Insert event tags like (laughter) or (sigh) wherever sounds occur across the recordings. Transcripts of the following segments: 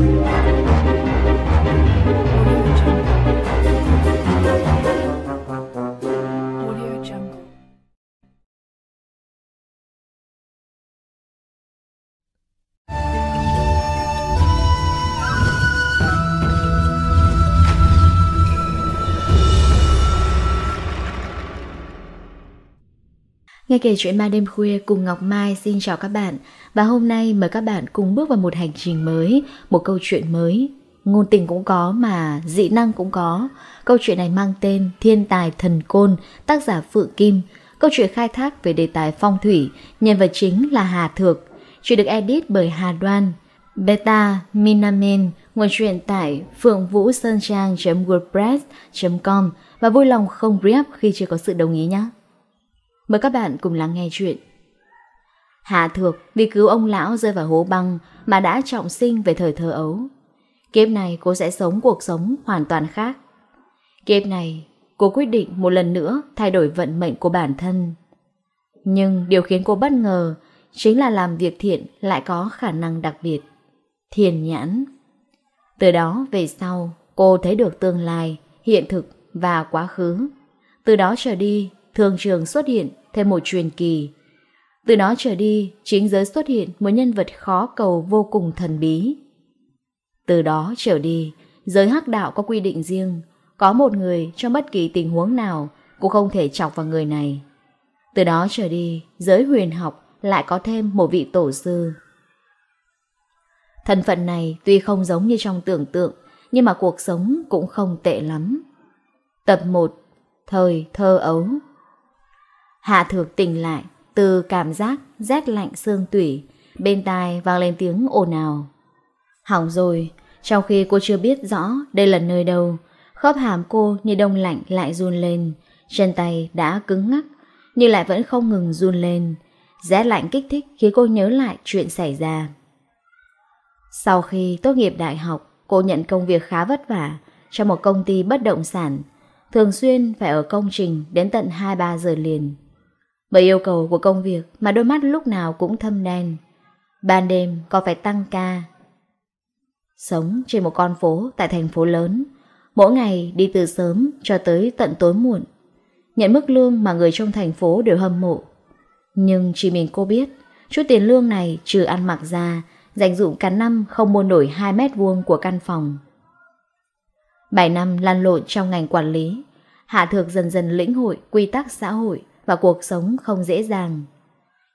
Thank you. Nghe kể chuyện ma đêm khuya cùng Ngọc Mai xin chào các bạn và hôm nay mời các bạn cùng bước vào một hành trình mới, một câu chuyện mới. Ngôn tình cũng có mà dị năng cũng có. Câu chuyện này mang tên Thiên tài thần côn, tác giả Phượng Kim. Câu chuyện khai thác về đề tài phong thủy, nhân vật chính là Hà Thược. Chuyện được edit bởi Hà Đoan. Beta Minamen, nguồn truyện tại phượng vũ sơn trang wordpress com và vui lòng không re khi chưa có sự đồng ý nhé. Mời các bạn cùng lắng nghe chuyện. Hạ Thược vì cứu ông lão rơi vào hố băng mà đã trọng sinh về thời thơ ấu. Kiếp này cô sẽ sống cuộc sống hoàn toàn khác. Kiếp này, cô quyết định một lần nữa thay đổi vận mệnh của bản thân. Nhưng điều khiến cô bất ngờ chính là làm việc thiện lại có khả năng đặc biệt. Thiền nhãn. Từ đó về sau, cô thấy được tương lai, hiện thực và quá khứ. Từ đó trở đi, thường trường xuất hiện thêm một truyền kỳ. Từ đó trở đi, chính giới xuất hiện một nhân vật khó cầu vô cùng thần bí. Từ đó trở đi, giới hắc đạo có quy định riêng, có một người cho bất kỳ tình huống nào cũng không thể chọc vào người này. Từ đó trở đi, giới huyền học lại có thêm một vị tổ sư. Thân phận này tuy không giống như trong tưởng tượng, nhưng mà cuộc sống cũng không tệ lắm. Tập 1 Thời thơ ấu Hạ thược tỉnh lại, từ cảm giác rét lạnh xương tủy, bên tai vang lên tiếng ồn ào. Hỏng rồi, trong khi cô chưa biết rõ đây là nơi đâu, khớp hàm cô như đông lạnh lại run lên, chân tay đã cứng ngắc nhưng lại vẫn không ngừng run lên. Rét lạnh kích thích khiến cô nhớ lại chuyện xảy ra. Sau khi tốt nghiệp đại học, cô nhận công việc khá vất vả trong một công ty bất động sản, thường xuyên phải ở công trình đến tận 2-3 giờ liền. Bởi yêu cầu của công việc mà đôi mắt lúc nào cũng thâm đen. Ban đêm còn phải tăng ca. Sống trên một con phố tại thành phố lớn, mỗi ngày đi từ sớm cho tới tận tối muộn. Nhận mức lương mà người trong thành phố đều hâm mộ. Nhưng chỉ mình cô biết, chút tiền lương này trừ ăn mặc ra, dành dụng cả năm không mua nổi 2 mét vuông của căn phòng. 7 năm lăn lộn trong ngành quản lý, Hạ Thược dần dần lĩnh hội quy tắc xã hội, và cuộc sống không dễ dàng.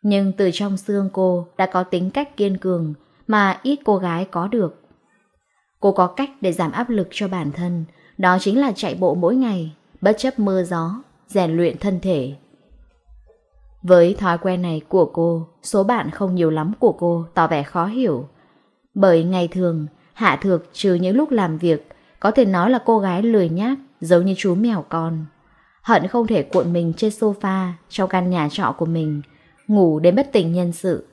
Nhưng từ trong xương cô đã có tính cách kiên cường mà ít cô gái có được. Cô có cách để giảm áp lực cho bản thân, đó chính là chạy bộ mỗi ngày, bất chấp mưa gió, rèn luyện thân thể. Với thói quen này của cô, số bạn không nhiều lắm của cô tỏ vẻ khó hiểu. Bởi ngày thường, Hạ Thược trừ những lúc làm việc, có thể nói là cô gái lười nhác, giống như chú mèo con hận không thể cuộn mình trên sofa trong căn nhà trọ của mình, ngủ đến bất tỉnh nhân sự.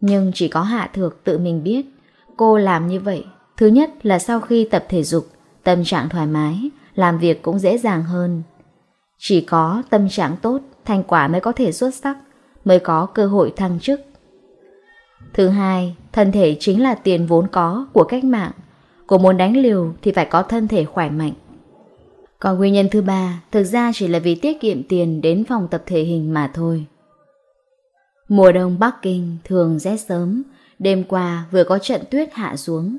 Nhưng chỉ có Hạ Thược tự mình biết, cô làm như vậy. Thứ nhất là sau khi tập thể dục, tâm trạng thoải mái, làm việc cũng dễ dàng hơn. Chỉ có tâm trạng tốt, thành quả mới có thể xuất sắc, mới có cơ hội thăng chức. Thứ hai, thân thể chính là tiền vốn có của cách mạng. Cô muốn đánh liều thì phải có thân thể khỏe mạnh. Còn nguyên nhân thứ ba thực ra chỉ là vì tiết kiệm tiền đến phòng tập thể hình mà thôi. Mùa đông Bắc Kinh thường rét sớm, đêm qua vừa có trận tuyết hạ xuống.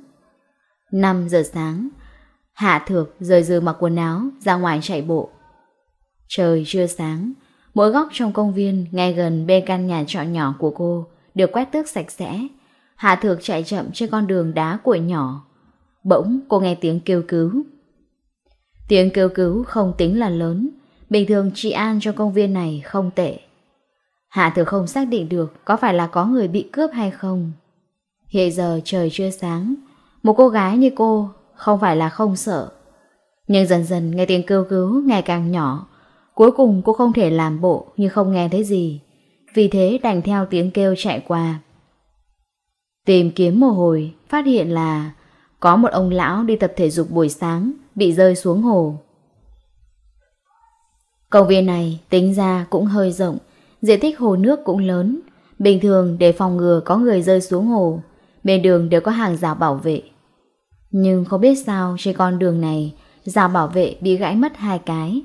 5 giờ sáng, Hạ Thược rời giường mặc quần áo ra ngoài chạy bộ. Trời chưa sáng, mỗi góc trong công viên ngay gần bên căn nhà trọ nhỏ của cô được quét tước sạch sẽ. Hạ Thược chạy chậm trên con đường đá cuội nhỏ. Bỗng cô nghe tiếng kêu cứu. Tiếng kêu cứu không tính là lớn, bình thường trị an cho công viên này không tệ. Hạ thử không xác định được có phải là có người bị cướp hay không. Hiện giờ trời chưa sáng, một cô gái như cô không phải là không sợ. Nhưng dần dần nghe tiếng kêu cứu ngày càng nhỏ, cuối cùng cô không thể làm bộ nhưng không nghe thấy gì. Vì thế đành theo tiếng kêu chạy qua. Tìm kiếm mồ hồi, phát hiện là có một ông lão đi tập thể dục buổi sáng, bị rơi xuống hồ. Công viên này tính ra cũng hơi rộng, diện tích hồ nước cũng lớn. Bình thường để phòng ngừa có người rơi xuống hồ, bên đường đều có hàng rào bảo vệ. Nhưng không biết sao trên con đường này, rào bảo vệ bị gãy mất hai cái.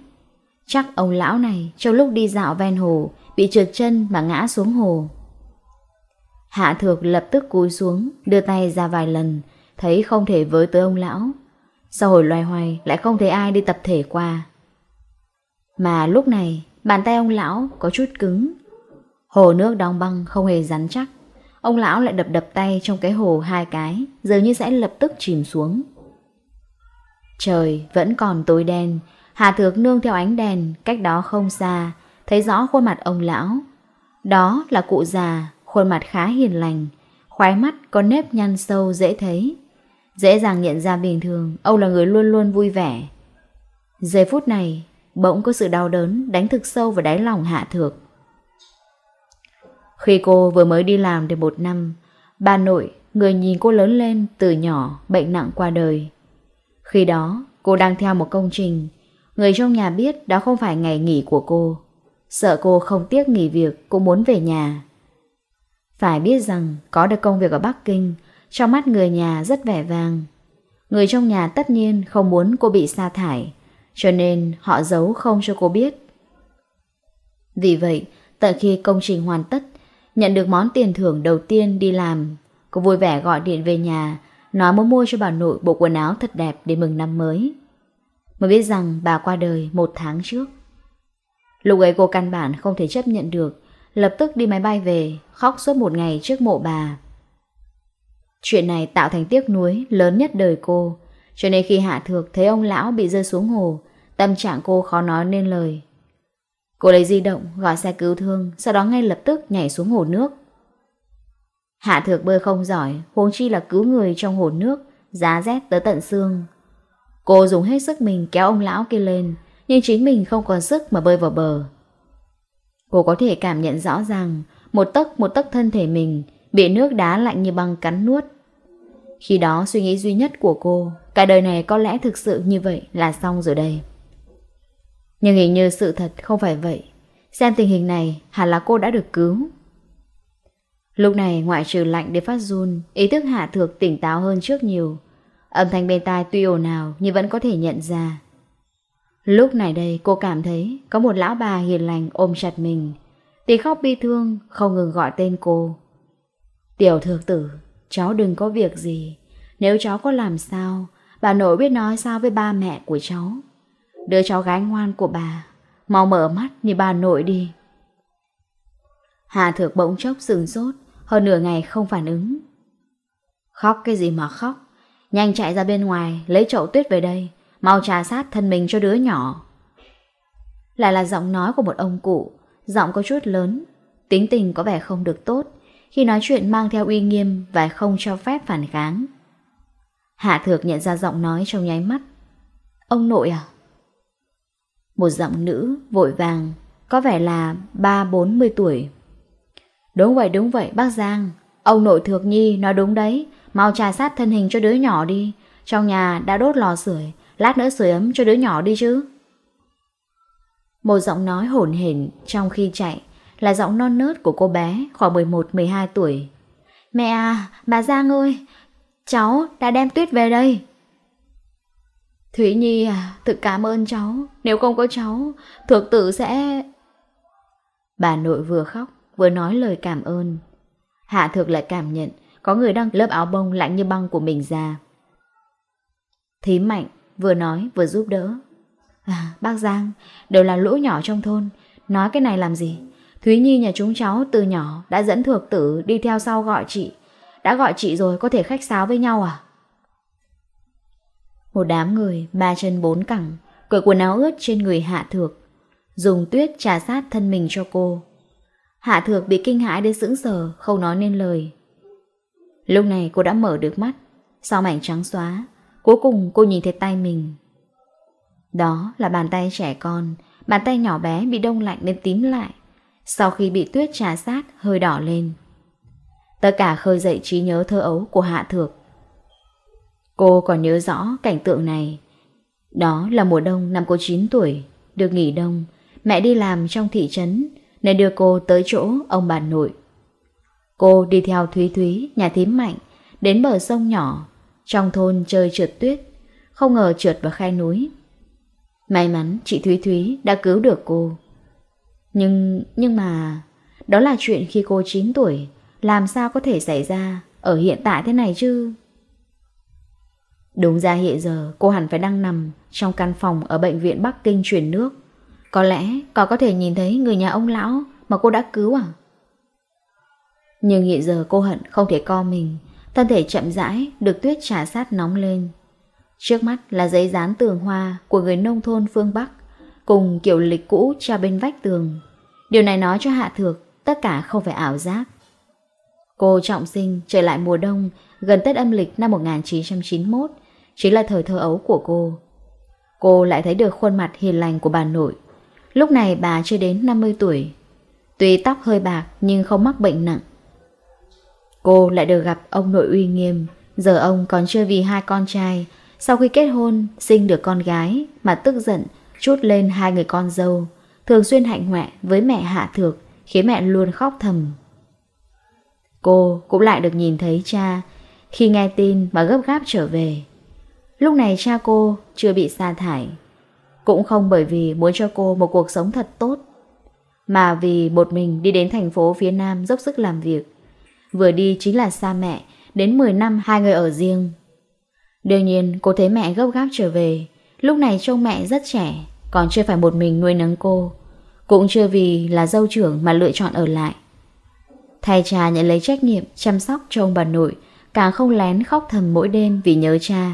Chắc ông lão này trong lúc đi dạo ven hồ bị trượt chân mà ngã xuống hồ. Hạ thược lập tức cúi xuống, đưa tay ra vài lần, thấy không thể với tới ông lão, sau hồi loay hoay, lại không thấy ai đi tập thể qua. Mà lúc này, bàn tay ông lão có chút cứng. Hồ nước đong băng không hề rắn chắc. Ông lão lại đập đập tay trong cái hồ hai cái, Dường như sẽ lập tức chìm xuống. Trời vẫn còn tối đen. Hà Thược nương theo ánh đèn, Cách đó không xa, Thấy rõ khuôn mặt ông lão. Đó là cụ già, Khuôn mặt khá hiền lành Khóe mắt, có nếp nhăn sâu dễ thấy. Dễ dàng nhận ra bình thường. Ông là người luôn luôn vui vẻ. Giây phút này, Bỗng có sự đau đớn đánh thực sâu vào đáy lòng hạ thược. Khi cô vừa mới đi làm được một năm, Bà nội, Người nhìn cô lớn lên từ nhỏ, Bệnh nặng qua đời. Khi đó, cô đang theo một công trình. Người trong nhà biết đó không phải ngày nghỉ của cô. Sợ cô không tiếc nghỉ việc, Cô muốn về nhà. Phải biết rằng có được công việc ở Bắc Kinh trong mắt người nhà rất vẻ vang. Người trong nhà tất nhiên không muốn cô bị sa thải, cho nên họ giấu không cho cô biết. Vì vậy, tại khi công trình hoàn tất, nhận được món tiền thưởng đầu tiên đi làm, cô vui vẻ gọi điện về nhà, nói muốn mua cho bà nội bộ quần áo thật đẹp để mừng năm mới. Mới biết rằng bà qua đời một tháng trước. Lúc ấy cô căn bản không thể chấp nhận được, lập tức đi máy bay về, khóc suốt một ngày trước mộ bà. Chuyện này tạo thành tiếc nuối lớn nhất đời cô, cho nên khi Hạ Thược thấy ông lão bị rơi xuống hồ, tâm trạng cô khó nói nên lời. Cô lấy di động, gọi xe cứu thương, sau đó ngay lập tức nhảy xuống hồ nước. Hạ Thược bơi không giỏi, huống chi là cứu người trong hồ nước, giá rét tới tận xương. Cô dùng hết sức mình kéo ông lão kia lên, nhưng chính mình không còn sức mà bơi vào bờ. Cô có thể cảm nhận rõ ràng, một tấc một tấc thân thể mình bị nước đá lạnh như băng cắn nuốt. Khi đó suy nghĩ duy nhất của cô, cả đời này có lẽ thực sự như vậy là xong rồi đây. Nhưng hình như sự thật không phải vậy. Xem tình hình này, hẳn là cô đã được cứu. Lúc này ngoại trừ lạnh để phát run, ý thức Hạ Thược tỉnh táo hơn trước nhiều. Âm thanh bên tai tuy ồn ào nhưng vẫn có thể nhận ra. Lúc này đây cô cảm thấy có một lão bà hiền lành ôm chặt mình. Tiếng khóc bi thương không ngừng gọi tên cô. Tiểu thược tử, cháu đừng có việc gì. Nếu cháu có làm sao, bà nội biết nói sao với ba mẹ của cháu. Đứa cháu gái ngoan của bà, mau mở mắt như bà nội đi. Hà thược bỗng chốc sừng sốt, hơn nửa ngày không phản ứng. Khóc cái gì mà khóc, nhanh chạy ra bên ngoài, lấy chậu tuyết về đây, mau trà sát thân mình cho đứa nhỏ. Lại là giọng nói của một ông cụ, giọng có chút lớn, tính tình có vẻ không được tốt, khi nói chuyện mang theo uy nghiêm và không cho phép phản kháng. Hạ thược nhận ra giọng nói trong nháy mắt. Ông nội à? Một giọng nữ vội vàng, có vẻ là ba bốn mươi tuổi. Đúng vậy, đúng vậy, bác Giang. Ông nội thược nhi nói đúng đấy, mau trà sát thân hình cho đứa nhỏ đi. Trong nhà đã đốt lò sưởi, lát nữa sưởi ấm cho đứa nhỏ đi chứ. Một giọng nói hổn hển trong khi chạy là giọng non nớt của cô bé khoảng 11-12 tuổi. Mẹ à, bà Giang ơi, cháu đã đem Tuyết về đây. Thủy Nhi à, thực cảm ơn cháu, nếu không có cháu, thực tử sẽ... Bà nội vừa khóc, vừa nói lời cảm ơn. Hạ thực lại cảm nhận có người đang lớp áo bông lạnh như băng của mình ra. Thí mạnh vừa nói vừa giúp đỡ. À, bác Giang, đều là lũ nhỏ trong thôn, nói cái này làm gì? Thúy Nhi nhà chúng cháu từ nhỏ đã dẫn thược tử đi theo sau gọi chị. Đã gọi chị rồi có thể khách sáo với nhau à? Một đám người, ba chân bốn cẳng, cởi quần áo ướt trên người hạ thược, dùng tuyết trà sát thân mình cho cô. Hạ thược bị kinh hãi đến sững sờ, không nói nên lời. Lúc này cô đã mở được mắt, sau mảnh trắng xóa, cuối cùng cô nhìn thấy tay mình. Đó là bàn tay trẻ con, bàn tay nhỏ bé bị đông lạnh đến tím lại sau khi bị tuyết trà sát hơi đỏ lên. Tất cả khơi dậy trí nhớ thơ ấu của Hạ Thược. Cô còn nhớ rõ cảnh tượng này. Đó là mùa đông năm cô 9 tuổi, được nghỉ đông, mẹ đi làm trong thị trấn nên đưa cô tới chỗ ông bà nội. Cô đi theo Thúy Thúy, nhà thím mạnh, đến bờ sông nhỏ, trong thôn chơi trượt tuyết, không ngờ trượt vào khe núi. May mắn chị Thúy Thúy đã cứu được cô. Nhưng, nhưng mà... Đó là chuyện khi cô 9 tuổi, làm sao có thể xảy ra ở hiện tại thế này chứ? Đúng ra hiện giờ cô hẳn phải đang nằm trong căn phòng ở bệnh viện Bắc Kinh truyền nước. Có lẽ có có thể nhìn thấy người nhà ông lão mà cô đã cứu à? Nhưng hiện giờ cô hận không thể co mình, thân thể chậm rãi được tuyết trà sát nóng lên. Trước mắt là giấy dán tường hoa của người nông thôn phương Bắc cùng kiểu lịch cũ treo bên vách tường. Điều này nói cho Hạ Thược, tất cả không phải ảo giác. Cô trọng sinh trở lại mùa đông gần Tết âm lịch năm 1991, chính là thời thơ ấu của cô. Cô lại thấy được khuôn mặt hiền lành của bà nội. Lúc này bà chưa đến 50 tuổi. Tuy tóc hơi bạc nhưng không mắc bệnh nặng. Cô lại được gặp ông nội uy nghiêm, giờ ông còn chưa vì hai con trai, sau khi kết hôn, sinh được con gái mà tức giận chút lên hai người con dâu, thường xuyên hạnh hoẹ với mẹ Hạ Thược, khiến mẹ luôn khóc thầm. Cô cũng lại được nhìn thấy cha khi nghe tin mà gấp gáp trở về. Lúc này cha cô chưa bị sa thải, cũng không bởi vì muốn cho cô một cuộc sống thật tốt, mà vì một mình đi đến thành phố phía Nam dốc sức làm việc. Vừa đi chính là xa mẹ, đến 10 năm hai người ở riêng. Đương nhiên cô thấy mẹ gấp gáp trở về, lúc này trông mẹ rất trẻ, còn chưa phải một mình nuôi nấng cô, Cũng chưa vì là dâu trưởng mà lựa chọn ở lại. Thầy cha nhận lấy trách nhiệm chăm sóc cho ông bà nội, Càng không lén khóc thầm mỗi đêm vì nhớ cha.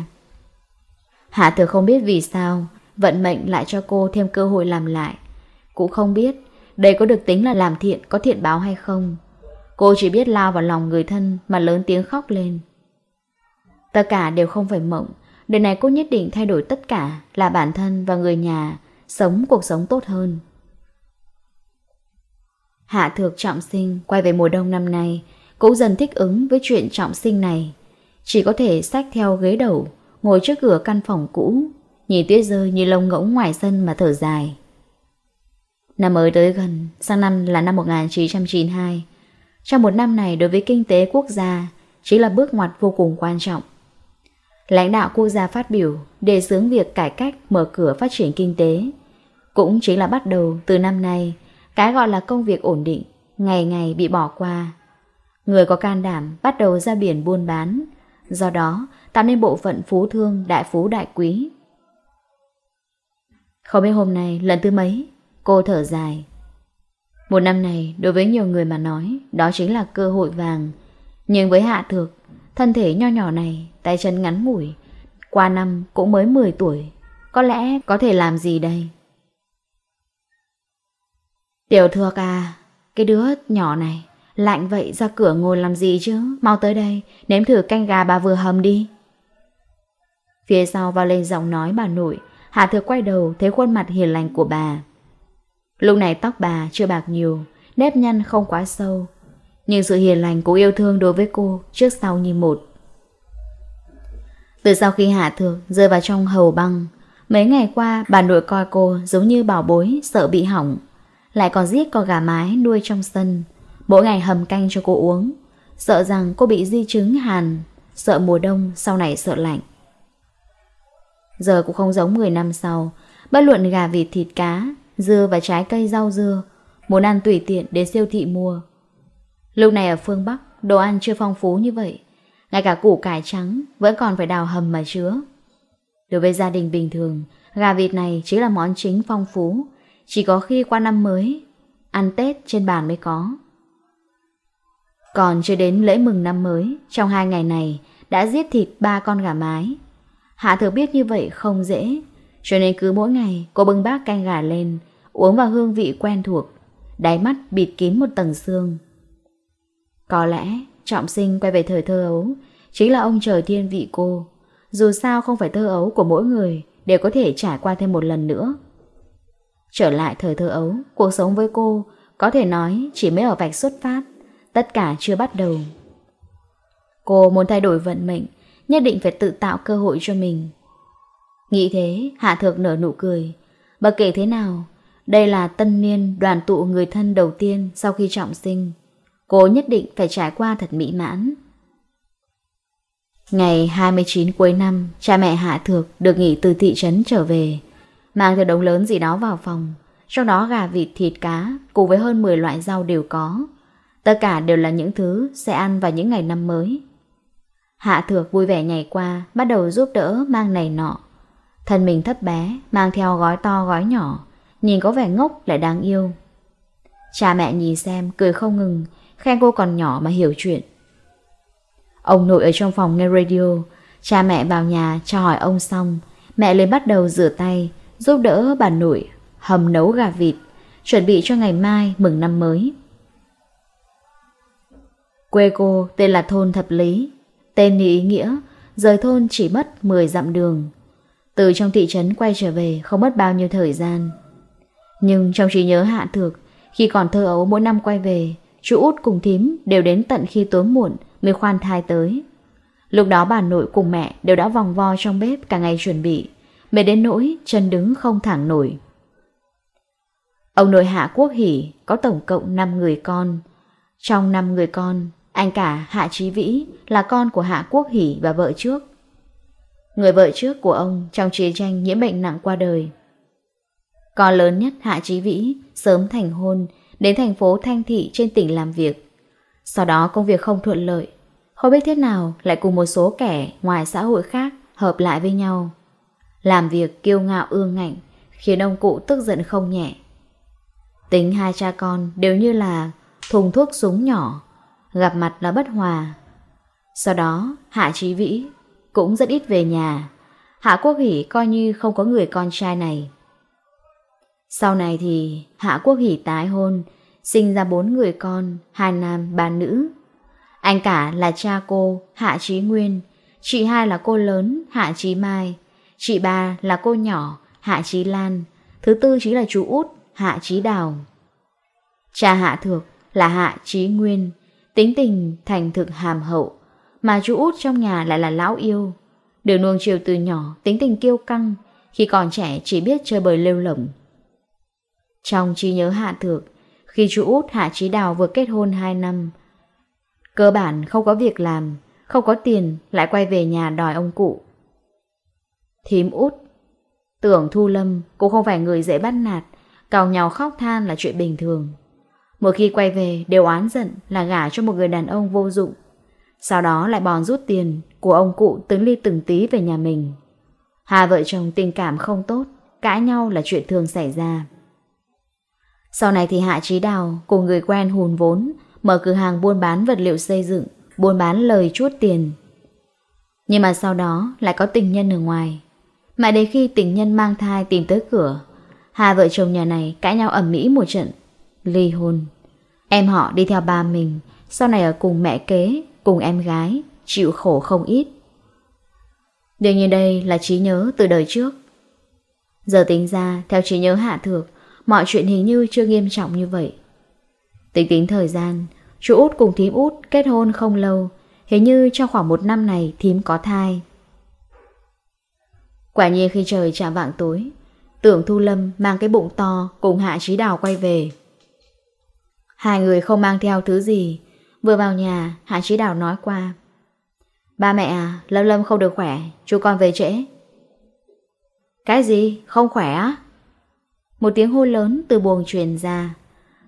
Hạ thừa không biết vì sao Vận mệnh lại cho cô thêm cơ hội làm lại. Cũng không biết Đây có được tính là làm thiện, có thiện báo hay không. Cô chỉ biết lao vào lòng người thân Mà lớn tiếng khóc lên. Tất cả đều không phải mộng. Đời này cô nhất định thay đổi tất cả Là bản thân và người nhà sống cuộc sống tốt hơn. Hạ thược trọng sinh quay về mùa đông năm nay cũng dần thích ứng với chuyện trọng sinh này. Chỉ có thể xách theo ghế đầu, ngồi trước cửa căn phòng cũ, nhìn tuyết rơi như lông ngỗng ngoài sân mà thở dài. Năm mới tới gần, sang năm là năm 1992. Trong một năm này đối với kinh tế quốc gia, chỉ là bước ngoặt vô cùng quan trọng. Lãnh đạo quốc gia phát biểu đề xướng việc cải cách mở cửa phát triển kinh tế. Cũng chính là bắt đầu từ năm nay, cái gọi là công việc ổn định, ngày ngày bị bỏ qua. Người có can đảm bắt đầu ra biển buôn bán, do đó tạo nên bộ phận phú thương đại phú đại quý. Không biết hôm nay lần thứ mấy, cô thở dài. Một năm này đối với nhiều người mà nói, đó chính là cơ hội vàng. Nhưng với Hạ Thược, Thân thể nho nhỏ này, tay chân ngắn ngủi, qua năm cũng mới 10 tuổi, có lẽ có thể làm gì đây? Tiểu thược à, cái đứa nhỏ này, lạnh vậy ra cửa ngồi làm gì chứ? Mau tới đây, nếm thử canh gà bà vừa hầm đi. Phía sau vào lên giọng nói bà nội, Hạ Thược quay đầu thấy khuôn mặt hiền lành của bà. Lúc này tóc bà chưa bạc nhiều, nếp nhăn không quá sâu, nhưng sự hiền lành cũng yêu thương đối với cô Trước sau như một. Từ sau khi Hạ Thược, Rơi vào trong hầu băng, Mấy ngày qua bà nội coi cô giống như bảo bối, Sợ bị hỏng. Lại còn giết con gà mái nuôi trong sân. Mỗi ngày hầm canh cho cô uống. Sợ rằng cô bị di chứng hàn. Sợ mùa đông, sau này sợ lạnh. Giờ cũng không giống 10 năm sau. Bất luận gà vịt, thịt cá, Dưa và trái cây rau dưa, Muốn ăn tùy tiện đến siêu thị mua. Lúc này ở phương Bắc, đồ ăn chưa phong phú như vậy. Ngay cả củ cải trắng vẫn còn phải đào hầm mà chứa. Đối với gia đình bình thường, gà vịt này chính là món chính phong phú. Chỉ có khi qua năm mới, ăn Tết trên bàn mới có. Còn chưa đến lễ mừng năm mới, trong hai ngày này đã giết thịt ba con gà mái. Hạ thừa biết như vậy không dễ, cho nên cứ mỗi ngày cô bưng bát canh gà lên, uống vào hương vị quen thuộc, đáy mắt bịt kín một tầng xương. Có lẽ trọng sinh quay về thời thơ ấu chính là ông trời thiên vị cô. Dù sao không phải thơ ấu của mỗi người đều có thể trải qua thêm một lần nữa. Trở lại thời thơ ấu, cuộc sống với cô có thể nói chỉ mới ở vạch xuất phát, tất cả chưa bắt đầu. Cô muốn thay đổi vận mệnh, nhất định phải tự tạo cơ hội cho mình. Nghĩ thế, Hạ Thược nở nụ cười. Bất kể thế nào, đây là tân niên đoàn tụ người thân đầu tiên sau khi trọng sinh cô nhất định phải trải qua thật mỹ mãn. Ngày 29 cuối năm, cha mẹ Hạ Thược được nghỉ từ thị trấn trở về, mang theo đống lớn gì đó vào phòng, trong đó gà vịt thịt cá cùng với hơn 10 loại rau đều có. Tất cả đều là những thứ sẽ ăn vào những ngày năm mới. Hạ Thược vui vẻ nhảy qua, bắt đầu giúp đỡ mang này nọ. Thân mình thấp bé, mang theo gói to gói nhỏ, nhìn có vẻ ngốc lại đáng yêu. Cha mẹ nhìn xem, cười không ngừng, khen cô còn nhỏ mà hiểu chuyện. Ông nội ở trong phòng nghe radio, cha mẹ vào nhà cho hỏi ông xong, mẹ lên bắt đầu rửa tay, giúp đỡ bà nội, hầm nấu gà vịt, chuẩn bị cho ngày mai mừng năm mới. Quê cô tên là thôn Thập Lý, tên ý nghĩa, rời thôn chỉ mất 10 dặm đường. Từ trong thị trấn quay trở về không mất bao nhiêu thời gian. Nhưng trong trí nhớ Hạ Thược, khi còn thơ ấu mỗi năm quay về, Chú út cùng thím đều đến tận khi tối muộn Mới khoan thai tới Lúc đó bà nội cùng mẹ đều đã vòng vo trong bếp Cả ngày chuẩn bị Mệt đến nỗi chân đứng không thẳng nổi Ông nội Hạ Quốc Hỷ có tổng cộng 5 người con. Trong 5 người con, anh cả Hạ Trí Vĩ là con của Hạ Quốc Hỷ và vợ trước. Người vợ trước của ông trong chiến tranh nhiễm bệnh nặng qua đời. Con lớn nhất Hạ Trí Vĩ sớm thành hôn đến thành phố Thanh Thị trên tỉnh làm việc. Sau đó công việc không thuận lợi, không biết thế nào lại cùng một số kẻ ngoài xã hội khác hợp lại với nhau. Làm việc kiêu ngạo ương ngạnh, khiến ông cụ tức giận không nhẹ. Tính hai cha con đều như là thùng thuốc súng nhỏ, gặp mặt là bất hòa. Sau đó, Hạ Trí Vĩ cũng rất ít về nhà. Hạ Quốc Hỷ coi như không có người con trai này. Sau này thì Hạ Quốc Hỷ tái hôn, sinh ra bốn người con, hai nam, ba nữ. Anh cả là cha cô, Hạ Trí Nguyên, chị hai là cô lớn, Hạ Trí Mai, chị ba là cô nhỏ, Hạ Trí Lan, thứ tư chính là chú út, Hạ Trí Đào. Cha Hạ Thược là Hạ Trí Nguyên, tính tình thành thực hàm hậu, mà chú út trong nhà lại là lão yêu. Được nuông chiều từ nhỏ, tính tình kiêu căng, khi còn trẻ chỉ biết chơi bời lêu lỏng, trong trí nhớ Hạ Thược, khi chú út Hạ Trí Đào vừa kết hôn 2 năm, cơ bản không có việc làm, không có tiền lại quay về nhà đòi ông cụ. Thím út, tưởng Thu Lâm cũng không phải người dễ bắt nạt, cào nhau khóc than là chuyện bình thường. Mỗi khi quay về đều oán giận là gả cho một người đàn ông vô dụng. Sau đó lại bòn rút tiền của ông cụ từng ly từng tí về nhà mình. hà vợ chồng tình cảm không tốt, cãi nhau là chuyện thường xảy ra. Sau này thì Hạ Trí Đào cùng người quen hùn vốn, mở cửa hàng buôn bán vật liệu xây dựng, buôn bán lời chút tiền. Nhưng mà sau đó lại có tình nhân ở ngoài. Mãi đến khi tình nhân mang thai tìm tới cửa, hai vợ chồng nhà này cãi nhau ẩm mỹ một trận, ly hôn. Em họ đi theo ba mình, sau này ở cùng mẹ kế, cùng em gái, chịu khổ không ít. Đương nhiên đây là trí nhớ từ đời trước. Giờ tính ra, theo trí nhớ hạ thược, mọi chuyện hình như chưa nghiêm trọng như vậy. Tính tính thời gian, chú út cùng thím út kết hôn không lâu, hình như trong khoảng một năm này thím có thai. Quả nhiên khi trời chạm vạng tối, tưởng Thu Lâm mang cái bụng to cùng Hạ Trí Đào quay về. Hai người không mang theo thứ gì, vừa vào nhà Hạ Trí Đào nói qua. Ba mẹ à, Lâm Lâm không được khỏe, chú con về trễ. Cái gì? Không khỏe á? Một tiếng hô lớn từ buồng truyền ra.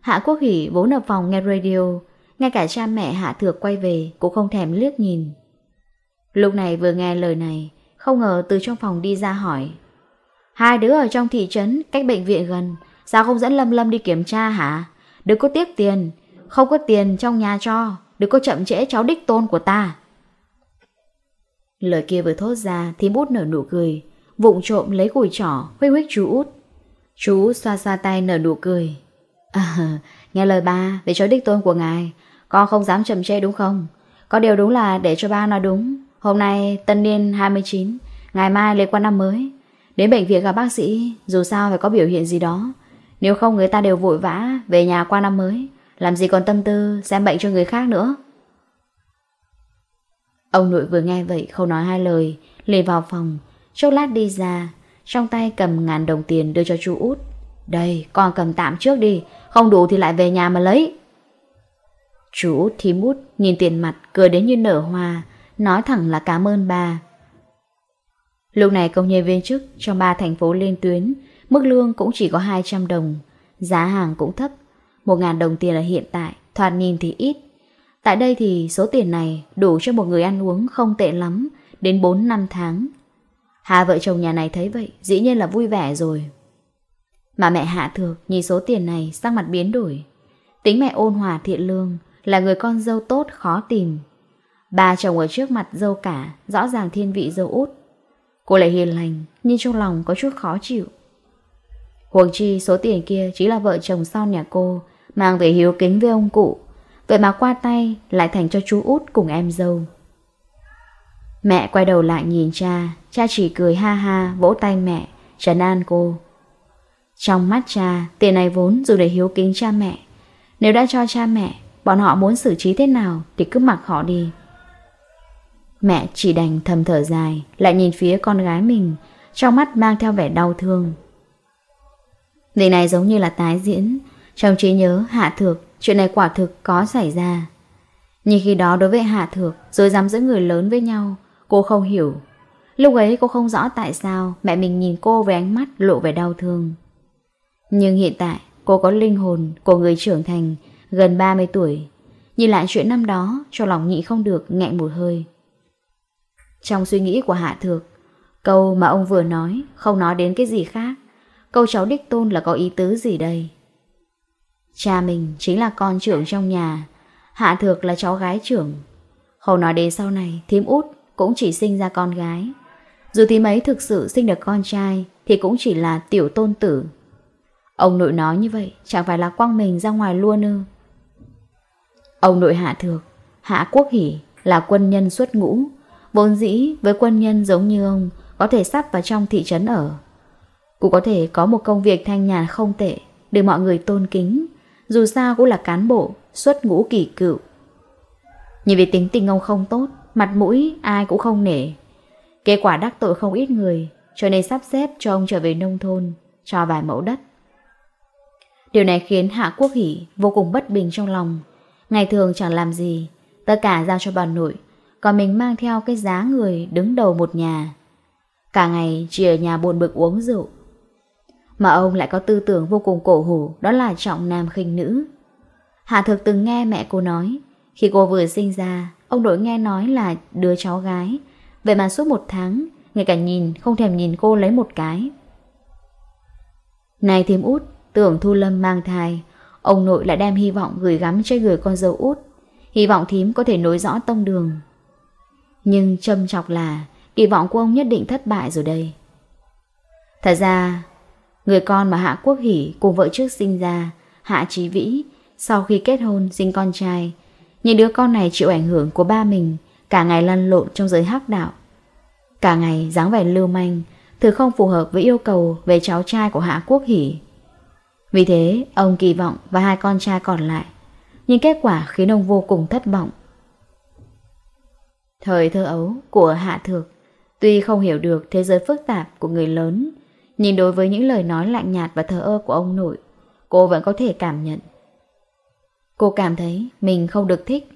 Hạ Quốc Hỷ vốn ở phòng nghe radio, ngay cả cha mẹ Hạ Thược quay về cũng không thèm liếc nhìn. Lúc này vừa nghe lời này, không ngờ từ trong phòng đi ra hỏi. Hai đứa ở trong thị trấn, cách bệnh viện gần, sao không dẫn Lâm Lâm đi kiểm tra hả? Đừng có tiếc tiền, không có tiền trong nhà cho, đừng có chậm trễ cháu đích tôn của ta. Lời kia vừa thốt ra thì bút nở nụ cười, vụng trộm lấy củi trỏ, huynh huyết chú út. Chú xoa xoa tay nở nụ cười. À, nghe lời ba về cho đích tôn của ngài, con không dám chậm chê đúng không? Có điều đúng là để cho ba nói đúng. Hôm nay tân niên 29, ngày mai lễ quan năm mới. Đến bệnh viện gặp bác sĩ, dù sao phải có biểu hiện gì đó. Nếu không người ta đều vội vã về nhà qua năm mới, làm gì còn tâm tư xem bệnh cho người khác nữa. Ông nội vừa nghe vậy không nói hai lời, liền vào phòng, chốc lát đi ra, trong tay cầm ngàn đồng tiền đưa cho chú út. Đây, con cầm tạm trước đi, không đủ thì lại về nhà mà lấy. Chú út thím út nhìn tiền mặt cười đến như nở hoa, nói thẳng là cảm ơn bà. Lúc này công nhân viên chức trong ba thành phố lên tuyến, mức lương cũng chỉ có 200 đồng, giá hàng cũng thấp, 1.000 đồng tiền ở hiện tại, thoạt nhìn thì ít. Tại đây thì số tiền này đủ cho một người ăn uống không tệ lắm, đến 4 năm tháng, Hai vợ chồng nhà này thấy vậy, dĩ nhiên là vui vẻ rồi. Mà mẹ Hạ Thược nhìn số tiền này sắc mặt biến đổi. Tính mẹ ôn hòa thiện lương, là người con dâu tốt khó tìm. Bà chồng ở trước mặt dâu cả, rõ ràng thiên vị dâu út. Cô lại hiền lành, nhưng trong lòng có chút khó chịu. Huồng chi số tiền kia chính là vợ chồng sau nhà cô, mang về hiếu kính với ông cụ. Vậy mà qua tay lại thành cho chú út cùng em dâu. Mẹ quay đầu lại nhìn cha, cha chỉ cười ha ha vỗ tay mẹ, trấn an cô. Trong mắt cha, tiền này vốn dù để hiếu kính cha mẹ. Nếu đã cho cha mẹ, bọn họ muốn xử trí thế nào thì cứ mặc họ đi. Mẹ chỉ đành thầm thở dài, lại nhìn phía con gái mình, trong mắt mang theo vẻ đau thương. Điều này giống như là tái diễn, trong trí nhớ Hạ Thược, chuyện này quả thực có xảy ra. Nhưng khi đó đối với Hạ Thược, rồi dám giữa người lớn với nhau, Cô không hiểu. Lúc ấy cô không rõ tại sao mẹ mình nhìn cô với ánh mắt lộ vẻ đau thương. Nhưng hiện tại cô có linh hồn của người trưởng thành gần 30 tuổi. Nhìn lại chuyện năm đó cho lòng nhị không được nghẹn một hơi. Trong suy nghĩ của Hạ Thược, câu mà ông vừa nói không nói đến cái gì khác. Câu cháu đích tôn là có ý tứ gì đây? Cha mình chính là con trưởng trong nhà, Hạ Thược là cháu gái trưởng. Không nói đến sau này, thím út cũng chỉ sinh ra con gái. Dù thì mấy thực sự sinh được con trai thì cũng chỉ là tiểu tôn tử. Ông nội nói như vậy chẳng phải là quăng mình ra ngoài luôn ư. Ông nội Hạ Thược, Hạ Quốc Hỷ là quân nhân xuất ngũ, vốn dĩ với quân nhân giống như ông có thể sắp vào trong thị trấn ở. Cũng có thể có một công việc thanh nhàn không tệ, được mọi người tôn kính, dù sao cũng là cán bộ, xuất ngũ kỳ cựu. Nhưng vì tính tình ông không tốt, mặt mũi ai cũng không nể. Kết quả đắc tội không ít người, cho nên sắp xếp cho ông trở về nông thôn, cho vài mẫu đất. Điều này khiến Hạ Quốc Hỷ vô cùng bất bình trong lòng. Ngày thường chẳng làm gì, tất cả giao cho bà nội, còn mình mang theo cái giá người đứng đầu một nhà. Cả ngày chỉ ở nhà buồn bực uống rượu. Mà ông lại có tư tưởng vô cùng cổ hủ, đó là trọng nam khinh nữ. Hạ thực từng nghe mẹ cô nói, khi cô vừa sinh ra, Ông nội nghe nói là đứa cháu gái. Vậy mà suốt một tháng, Ngay cả nhìn, không thèm nhìn cô lấy một cái. Này thêm út, Tưởng Thu Lâm mang thai, Ông nội lại đem hy vọng gửi gắm cho người con dâu út. Hy vọng thím có thể nối rõ tông đường. Nhưng châm chọc là, Kỳ vọng của ông nhất định thất bại rồi đây. Thật ra, Người con mà Hạ Quốc Hỷ cùng vợ trước sinh ra, Hạ chí Vĩ, Sau khi kết hôn, sinh con trai những đứa con này chịu ảnh hưởng của ba mình, cả ngày lăn lộn trong giới hắc đạo. Cả ngày dáng vẻ lưu manh, thứ không phù hợp với yêu cầu về cháu trai của Hạ Quốc Hỷ. Vì thế, ông kỳ vọng và hai con trai còn lại, nhưng kết quả khiến ông vô cùng thất vọng. Thời thơ ấu của Hạ Thược tuy không hiểu được thế giới phức tạp của người lớn, nhưng đối với những lời nói lạnh nhạt và thờ ơ của ông nội, cô vẫn có thể cảm nhận Cô cảm thấy mình không được thích.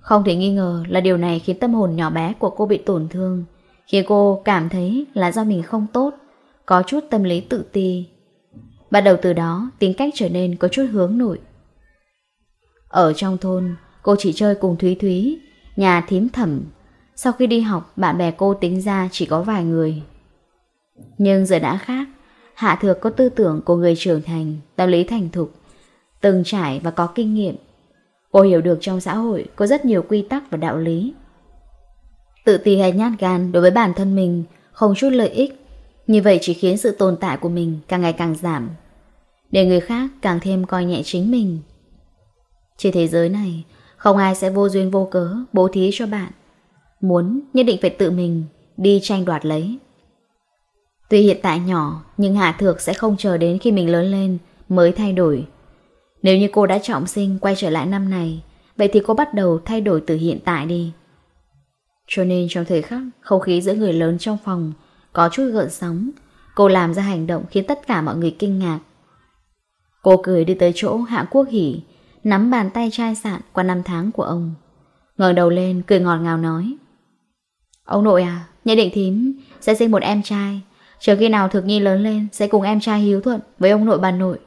Không thể nghi ngờ là điều này khiến tâm hồn nhỏ bé của cô bị tổn thương, Khiến cô cảm thấy là do mình không tốt, Có chút tâm lý tự ti. Bắt đầu từ đó, tính cách trở nên có chút hướng nội. Ở trong thôn, cô chỉ chơi cùng Thúy Thúy, Nhà thím thẩm. Sau khi đi học, bạn bè cô tính ra chỉ có vài người. Nhưng giờ đã khác, Hạ Thược có tư tưởng của người trưởng thành, Tâm lý thành thục, Từng trải và có kinh nghiệm. Cô hiểu được trong xã hội có rất nhiều quy tắc và đạo lý. Tự ti hay nhát gan đối với bản thân mình không chút lợi ích, như vậy chỉ khiến sự tồn tại của mình càng ngày càng giảm, để người khác càng thêm coi nhẹ chính mình. Trên thế giới này, không ai sẽ vô duyên vô cớ bố thí cho bạn. Muốn nhất định phải tự mình đi tranh đoạt lấy. Tuy hiện tại nhỏ, nhưng Hạ Thược sẽ không chờ đến khi mình lớn lên mới thay đổi nếu như cô đã trọng sinh quay trở lại năm này, vậy thì cô bắt đầu thay đổi từ hiện tại đi. Cho nên trong thời khắc, không khí giữa người lớn trong phòng có chút gợn sóng, cô làm ra hành động khiến tất cả mọi người kinh ngạc. Cô cười đi tới chỗ Hạ Quốc Hỷ, nắm bàn tay trai sạn qua năm tháng của ông. ngẩng đầu lên, cười ngọt ngào nói. Ông nội à, nhận định thím sẽ sinh một em trai. Chờ khi nào thực nhi lớn lên sẽ cùng em trai hiếu thuận với ông nội bà nội.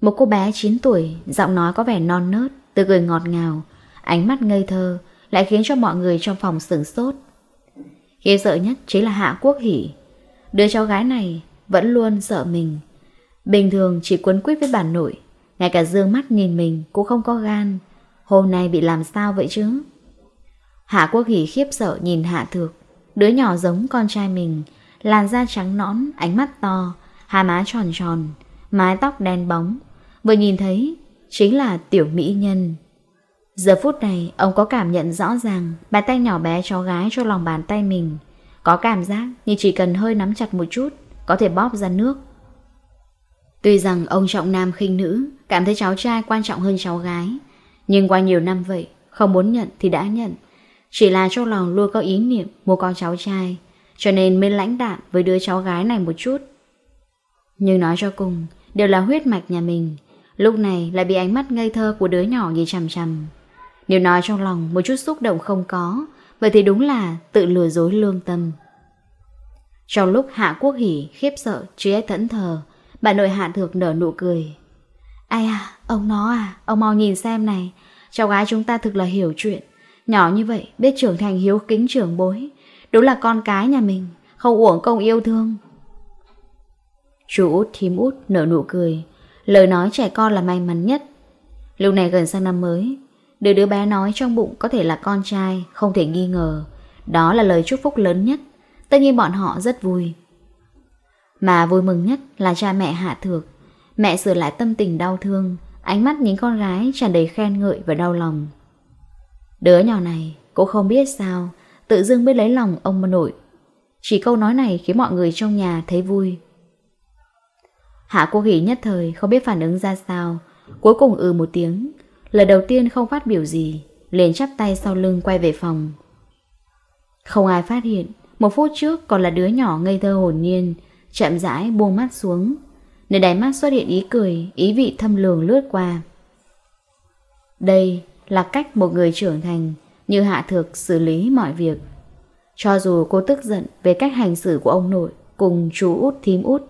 Một cô bé 9 tuổi, giọng nói có vẻ non nớt, từ cười ngọt ngào, ánh mắt ngây thơ, lại khiến cho mọi người trong phòng sửng sốt. Khi sợ nhất chính là Hạ Quốc Hỷ. Đứa cháu gái này vẫn luôn sợ mình. Bình thường chỉ quấn quýt với bà nội, ngay cả dương mắt nhìn mình cũng không có gan. Hôm nay bị làm sao vậy chứ? Hạ Quốc Hỷ khiếp sợ nhìn Hạ Thược, đứa nhỏ giống con trai mình, làn da trắng nõn, ánh mắt to, hai má tròn tròn, mái tóc đen bóng, Vừa nhìn thấy, Chính là tiểu mỹ nhân. Giờ phút này, ông có cảm nhận rõ ràng Bàn tay nhỏ bé cháu gái cho lòng bàn tay mình. Có cảm giác như chỉ cần hơi nắm chặt một chút, Có thể bóp ra nước. Tuy rằng ông trọng nam khinh nữ, Cảm thấy cháu trai quan trọng hơn cháu gái, Nhưng qua nhiều năm vậy, Không muốn nhận thì đã nhận. Chỉ là trong lòng luôn có ý niệm mua con cháu trai, Cho nên mới lãnh đạm với đứa cháu gái này một chút. Nhưng nói cho cùng, Đều là huyết mạch nhà mình Lúc này lại bị ánh mắt ngây thơ của đứa nhỏ nhìn chằm chằm. Nếu nói trong lòng một chút xúc động không có Vậy thì đúng là tự lừa dối lương tâm. Trong lúc Hạ Quốc Hỷ khiếp sợ trí ấy thẫn thờ Bà nội Hạ Thược nở nụ cười. Ai à, ông nó à, ông mau nhìn xem này. Cháu gái chúng ta thực là hiểu chuyện. Nhỏ như vậy biết trưởng thành hiếu kính trưởng bối. Đúng là con cái nhà mình Không uổng công yêu thương. Chú út thím út nở nụ cười. Lời nói trẻ con là may mắn nhất. Lúc này gần sang năm mới, đứa đứa bé nói trong bụng có thể là con trai, không thể nghi ngờ. Đó là lời chúc phúc lớn nhất. Tất nhiên bọn họ rất vui. Mà vui mừng nhất là cha mẹ Hạ Thược. Mẹ sửa lại tâm tình đau thương, ánh mắt nhìn con gái tràn đầy khen ngợi và đau lòng. Đứa nhỏ này, cô không biết sao, tự dưng biết lấy lòng ông nội. Chỉ câu nói này khiến mọi người trong nhà thấy vui. Hạ cô hỉ nhất thời không biết phản ứng ra sao, Cuối cùng ừ một tiếng. Lời đầu tiên không phát biểu gì, Liền chắp tay sau lưng quay về phòng. Không ai phát hiện, Một phút trước còn là đứa nhỏ ngây thơ hồn nhiên, Chậm rãi buông mắt xuống. Nơi đáy mắt xuất hiện ý cười, Ý vị thâm lường lướt qua. Đây là cách một người trưởng thành Như hạ thực xử lý mọi việc. Cho dù cô tức giận Về cách hành xử của ông nội Cùng chú út thím út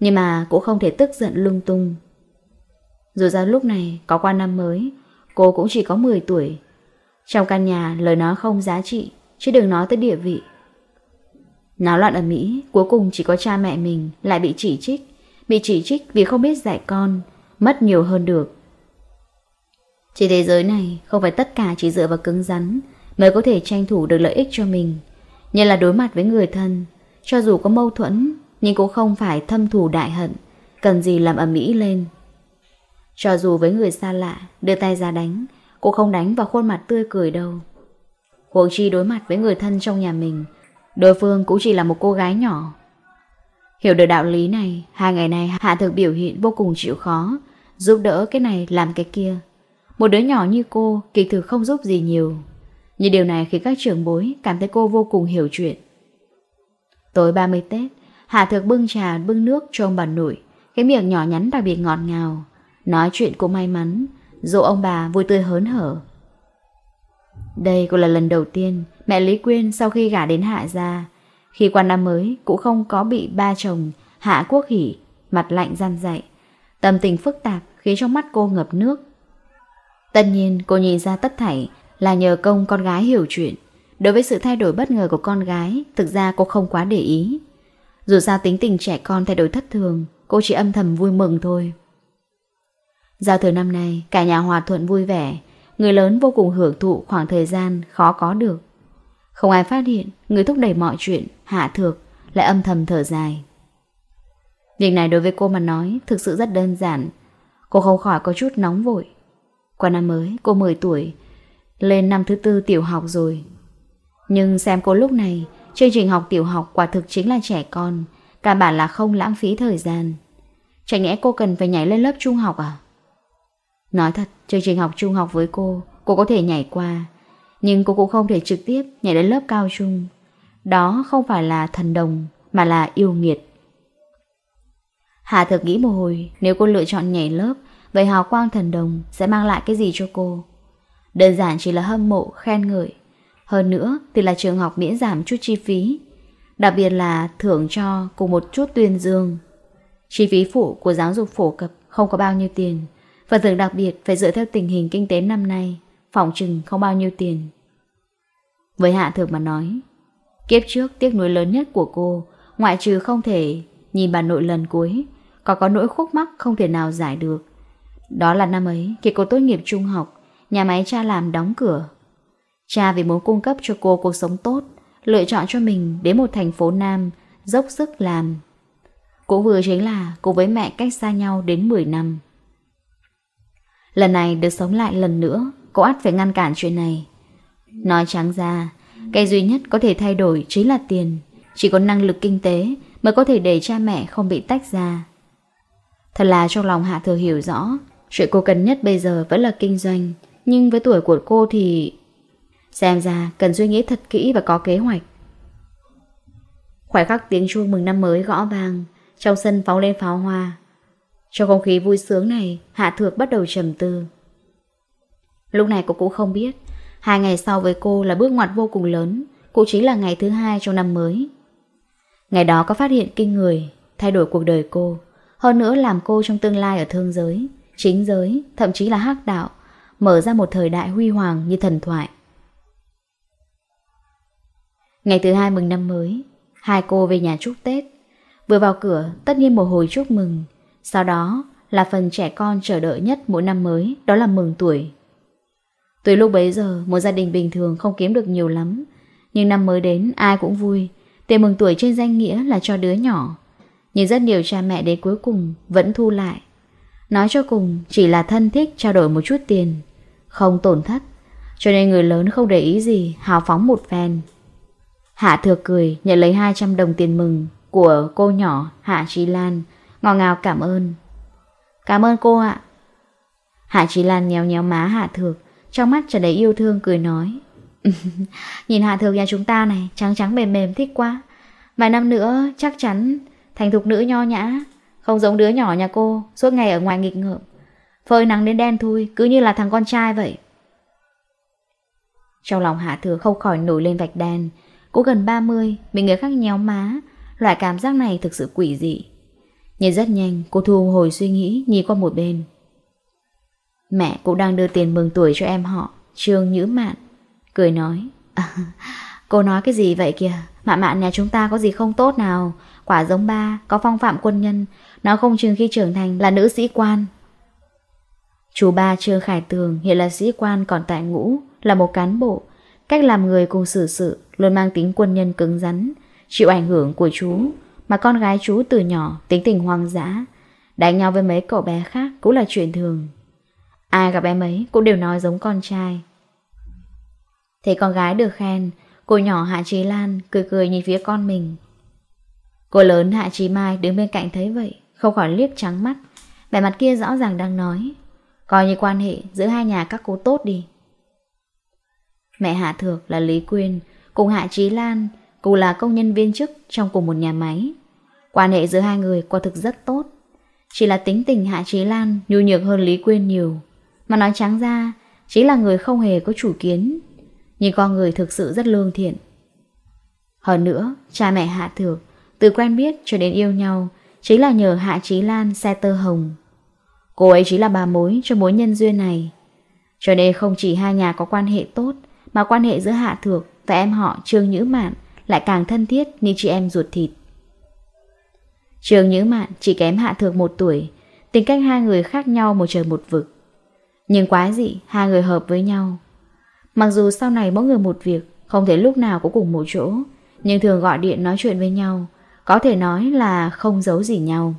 nhưng mà cũng không thể tức giận lung tung. Dù ra lúc này có qua năm mới, Cô cũng chỉ có 10 tuổi. Trong căn nhà, lời nói không giá trị, Chứ đừng nói tới địa vị. Náo loạn ở Mỹ, Cuối cùng chỉ có cha mẹ mình lại bị chỉ trích. Bị chỉ trích vì không biết dạy con, Mất nhiều hơn được. Trên thế giới này, Không phải tất cả chỉ dựa vào cứng rắn Mới có thể tranh thủ được lợi ích cho mình. Nhưng là đối mặt với người thân, Cho dù có mâu thuẫn nhưng cũng không phải thâm thù đại hận, cần gì làm ầm ĩ lên. Cho dù với người xa lạ, đưa tay ra đánh, cô không đánh vào khuôn mặt tươi cười đâu. Huống chi đối mặt với người thân trong nhà mình, đối phương cũng chỉ là một cô gái nhỏ. Hiểu được đạo lý này, hai ngày nay Hạ Thực biểu hiện vô cùng chịu khó, giúp đỡ cái này làm cái kia. Một đứa nhỏ như cô kỳ thực không giúp gì nhiều. Nhưng điều này khiến các trưởng bối cảm thấy cô vô cùng hiểu chuyện. Tối 30 Tết, Hạ Thực bưng trà, bưng nước, trông bà nội. Cái miệng nhỏ nhắn đặc biệt ngọt ngào. Nói chuyện cũng may mắn. Dù ông bà vui tươi hớn hở. Đây cũng là lần đầu tiên Mẹ Lý Quyên sau khi gả đến Hạ ra Khi qua năm mới, Cũng không có bị ba chồng, Hạ Quốc Hỷ, Mặt lạnh gian dạy. Tâm tình phức tạp khiến trong mắt cô ngập nước. Tất nhiên, cô nhìn ra tất thảy Là nhờ công con gái hiểu chuyện. Đối với sự thay đổi bất ngờ của con gái, Thực ra cô không quá để ý. Dù sao tính tình trẻ con thay đổi thất thường, Cô chỉ âm thầm vui mừng thôi. Giao thừa năm nay, Cả nhà hòa thuận vui vẻ. Người lớn vô cùng hưởng thụ khoảng thời gian khó có được. Không ai phát hiện, Người thúc đẩy mọi chuyện, Hạ thược, lại âm thầm thở dài. Việc này đối với cô mà nói, Thực sự rất đơn giản. Cô không khỏi có chút nóng vội. Qua năm mới, cô 10 tuổi, Lên năm thứ tư tiểu học rồi. Nhưng xem cô lúc này Chương trình học tiểu học quả thực chính là trẻ con, cả bản là không lãng phí thời gian. Chẳng nhẽ cô cần phải nhảy lên lớp trung học à? Nói thật, chương trình học trung học với cô, cô có thể nhảy qua, nhưng cô cũng không thể trực tiếp nhảy đến lớp cao trung. Đó không phải là thần đồng, mà là yêu nghiệt. Hà thực nghĩ một hồi, nếu cô lựa chọn nhảy lớp, vậy hào quang thần đồng sẽ mang lại cái gì cho cô? Đơn giản chỉ là hâm mộ, khen ngợi, hơn nữa thì là trường học miễn giảm chút chi phí, đặc biệt là thưởng cho cùng một chút tuyên dương. Chi phí phụ của giáo dục phổ cập không có bao nhiêu tiền, phần thưởng đặc biệt phải dựa theo tình hình kinh tế năm nay, phòng trừng không bao nhiêu tiền. Với Hạ Thược mà nói, kiếp trước tiếc nuối lớn nhất của cô, ngoại trừ không thể nhìn bà nội lần cuối, có có nỗi khúc mắc không thể nào giải được. Đó là năm ấy, khi cô tốt nghiệp trung học, nhà máy cha làm đóng cửa, Cha vì muốn cung cấp cho cô cuộc sống tốt, lựa chọn cho mình đến một thành phố nam, dốc sức làm. Cũng vừa chính là cô với mẹ cách xa nhau đến 10 năm. Lần này được sống lại lần nữa, cô ắt phải ngăn cản chuyện này. Nói trắng ra, cái duy nhất có thể thay đổi chính là tiền. Chỉ có năng lực kinh tế mới có thể để cha mẹ không bị tách ra. Thật là trong lòng Hạ Thừa hiểu rõ, chuyện cô cần nhất bây giờ vẫn là kinh doanh. Nhưng với tuổi của cô thì Xem ra cần suy nghĩ thật kỹ và có kế hoạch. Khoảnh khắc tiếng chuông mừng năm mới gõ vàng, trong sân phóng lên pháo hoa. Trong không khí vui sướng này, Hạ Thược bắt đầu trầm tư. Lúc này cô cũng không biết, hai ngày sau với cô là bước ngoặt vô cùng lớn, cũng chính là ngày thứ hai trong năm mới. Ngày đó có phát hiện kinh người, thay đổi cuộc đời cô, hơn nữa làm cô trong tương lai ở thương giới, chính giới, thậm chí là hắc đạo, mở ra một thời đại huy hoàng như thần thoại. Ngày thứ hai mừng năm mới, hai cô về nhà chúc Tết. Vừa vào cửa, tất nhiên một hồi chúc mừng. Sau đó là phần trẻ con chờ đợi nhất mỗi năm mới, đó là mừng tuổi. tuổi lúc bấy giờ, một gia đình bình thường không kiếm được nhiều lắm. Nhưng năm mới đến, ai cũng vui. Tiền mừng tuổi trên danh nghĩa là cho đứa nhỏ. Nhưng rất nhiều cha mẹ đến cuối cùng vẫn thu lại. Nói cho cùng, chỉ là thân thích trao đổi một chút tiền. Không tổn thất. Cho nên người lớn không để ý gì, hào phóng một phen. Hạ thừa cười nhận lấy 200 đồng tiền mừng của cô nhỏ Hạ Trí Lan, ngọt ngào cảm ơn. Cảm ơn cô ạ. Hạ Trí Lan nhéo nhéo má Hạ Thược, trong mắt trở đầy yêu thương cười nói. (laughs) Nhìn Hạ Thược nhà chúng ta này, trắng trắng mềm mềm thích quá. Vài năm nữa chắc chắn thành thục nữ nho nhã, không giống đứa nhỏ nhà cô, suốt ngày ở ngoài nghịch ngợm. Phơi nắng đến đen thui, cứ như là thằng con trai vậy. Trong lòng Hạ Thược không khỏi nổi lên vạch đen, Cô gần 30, mình người khác nhéo má, loại cảm giác này thực sự quỷ dị. nhìn rất nhanh, cô thu hồi suy nghĩ, nhìn qua một bên. Mẹ cũng đang đưa tiền mừng tuổi cho em họ, Trương Nhữ Mạn. Cười nói, à, cô nói cái gì vậy kìa, mạ mạn nhà chúng ta có gì không tốt nào, quả giống ba, có phong phạm quân nhân, nó không chừng khi trưởng thành là nữ sĩ quan. Chú ba Trương Khải Tường hiện là sĩ quan còn tại ngũ, là một cán bộ, Cách làm người cùng xử sự luôn mang tính quân nhân cứng rắn, chịu ảnh hưởng của chú, mà con gái chú từ nhỏ tính tình hoang dã. Đánh nhau với mấy cậu bé khác cũng là chuyện thường. Ai gặp em ấy cũng đều nói giống con trai. Thấy con gái được khen, cô nhỏ Hạ Trí Lan cười cười nhìn phía con mình. Cô lớn Hạ Trí Mai đứng bên cạnh thấy vậy, không khỏi liếc trắng mắt. Vẻ mặt kia rõ ràng đang nói, coi như quan hệ giữa hai nhà các cô tốt đi. Mẹ Hạ Thược là Lý Quyên, cùng Hạ Trí Lan, cùng là công nhân viên chức trong cùng một nhà máy. Quan hệ giữa hai người quả thực rất tốt. Chỉ là tính tình Hạ Trí Lan nhu nhược hơn Lý Quyên nhiều. Mà nói trắng ra, chỉ là người không hề có chủ kiến. Nhưng con người thực sự rất lương thiện. Hơn nữa, cha mẹ Hạ Thược, từ quen biết cho đến yêu nhau, chính là nhờ Hạ Trí Lan xe tơ hồng. Cô ấy chỉ là bà mối cho mối nhân duyên này. Cho nên không chỉ hai nhà có quan hệ tốt, mà quan hệ giữa Hạ Thược và em họ Trương Nhữ Mạn lại càng thân thiết như chị em ruột thịt. Trương Nhữ Mạn chỉ kém Hạ Thược một tuổi, tính cách hai người khác nhau một trời một vực. Nhưng quá dị, hai người hợp với nhau. Mặc dù sau này mỗi người một việc, không thể lúc nào có cùng một chỗ, nhưng thường gọi điện nói chuyện với nhau, có thể nói là không giấu gì nhau.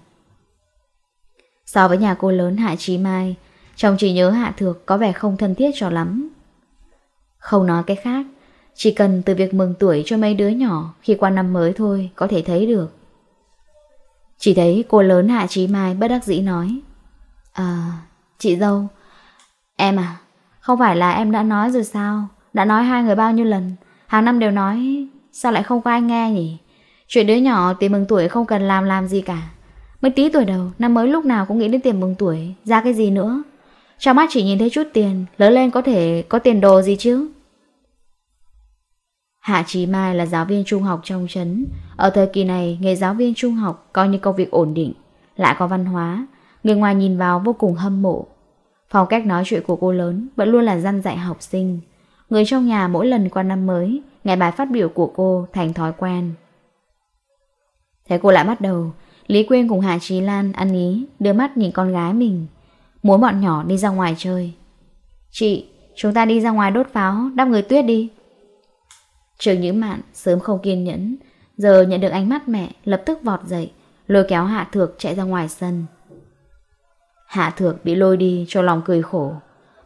So với nhà cô lớn Hạ Trí Mai, chồng chỉ nhớ Hạ Thược có vẻ không thân thiết cho lắm. Không nói cái khác, chỉ cần từ việc mừng tuổi cho mấy đứa nhỏ khi qua năm mới thôi có thể thấy được. Chỉ thấy cô lớn Hạ Trí Mai bất đắc dĩ nói. À, chị dâu, em à, không phải là em đã nói rồi sao? Đã nói hai người bao nhiêu lần, hàng năm đều nói, sao lại không có ai nghe nhỉ? Chuyện đứa nhỏ tìm mừng tuổi không cần làm làm gì cả. Mới tí tuổi đầu, năm mới lúc nào cũng nghĩ đến tiền mừng tuổi, ra cái gì nữa. Trong mắt chỉ nhìn thấy chút tiền, Lớn lên có thể có tiền đồ gì chứ? Hạ Trí Mai là giáo viên trung học trong chấn Ở thời kỳ này, Nghề giáo viên trung học coi như công việc ổn định, Lại có văn hóa. Người ngoài nhìn vào vô cùng hâm mộ. Phong cách nói chuyện của cô lớn Vẫn luôn là dân dạy học sinh. Người trong nhà mỗi lần qua năm mới ngày bài phát biểu của cô thành thói quen. Thế cô lại bắt đầu. Lý Quyên cùng Hạ Trí Lan ăn ý, Đưa mắt nhìn con gái mình muốn bọn nhỏ đi ra ngoài chơi. Chị, chúng ta đi ra ngoài đốt pháo, đắp người tuyết đi. Trường Nhữ Mạn sớm không kiên nhẫn, giờ nhận được ánh mắt mẹ lập tức vọt dậy, lôi kéo Hạ Thược chạy ra ngoài sân. Hạ Thược bị lôi đi cho lòng cười khổ.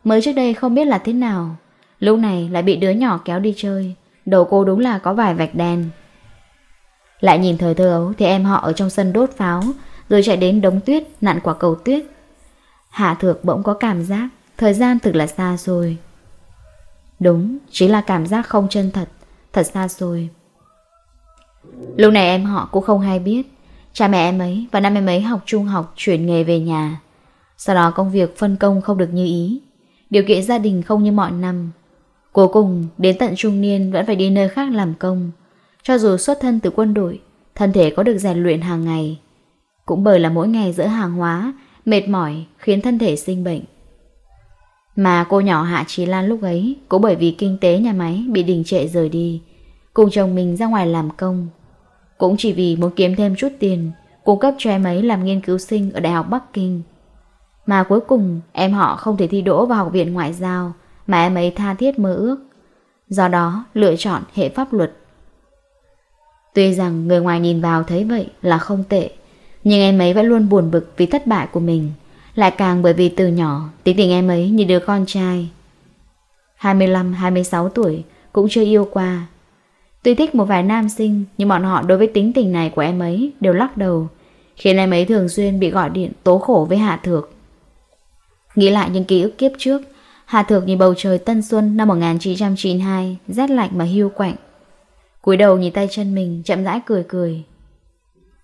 Mới trước đây không biết là thế nào, lúc này lại bị đứa nhỏ kéo đi chơi, đầu cô đúng là có vài vạch đen. Lại nhìn thời thơ ấu thì em họ ở trong sân đốt pháo, rồi chạy đến đống tuyết, nặn quả cầu tuyết, Hạ Thược bỗng có cảm giác thời gian thực là xa rồi. Đúng, chính là cảm giác không chân thật, thật xa xôi. Lúc này em họ cũng không hay biết, cha mẹ em ấy và năm em ấy học trung học chuyển nghề về nhà. Sau đó công việc phân công không được như ý, điều kiện gia đình không như mọi năm. Cuối cùng, đến tận trung niên vẫn phải đi nơi khác làm công. Cho dù xuất thân từ quân đội, thân thể có được rèn luyện hàng ngày. Cũng bởi là mỗi ngày giữa hàng hóa mệt mỏi khiến thân thể sinh bệnh. Mà cô nhỏ Hạ Trí Lan lúc ấy cũng bởi vì kinh tế nhà máy bị đình trệ rời đi, cùng chồng mình ra ngoài làm công. Cũng chỉ vì muốn kiếm thêm chút tiền, cung cấp cho em ấy làm nghiên cứu sinh ở Đại học Bắc Kinh. Mà cuối cùng em họ không thể thi đỗ vào Học viện Ngoại giao mà em ấy tha thiết mơ ước. Do đó lựa chọn hệ pháp luật. Tuy rằng người ngoài nhìn vào thấy vậy là không tệ, nhưng em ấy vẫn luôn buồn bực vì thất bại của mình. Lại càng bởi vì từ nhỏ, Tính tình em ấy như đứa con trai. 25-26 tuổi, Cũng chưa yêu qua. Tuy thích một vài nam sinh, Nhưng bọn họ đối với tính tình này của em ấy Đều lắc đầu, Khiến em ấy thường xuyên bị gọi điện tố khổ với Hạ Thược. Nghĩ lại những ký ức kiếp trước, Hạ Thược nhìn bầu trời tân xuân năm 1992 Rét lạnh mà hưu quạnh. Cúi đầu nhìn tay chân mình, chậm rãi cười cười.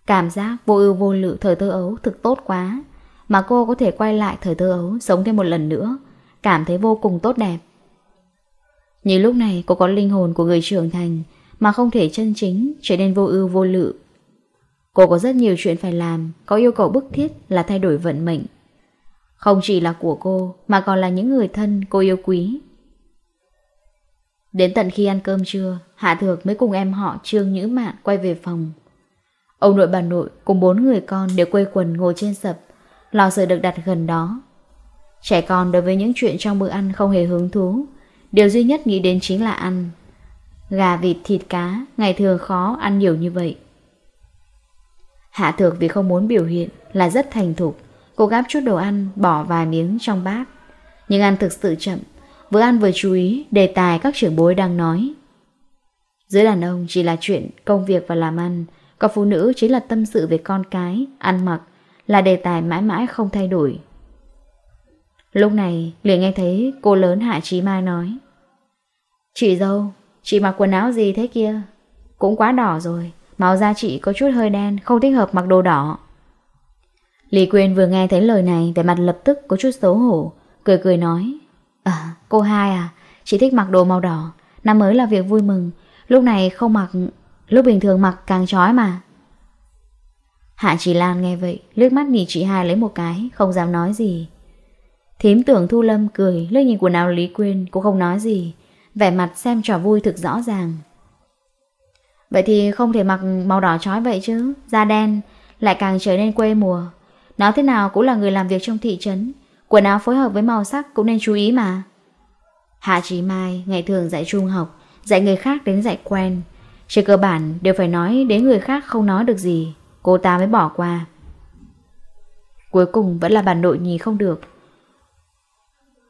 Cảm giác vô ưu vô lự thời thơ ấu thực tốt quá. Mà cô có thể quay lại thời thơ ấu Sống thêm một lần nữa. Cảm thấy vô cùng tốt đẹp. Nhưng lúc này, cô có linh hồn của người trưởng thành Mà không thể chân chính Trở nên vô ưu vô lự. Cô có rất nhiều chuyện phải làm, Có yêu cầu bức thiết là thay đổi vận mệnh. Không chỉ là của cô, Mà còn là những người thân cô yêu quý. Đến tận khi ăn cơm trưa, Hạ Thược mới cùng em họ Trương Nhữ Mạn quay về phòng. Ông nội bà nội cùng bốn người con đều quây quần ngồi trên sập, lò sưởi được đặt gần đó. Trẻ con đối với những chuyện trong bữa ăn không hề hứng thú, điều duy nhất nghĩ đến chính là ăn. Gà, vịt, thịt cá, ngày thường khó ăn nhiều như vậy. Hạ thược vì không muốn biểu hiện là rất thành thục, cô gắp chút đồ ăn, bỏ vài miếng trong bát. Nhưng ăn thực sự chậm, vừa ăn vừa chú ý đề tài các trưởng bối đang nói. Giữa đàn ông chỉ là chuyện công việc và làm ăn, còn phụ nữ chính là tâm sự về con cái, ăn mặc, là đề tài mãi mãi không thay đổi. Lúc này liền nghe thấy cô lớn Hạ Trí Mai nói Chị dâu, chị mặc quần áo gì thế kia? Cũng quá đỏ rồi, màu da chị có chút hơi đen, không thích hợp mặc đồ đỏ. Lý Quyên vừa nghe thấy lời này vẻ mặt lập tức có chút xấu hổ, cười cười nói À, cô hai à, chị thích mặc đồ màu đỏ, năm mới là việc vui mừng, lúc này không mặc Lúc bình thường mặc càng chói mà. Hạ chỉ Lan nghe vậy, Lướt mắt nhìn chị hai lấy một cái, Không dám nói gì. Thím tưởng Thu Lâm cười, Lướt nhìn quần áo Lý Quyên, Cũng không nói gì. Vẻ mặt xem trò vui thực rõ ràng. Vậy thì không thể mặc màu đỏ chói vậy chứ, Da đen, lại càng trở nên quê mùa. Nói thế nào cũng là người làm việc trong thị trấn. Quần áo phối hợp với màu sắc cũng nên chú ý mà. Hạ Trí Mai, ngày thường dạy trung học, Dạy người khác đến dạy quen. Trên cơ bản đều phải nói đến người khác không nói được gì. Cô ta mới bỏ qua. Cuối cùng vẫn là bà nội nhì không được.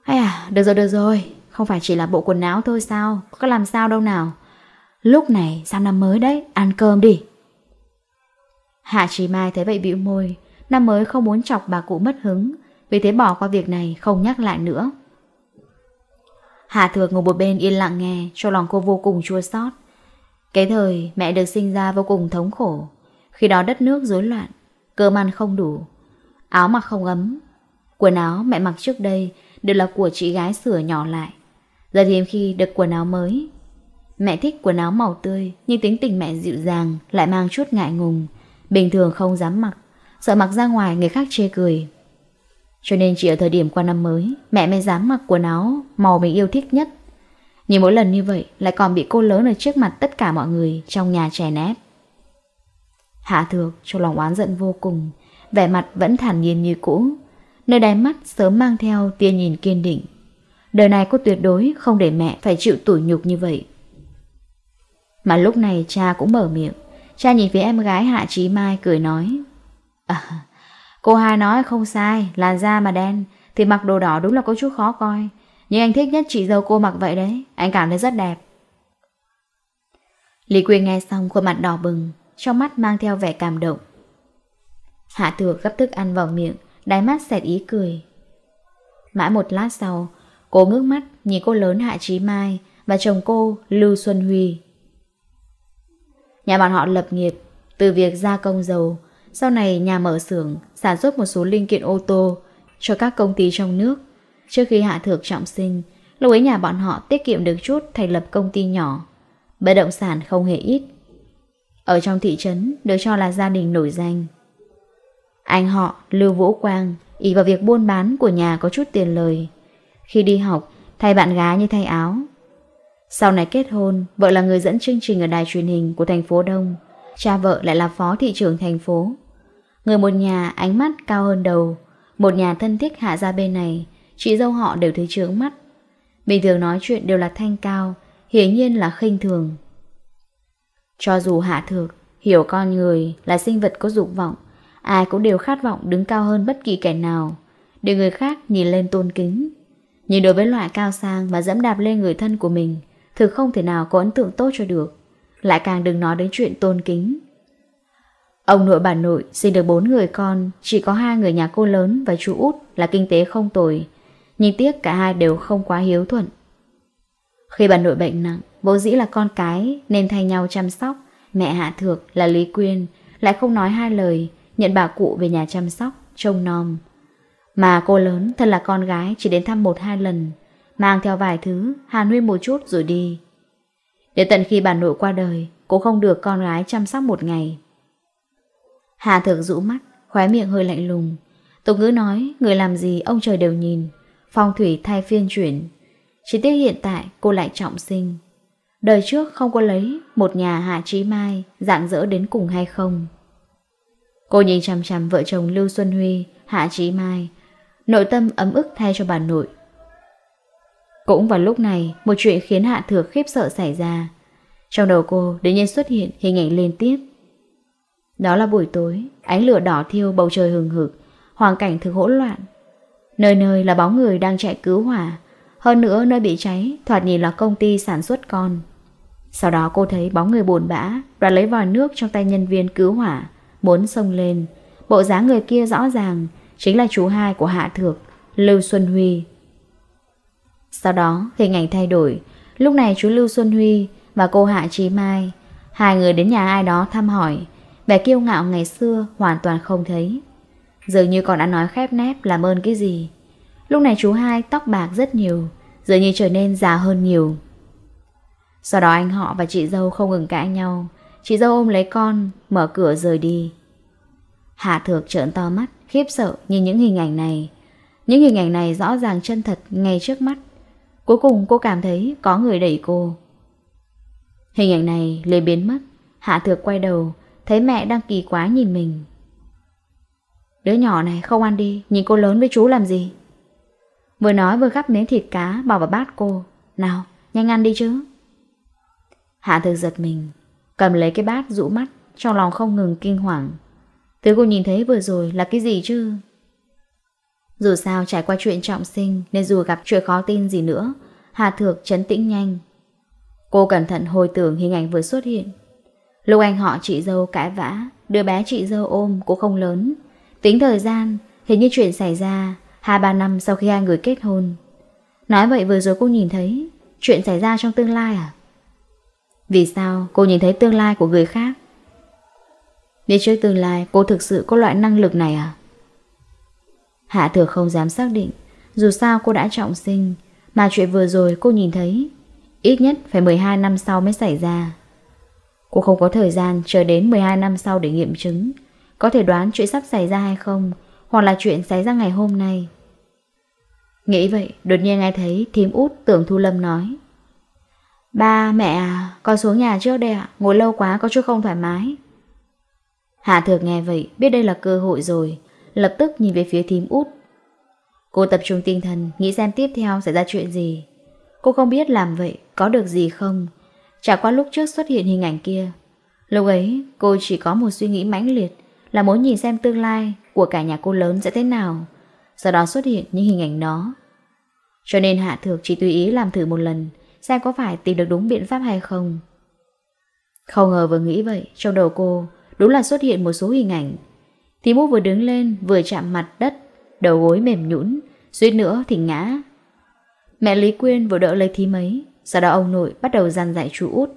Hay à, được rồi được rồi. Không phải chỉ là bộ quần áo thôi sao? Có làm sao đâu nào. Lúc này sang năm mới đấy, ăn cơm đi. Hạ Trì Mai thấy vậy bĩu môi. Năm mới không muốn chọc bà cụ mất hứng. Vì thế bỏ qua việc này không nhắc lại nữa. Hạ Thược ngồi một bên yên lặng nghe Cho lòng cô vô cùng chua xót. Cái thời mẹ được sinh ra vô cùng thống khổ, khi đó đất nước rối loạn, cơm ăn không đủ, áo mặc không ấm. Quần áo mẹ mặc trước đây đều là của chị gái sửa nhỏ lại, giờ thì khi được quần áo mới. Mẹ thích quần áo màu tươi, nhưng tính tình mẹ dịu dàng lại mang chút ngại ngùng, bình thường không dám mặc, sợ mặc ra ngoài người khác chê cười. Cho nên chỉ ở thời điểm qua năm mới, mẹ mới dám mặc quần áo màu mình yêu thích nhất nhưng mỗi lần như vậy lại còn bị cô lớn ở trước mặt tất cả mọi người trong nhà chè nép. Hạ thược trong lòng oán giận vô cùng, vẻ mặt vẫn thản nhiên như cũ. Nơi đáy mắt sớm mang theo tia nhìn kiên định. Đời này cô tuyệt đối không để mẹ phải chịu tủi nhục như vậy. Mà lúc này cha cũng mở miệng. Cha nhìn phía em gái Hạ Trí Mai cười nói. À, cô hai nói không sai, làn da mà đen thì mặc đồ đỏ đúng là có chút khó coi. Nhưng anh thích nhất chị dâu cô mặc vậy đấy. Anh cảm thấy rất đẹp. Lý Quyên nghe xong, khuôn mặt đỏ bừng, Trong mắt mang theo vẻ cảm động. Hạ thừa gấp thức ăn vào miệng, Đáy mắt xẹt ý cười. Mãi một lát sau, Cô ngước mắt nhìn cô lớn Hạ Trí Mai Và chồng cô Lưu Xuân Huy. Nhà bọn họ lập nghiệp, Từ việc gia công dầu, Sau này nhà mở xưởng, Sản xuất một số linh kiện ô tô Cho các công ty trong nước. Trước khi Hạ Thược trọng sinh, lúc ấy nhà bọn họ tiết kiệm được chút thành lập công ty nhỏ. Bất động sản không hề ít. Ở trong thị trấn được cho là gia đình nổi danh. Anh họ Lưu Vũ Quang ý vào việc buôn bán của nhà có chút tiền lời. Khi đi học, thay bạn gái như thay áo. Sau này kết hôn, vợ là người dẫn chương trình ở đài truyền hình của thành phố Đông. Cha vợ lại là phó thị trưởng thành phố. Người một nhà ánh mắt cao hơn đầu, một nhà thân thiết hạ gia bên này Chị dâu họ đều thấy trướng mắt. Bình thường nói chuyện đều là thanh cao, Hiển nhiên là khinh thường. Cho dù hạ thược, Hiểu con người là sinh vật có dục vọng, Ai cũng đều khát vọng đứng cao hơn bất kỳ kẻ nào, Để người khác nhìn lên tôn kính. Nhưng đối với loại cao sang Mà dẫm đạp lên người thân của mình, Thực không thể nào có ấn tượng tốt cho được, Lại càng đừng nói đến chuyện tôn kính. Ông nội bà nội sinh được bốn người con, Chỉ có hai người nhà cô lớn và chú út Là kinh tế không tồi nhưng tiếc cả hai đều không quá hiếu thuận. Khi bà nội bệnh nặng, bố dĩ là con cái nên thay nhau chăm sóc, mẹ Hạ Thược là Lý Quyên lại không nói hai lời, nhận bà cụ về nhà chăm sóc, trông nom. Mà cô lớn thật là con gái chỉ đến thăm một hai lần, mang theo vài thứ, hàn huyên một chút rồi đi. Để tận khi bà nội qua đời, cô không được con gái chăm sóc một ngày. Hà Thược rũ mắt, khóe miệng hơi lạnh lùng. Tục ngữ nói, người làm gì ông trời đều nhìn. Phong thủy thay phiên chuyển. Chỉ tiếc hiện tại cô lại trọng sinh. Đời trước không có lấy Một nhà hạ trí mai dạng dỡ đến cùng hay không? Cô nhìn chằm chằm vợ chồng Lưu Xuân Huy Hạ trí mai. Nội tâm ấm ức thay cho bà nội. Cũng vào lúc này, Một chuyện khiến Hạ Thược khiếp sợ xảy ra. Trong đầu cô đột nhiên xuất hiện Hình ảnh liên tiếp. Đó là buổi tối, Ánh lửa đỏ thiêu bầu trời hừng hực, Hoàn cảnh thực hỗn loạn. Nơi nơi là bóng người đang chạy cứu hỏa. Hơn nữa nơi bị cháy, Thoạt nhìn là công ty sản xuất con. Sau đó cô thấy bóng người buồn bã, Đoạt lấy vòi nước trong tay nhân viên cứu hỏa, Muốn sông lên. Bộ dáng người kia rõ ràng, Chính là chú hai của Hạ Thược, Lưu Xuân Huy. Sau đó, hình ảnh thay đổi. Lúc này chú Lưu Xuân Huy Và cô Hạ Trí Mai, Hai người đến nhà ai đó thăm hỏi. Vẻ kiêu ngạo ngày xưa hoàn toàn không thấy. Dường như còn ăn nói khép nép làm ơn cái gì. Lúc này chú hai tóc bạc rất nhiều, Dường như trở nên già hơn nhiều. Sau đó anh họ và chị dâu không ngừng cãi nhau. Chị dâu ôm lấy con, Mở cửa rời đi. Hạ thược trợn to mắt, Khiếp sợ nhìn những hình ảnh này. Những hình ảnh này rõ ràng chân thật ngay trước mắt. Cuối cùng cô cảm thấy có người đẩy cô. Hình ảnh này liền biến mất. Hạ thược quay đầu, Thấy mẹ đang kỳ quá nhìn mình. Đứa nhỏ này không ăn đi, nhìn cô lớn với chú làm gì? Vừa nói vừa gắp miếng thịt cá bỏ vào bát cô. Nào, nhanh ăn đi chứ. Hạ thực giật mình, cầm lấy cái bát rũ mắt, trong lòng không ngừng kinh hoàng. Thứ cô nhìn thấy vừa rồi là cái gì chứ? Dù sao trải qua chuyện trọng sinh nên dù gặp chuyện khó tin gì nữa, Hà Thược chấn tĩnh nhanh. Cô cẩn thận hồi tưởng hình ảnh vừa xuất hiện. Lúc anh họ chị dâu cãi vã, đứa bé chị dâu ôm cũng không lớn, Tính thời gian, hình như chuyện xảy ra 2-3 năm sau khi hai người kết hôn. Nói vậy vừa rồi cô nhìn thấy chuyện xảy ra trong tương lai à? Vì sao cô nhìn thấy tương lai của người khác? Biết trước tương lai cô thực sự có loại năng lực này à? Hạ thừa không dám xác định Dù sao cô đã trọng sinh Mà chuyện vừa rồi cô nhìn thấy Ít nhất phải 12 năm sau mới xảy ra Cô không có thời gian chờ đến 12 năm sau để nghiệm chứng có thể đoán chuyện sắp xảy ra hay không, Hoặc là chuyện xảy ra ngày hôm nay. Nghĩ vậy, Đột nhiên nghe thấy thím út tưởng Thu Lâm nói. Ba, mẹ à Con xuống nhà trước đây ạ, Ngồi lâu quá có chút không thoải mái. Hạ thược nghe vậy, Biết đây là cơ hội rồi, Lập tức nhìn về phía thím út. Cô tập trung tinh thần, Nghĩ xem tiếp theo xảy ra chuyện gì. Cô không biết làm vậy có được gì không. Chả qua lúc trước xuất hiện hình ảnh kia. Lúc ấy, cô chỉ có một suy nghĩ mãnh liệt là muốn nhìn xem tương lai của cả nhà cô lớn sẽ thế nào, sau đó xuất hiện những hình ảnh đó. Cho nên Hạ Thược chỉ tùy ý làm thử một lần, xem có phải tìm được đúng biện pháp hay không. Không ngờ vừa nghĩ vậy, trong đầu cô đúng là xuất hiện một số hình ảnh. Tí mũ vừa đứng lên, vừa chạm mặt đất, đầu gối mềm nhũn, suýt nữa thì ngã. Mẹ Lý Quyên vừa đỡ lấy thí mấy, sau đó ông nội bắt đầu dằn dạy chú út.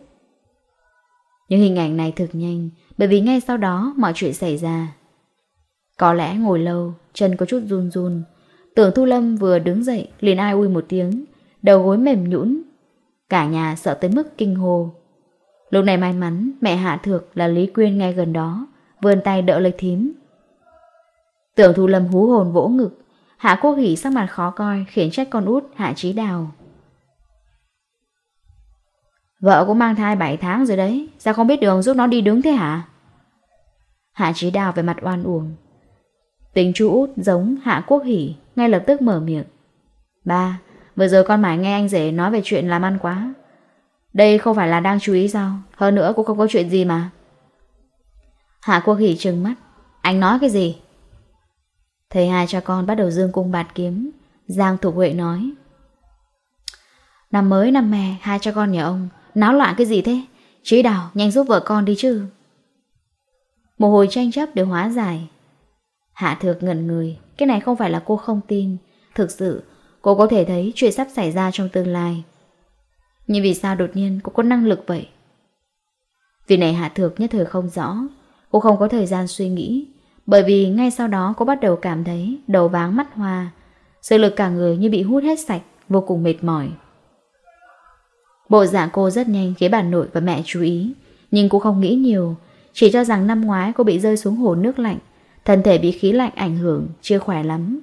Những hình ảnh này thực nhanh, bởi vì ngay sau đó mọi chuyện xảy ra. Có lẽ ngồi lâu, Chân có chút run run. Tưởng Thu Lâm vừa đứng dậy, liền ai ui một tiếng. Đầu gối mềm nhũn, Cả nhà sợ tới mức kinh hồ Lúc này may mắn, mẹ Hạ Thược là Lý Quyên ngay gần đó, Vươn tay đỡ lấy thím. Tưởng Thu Lâm hú hồn vỗ ngực, Hạ Quốc Hỷ sắc mặt khó coi, khiến trách con út Hạ Trí Đào. Vợ cũng mang thai 7 tháng rồi đấy. Sao không biết đường giúp nó đi đứng thế hả? Hạ trí đào về mặt oan uổng. Tình chú út giống Hạ Quốc Hỷ Ngay lập tức mở miệng. Ba, vừa giờ con mải nghe anh rể nói về chuyện làm ăn quá. Đây không phải là đang chú ý sao? Hơn nữa cũng không có chuyện gì mà. Hạ Quốc Hỷ trừng mắt. Anh nói cái gì? Thầy hai cho con bắt đầu dương cung bạt kiếm. Giang Thục Huệ nói. Năm mới năm mè Hai cha con nhà ông Náo loạn cái gì thế? Chí đào, nhanh giúp vợ con đi chứ. Mồ hồi tranh chấp đều hóa giải. Hạ thược ngẩn người, Cái này không phải là cô không tin. Thực sự, cô có thể thấy chuyện sắp xảy ra trong tương lai. Nhưng vì sao đột nhiên cô có năng lực vậy? Vì này Hạ Thược nhất thời không rõ. Cô không có thời gian suy nghĩ, Bởi vì ngay sau đó cô bắt đầu cảm thấy đầu váng mắt hoa. Sự lực cả người như bị hút hết sạch, Vô cùng mệt mỏi. Bộ dạng cô rất nhanh khiến bà nội và mẹ chú ý, nhưng cô không nghĩ nhiều, chỉ cho rằng năm ngoái cô bị rơi xuống hồ nước lạnh, thân thể bị khí lạnh ảnh hưởng, chưa khỏe lắm.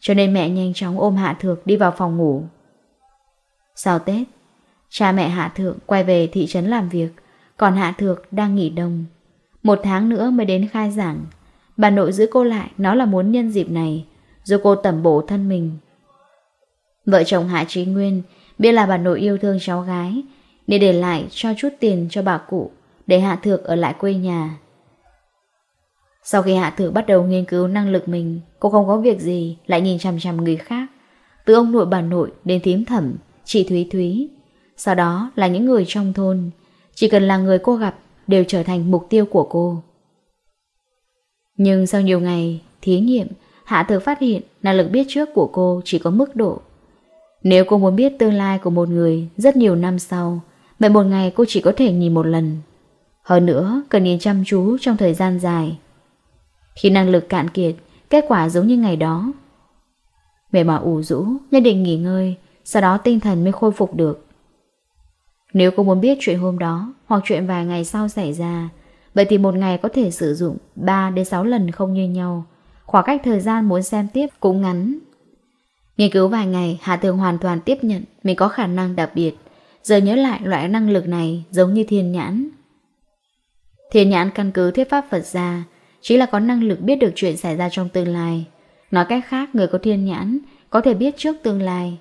Cho nên mẹ nhanh chóng ôm Hạ Thược đi vào phòng ngủ. Sau Tết, cha mẹ Hạ Thược quay về thị trấn làm việc, còn Hạ Thược đang nghỉ đông. Một tháng nữa mới đến khai giảng, bà nội giữ cô lại nó là muốn nhân dịp này, rồi cô tẩm bổ thân mình. Vợ chồng Hạ Trí Nguyên Biết là bà nội yêu thương cháu gái, Nên để lại cho chút tiền cho bà cụ Để Hạ Thược ở lại quê nhà. Sau khi Hạ Thược bắt đầu nghiên cứu năng lực mình, Cô không có việc gì, Lại nhìn chằm chằm người khác. Từ ông nội bà nội đến thím thẩm, Chị Thúy Thúy. Sau đó là những người trong thôn. Chỉ cần là người cô gặp Đều trở thành mục tiêu của cô. Nhưng sau nhiều ngày Thí nghiệm, Hạ Thược phát hiện năng lực biết trước của cô chỉ có mức độ nếu cô muốn biết tương lai của một người rất nhiều năm sau, vậy một ngày cô chỉ có thể nhìn một lần. Hơn nữa, cần nhìn chăm chú trong thời gian dài. Khi năng lực cạn kiệt, kết quả giống như ngày đó. Mẹ bỏ ủ rũ, nhất định nghỉ ngơi, sau đó tinh thần mới khôi phục được. Nếu cô muốn biết chuyện hôm đó hoặc chuyện vài ngày sau xảy ra, vậy thì một ngày có thể sử dụng 3 đến 6 lần không như nhau. Khoảng cách thời gian muốn xem tiếp cũng ngắn Nghiên cứu vài ngày, Hạ Tường hoàn toàn tiếp nhận mình có khả năng đặc biệt. Giờ nhớ lại loại năng lực này giống như thiên nhãn. Thiên nhãn căn cứ thuyết pháp Phật gia, chính là có năng lực biết được chuyện xảy ra trong tương lai. Nói cách khác, người có thiên nhãn có thể biết trước tương lai.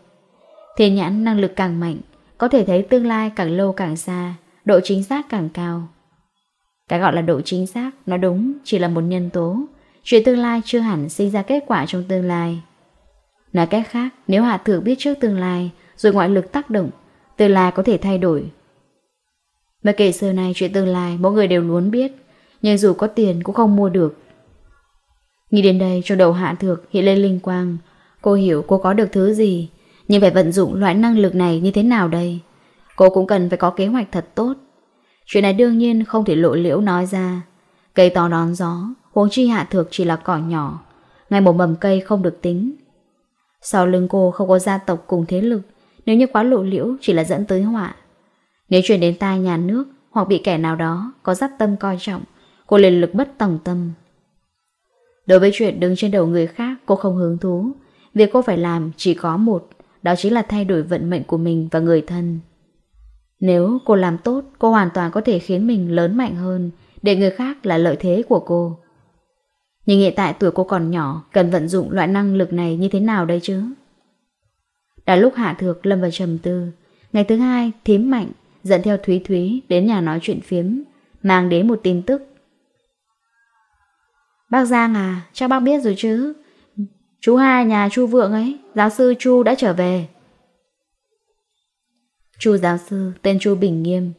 Thiên nhãn năng lực càng mạnh, có thể thấy tương lai càng lâu càng xa, độ chính xác càng cao. Cái gọi là độ chính xác, nó đúng, chỉ là một nhân tố. Chuyện tương lai chưa hẳn sinh ra kết quả trong tương lai. Nói cách khác, nếu Hạ Thược biết trước tương lai, rồi ngoại lực tác động, tương lai có thể thay đổi. Mà kể giờ này chuyện tương lai mỗi người đều muốn biết, nhưng dù có tiền cũng không mua được. Nghĩ đến đây, trong đầu Hạ Thược hiện lên linh quang. Cô hiểu cô có được thứ gì, nhưng phải vận dụng loại năng lực này như thế nào đây? Cô cũng cần phải có kế hoạch thật tốt. Chuyện này đương nhiên không thể lộ liễu nói ra. Cây to đón gió, huống chi Hạ Thược chỉ là cỏ nhỏ. ngày một mầm cây không được tính, sau lưng cô không có gia tộc cùng thế lực, Nếu như quá lộ liễu chỉ là dẫn tới họa. Nếu chuyển đến tai nhà nước Hoặc bị kẻ nào đó có giáp tâm coi trọng, Cô liền lực bất tòng tâm. Đối với chuyện đứng trên đầu người khác, Cô không hứng thú. Việc cô phải làm chỉ có một, Đó chính là thay đổi vận mệnh của mình và người thân. Nếu cô làm tốt, Cô hoàn toàn có thể khiến mình lớn mạnh hơn, Để người khác là lợi thế của cô. Nhưng hiện tại tuổi cô còn nhỏ, cần vận dụng loại năng lực này như thế nào đây chứ? Đã lúc Hạ Thược lâm vào trầm tư, ngày thứ hai thím mạnh dẫn theo Thúy Thúy đến nhà nói chuyện phiếm, mang đến một tin tức. Bác Giang à, chắc bác biết rồi chứ. Chú hai nhà Chu Vượng ấy, giáo sư Chu đã trở về. Chu giáo sư tên Chu Bình Nghiêm,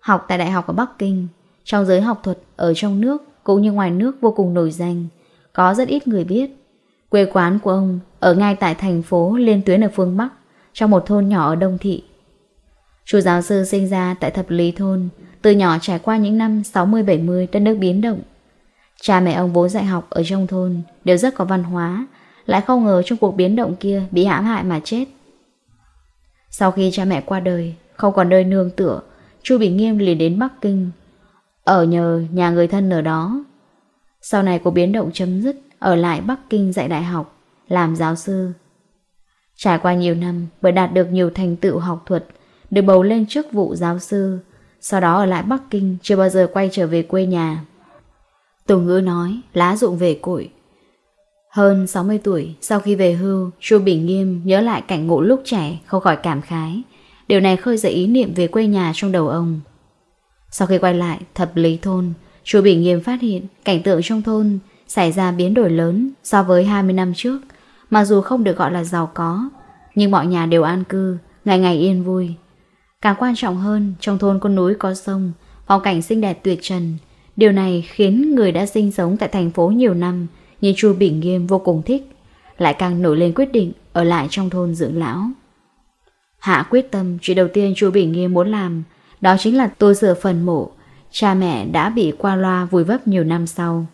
học tại Đại học ở Bắc Kinh, trong giới học thuật ở trong nước cũng như ngoài nước vô cùng nổi danh, có rất ít người biết. Quê quán của ông ở ngay tại thành phố Liên tuyến ở phương Bắc, trong một thôn nhỏ ở Đông Thị. Chú giáo sư sinh ra tại thập lý thôn, từ nhỏ trải qua những năm 60-70 đất nước biến động. Cha mẹ ông vốn dạy học ở trong thôn, đều rất có văn hóa, lại không ngờ trong cuộc biến động kia bị hãm hại mà chết. Sau khi cha mẹ qua đời, không còn nơi nương tựa, chú Bình Nghiêm liền đến Bắc Kinh ở nhờ nhà người thân ở đó. Sau này cô biến động chấm dứt, Ở lại Bắc Kinh dạy đại học, Làm giáo sư. Trải qua nhiều năm Bởi đạt được nhiều thành tựu học thuật, Được bầu lên chức vụ giáo sư, Sau đó ở lại Bắc Kinh Chưa bao giờ quay trở về quê nhà. Tổ ngữ nói, lá dụng về cội. Hơn 60 tuổi, Sau khi về hưu, Chu Bình Nghiêm nhớ lại cảnh ngộ lúc trẻ, Không khỏi cảm khái. Điều này khơi dậy ý niệm về quê nhà trong đầu ông. Sau khi quay lại thập lý thôn, chú Bình Nghiêm phát hiện cảnh tượng trong thôn xảy ra biến đổi lớn so với 20 năm trước. Mặc dù không được gọi là giàu có, nhưng mọi nhà đều an cư, ngày ngày yên vui. Càng quan trọng hơn, trong thôn có núi có sông, phong cảnh xinh đẹp tuyệt trần. Điều này khiến người đã sinh sống tại thành phố nhiều năm như Chu Bình Nghiêm vô cùng thích, lại càng nổi lên quyết định ở lại trong thôn dưỡng lão. Hạ quyết tâm, chuyện đầu tiên Chu Bình Nghiêm muốn làm đó chính là tôi sửa phần mộ, cha mẹ đã bị qua loa vùi vấp nhiều năm sau.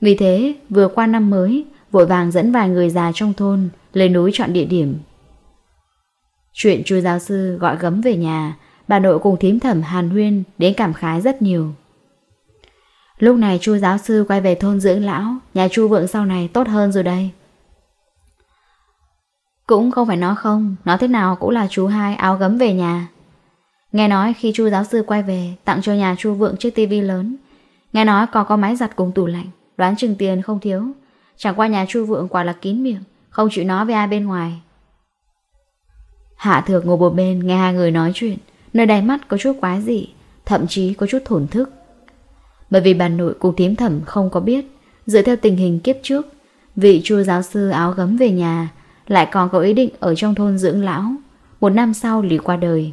Vì thế, vừa qua năm mới, vội vàng dẫn vài người già trong thôn lên núi chọn địa điểm. Chuyện chú giáo sư gọi gấm về nhà, bà nội cùng thím thẩm Hàn Huyên đến cảm khái rất nhiều. Lúc này chú giáo sư quay về thôn dưỡng lão, nhà chú vượng sau này tốt hơn rồi đây. Cũng không phải nó không, nó thế nào cũng là chú hai áo gấm về nhà. Nghe nói khi chu giáo sư quay về, Tặng cho nhà chu vượng chiếc tivi lớn. Nghe nói còn có máy giặt cùng tủ lạnh, Đoán chừng tiền không thiếu. Chẳng qua nhà chu vượng quả là kín miệng, Không chịu nói với ai bên ngoài. Hạ thược ngồi một bên, nghe hai người nói chuyện. Nơi đáy mắt có chút quái dị, Thậm chí có chút thổn thức. Bởi vì bà nội cùng thím thẩm không có biết, Dựa theo tình hình kiếp trước, Vị chu giáo sư áo gấm về nhà Lại còn có ý định ở trong thôn dưỡng lão. Một năm sau lì qua đời.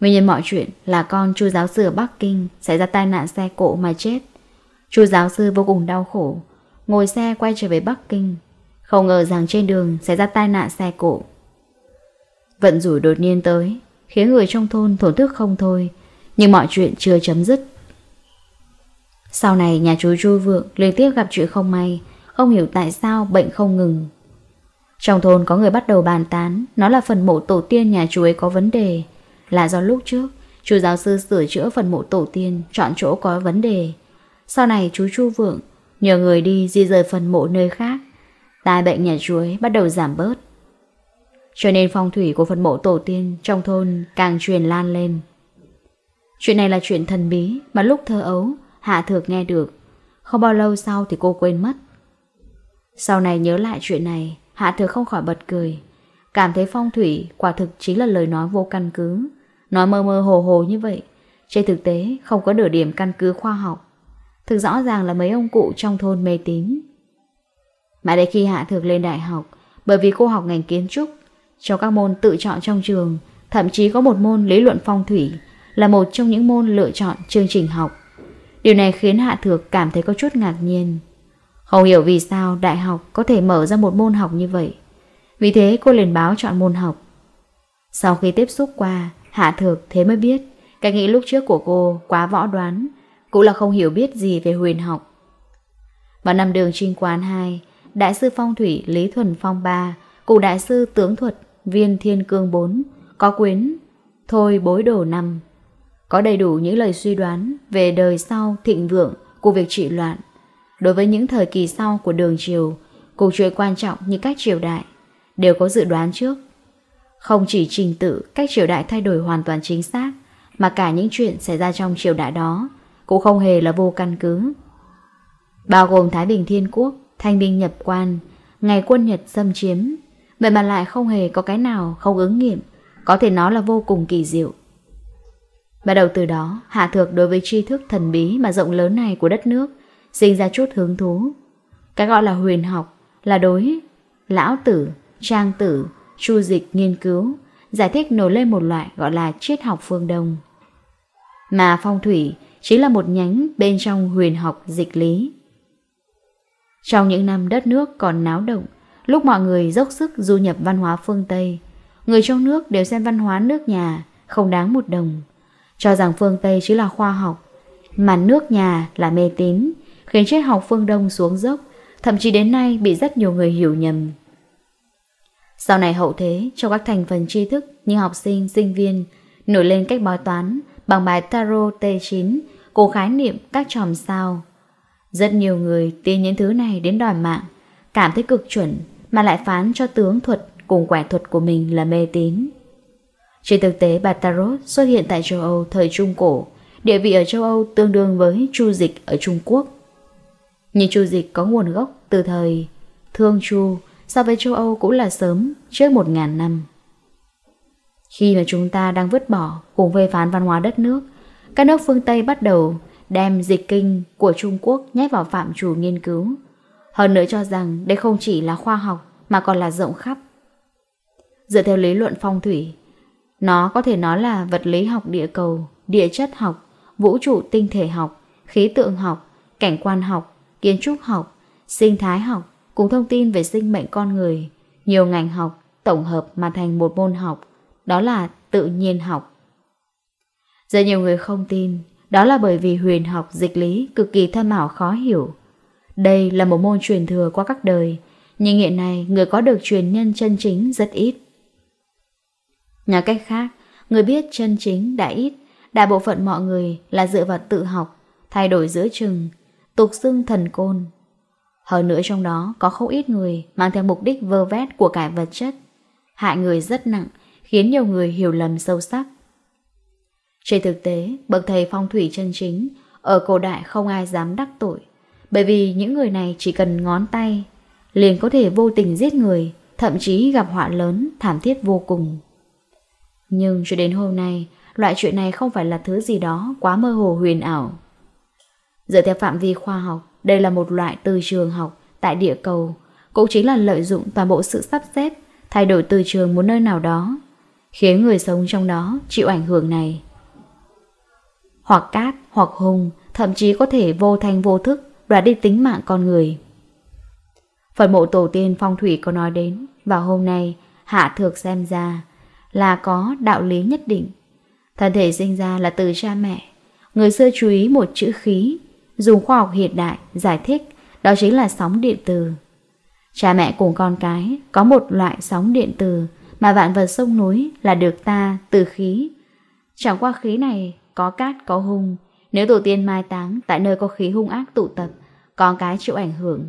Nguyên nhân mọi chuyện là con chú giáo sư ở Bắc Kinh xảy ra tai nạn xe cộ mà chết. Chú giáo sư vô cùng đau khổ, ngồi xe quay trở về Bắc Kinh. Không ngờ rằng trên đường xảy ra tai nạn xe cộ. Vận rủi đột nhiên tới, khiến người trong thôn thổn thức không thôi, nhưng mọi chuyện chưa chấm dứt. Sau này nhà chú Chu Vượng liên tiếp gặp chuyện không may, không hiểu tại sao bệnh không ngừng. Trong thôn có người bắt đầu bàn tán, nó là phần mộ tổ tiên nhà chú ấy có vấn đề, là do lúc trước chú giáo sư sửa chữa phần mộ tổ tiên chọn chỗ có vấn đề. Sau này chú Chu Vượng nhờ người đi di rời phần mộ nơi khác. Tai bệnh nhà chuối bắt đầu giảm bớt. Cho nên phong thủy của phần mộ tổ tiên trong thôn càng truyền lan lên. Chuyện này là chuyện thần bí mà lúc thơ ấu Hạ Thược nghe được. Không bao lâu sau thì cô quên mất. Sau này nhớ lại chuyện này, Hạ Thược không khỏi bật cười. Cảm thấy phong thủy quả thực chính là lời nói vô căn cứ Nói mơ mơ hồ hồ như vậy, trên thực tế không có nửa điểm căn cứ khoa học. Thực rõ ràng là mấy ông cụ trong thôn mê tín. Mãi đến khi Hạ Thược lên đại học, bởi vì cô học ngành kiến trúc, cho các môn tự chọn trong trường, thậm chí có một môn lý luận phong thủy là một trong những môn lựa chọn chương trình học. Điều này khiến Hạ Thược cảm thấy có chút ngạc nhiên. Không hiểu vì sao đại học có thể mở ra một môn học như vậy. Vì thế cô liền báo chọn môn học. Sau khi tiếp xúc qua, Hạ thực thế mới biết, cái nghĩ lúc trước của cô quá võ đoán, cũng là không hiểu biết gì về huyền học. Vào năm đường trinh quán 2, Đại sư Phong Thủy Lý Thuần Phong 3 cùng Đại sư Tướng Thuật Viên Thiên Cương 4 có quyến Thôi Bối Đồ 5. Có đầy đủ những lời suy đoán về đời sau thịnh vượng của việc trị loạn. Đối với những thời kỳ sau của đường triều, cuộc chuyện quan trọng như các triều đại, đều có dự đoán trước không chỉ trình tự, cách triều đại thay đổi hoàn toàn chính xác, mà cả những chuyện xảy ra trong triều đại đó cũng không hề là vô căn cứ. Bao gồm Thái Bình Thiên Quốc, Thanh Bình nhập quan, ngày quân Nhật xâm chiếm, vậy mà lại không hề có cái nào không ứng nghiệm, có thể nó là vô cùng kỳ diệu. Bắt đầu từ đó, Hạ Thược đối với tri thức thần bí mà rộng lớn này của đất nước sinh ra chút hứng thú. Cái gọi là huyền học là đối lão tử, trang tử, chu dịch nghiên cứu, giải thích nổi lên một loại gọi là triết học phương Đông. Mà phong thủy chính là một nhánh bên trong huyền học dịch lý. Trong những năm đất nước còn náo động, lúc mọi người dốc sức du nhập văn hóa phương Tây, người trong nước đều xem văn hóa nước nhà không đáng một đồng, cho rằng phương Tây chỉ là khoa học, mà nước nhà là mê tín, khiến triết học phương Đông xuống dốc, thậm chí đến nay bị rất nhiều người hiểu nhầm. Sau này hậu thế, cho các thành phần tri thức như học sinh, sinh viên, nổi lên cách bói toán bằng bài Tarot T9, cô khái niệm các tròm sao. Rất nhiều người tin những thứ này đến đòi mạng, cảm thấy cực chuẩn mà lại phán cho tướng thuật cùng quẻ thuật của mình là mê tín. Trên thực tế, bài Tarot xuất hiện tại châu Âu thời Trung Cổ, địa vị ở châu Âu tương đương với chu dịch ở Trung Quốc. Nhưng chu dịch có nguồn gốc từ thời Thương Chu, so với châu Âu cũng là sớm, trước 1.000 năm. Khi mà chúng ta đang vứt bỏ cùng phê phán văn hóa đất nước, các nước phương Tây bắt đầu đem dịch kinh của Trung Quốc nhét vào phạm trù nghiên cứu. Hơn nữa cho rằng đây không chỉ là khoa học mà còn là rộng khắp. Dựa theo lý luận phong thủy, nó có thể nói là vật lý học địa cầu, địa chất học, vũ trụ tinh thể học, khí tượng học, cảnh quan học, kiến trúc học, sinh thái học, cùng thông tin về sinh mệnh con người, nhiều ngành học tổng hợp mà thành một môn học, đó là tự nhiên học. Rất nhiều người không tin, đó là bởi vì huyền học dịch lý cực kỳ thâm ảo khó hiểu. Đây là một môn truyền thừa qua các đời, nhưng hiện nay người có được truyền nhân chân chính rất ít. Nhà cách khác, người biết chân chính đã ít, đại bộ phận mọi người là dựa vào tự học, thay đổi giữa chừng, tục xưng thần côn, hơn nữa trong đó có không ít người mang theo mục đích vơ vét của cải vật chất, hại người rất nặng, khiến nhiều người hiểu lầm sâu sắc. Trên thực tế, bậc thầy phong thủy chân chính, ở cổ đại không ai dám đắc tội, bởi vì những người này chỉ cần ngón tay, liền có thể vô tình giết người, thậm chí gặp họa lớn, thảm thiết vô cùng. Nhưng cho đến hôm nay, loại chuyện này không phải là thứ gì đó quá mơ hồ huyền ảo. Dựa theo phạm vi khoa học, đây là một loại từ trường học tại địa cầu, cũng chính là lợi dụng toàn bộ sự sắp xếp, thay đổi từ trường một nơi nào đó, khiến người sống trong đó chịu ảnh hưởng này. Hoặc cát, hoặc hung, thậm chí có thể vô thanh vô thức đoạt đi tính mạng con người. Phần mộ tổ tiên phong thủy có nói đến, và hôm nay hạ thược xem ra là có đạo lý nhất định. Thân thể sinh ra là từ cha mẹ, người xưa chú ý một chữ khí dùng khoa học hiện đại giải thích đó chính là sóng điện từ. Cha mẹ cùng con cái có một loại sóng điện từ mà vạn vật sông núi là được ta từ khí. Chẳng qua khí này có cát có hung, nếu tổ tiên mai táng tại nơi có khí hung ác tụ tập, con cái chịu ảnh hưởng.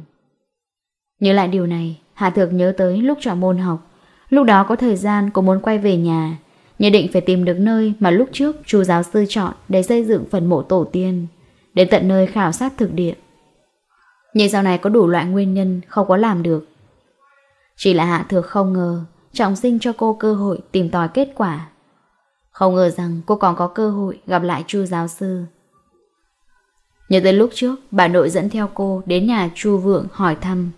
Nhớ lại điều này, Hà Thược nhớ tới lúc chọn môn học, lúc đó có thời gian cô muốn quay về nhà, nhất định phải tìm được nơi mà lúc trước chú giáo sư chọn để xây dựng phần mộ tổ tiên đến tận nơi khảo sát thực địa. Nhưng sau này có đủ loại nguyên nhân không có làm được. Chỉ là Hạ Thược không ngờ Trọng sinh cho cô cơ hội tìm tòi kết quả. Không ngờ rằng cô còn có cơ hội gặp lại Chu giáo sư. Nhớ tới lúc trước, bà nội dẫn theo cô đến nhà Chu Vượng hỏi thăm.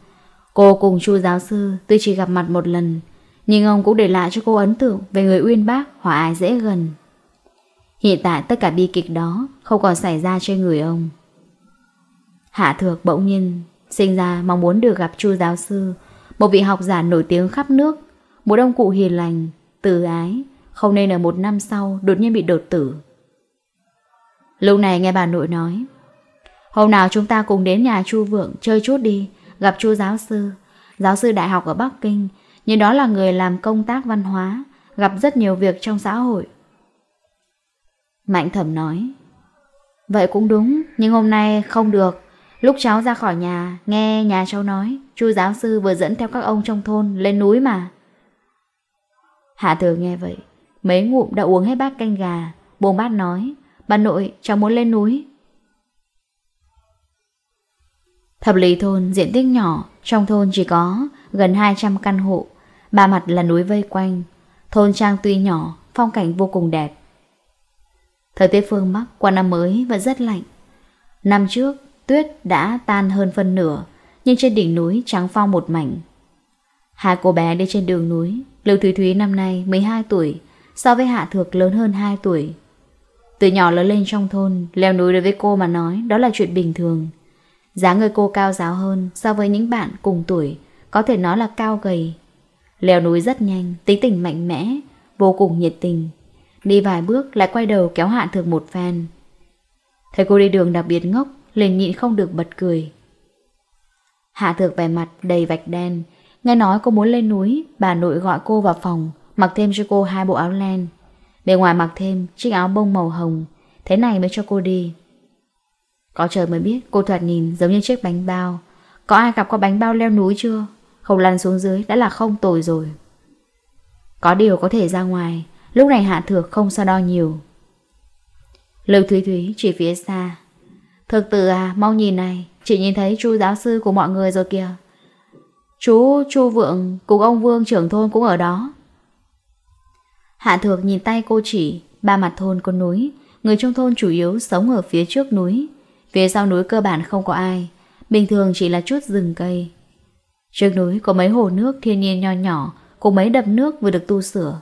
Cô cùng Chu giáo sư tuy chỉ gặp mặt một lần, nhưng ông cũng để lại cho cô ấn tượng về người uyên bác hòa ai dễ gần. Hiện tại tất cả bi kịch đó không còn xảy ra trên người ông. Hạ Thược bỗng nhiên sinh ra mong muốn được gặp Chu giáo sư, một vị học giả nổi tiếng khắp nước, một ông cụ hiền lành, từ ái, không nên là một năm sau đột nhiên bị đột tử. Lúc này nghe bà nội nói, hôm nào chúng ta cùng đến nhà Chu Vượng chơi chút đi, gặp Chu giáo sư, giáo sư đại học ở Bắc Kinh, nhưng đó là người làm công tác văn hóa, gặp rất nhiều việc trong xã hội. Mạnh thẩm nói. Vậy cũng đúng, nhưng hôm nay không được. Lúc cháu ra khỏi nhà, nghe nhà cháu nói chú giáo sư vừa dẫn theo các ông trong thôn lên núi mà. Hạ thừa nghe vậy Mấy ngụm đã uống hết bát canh gà. Buông bát nói Bà nội, cháu muốn lên núi. Thập lý thôn diện tích nhỏ Trong thôn chỉ có gần 200 căn hộ. Ba mặt là núi vây quanh. Thôn trang tuy nhỏ, phong cảnh vô cùng đẹp. Thời tiết phương Bắc qua năm mới vẫn rất lạnh. Năm trước, tuyết đã tan hơn phân nửa, nhưng trên đỉnh núi trắng phong một mảnh. Hai cô bé đi trên đường núi, Lưu Thúy Thúy năm nay 12 tuổi, so với Hạ Thược lớn hơn 2 tuổi. Từ nhỏ lớn lên trong thôn, leo núi đối với cô mà nói đó là chuyện bình thường. Giá người cô cao giáo hơn so với những bạn cùng tuổi, có thể nói là cao gầy. Leo núi rất nhanh, tính tỉnh mạnh mẽ, vô cùng nhiệt tình, Đi vài bước lại quay đầu kéo hạn thược một phen. Thấy cô đi đường đặc biệt ngốc, liền nhịn không được bật cười. Hạ thược vẻ mặt đầy vạch đen, Nghe nói cô muốn lên núi, Bà nội gọi cô vào phòng, Mặc thêm cho cô hai bộ áo len. Bên ngoài mặc thêm chiếc áo bông màu hồng, Thế này mới cho cô đi. Có trời mới biết cô thoạt nhìn giống như chiếc bánh bao. Có ai gặp có bánh bao leo núi chưa? Không lăn xuống dưới đã là không tồi rồi. Có điều có thể ra ngoài Lúc này Hạ Thược không so đo nhiều. Lưu Thúy Thúy chỉ phía xa. Thực tử à mau nhìn này. Chị nhìn thấy chú giáo sư của mọi người rồi kìa. Chú Chu Vượng cùng ông Vương trưởng thôn cũng ở đó. Hạ Thược nhìn tay cô chỉ, Ba mặt thôn con núi. Người trong thôn chủ yếu sống ở phía trước núi. Phía sau núi cơ bản không có ai. Bình thường chỉ là chút rừng cây. Trước núi có mấy hồ nước thiên nhiên nho nhỏ Cùng mấy đập nước vừa được tu sửa.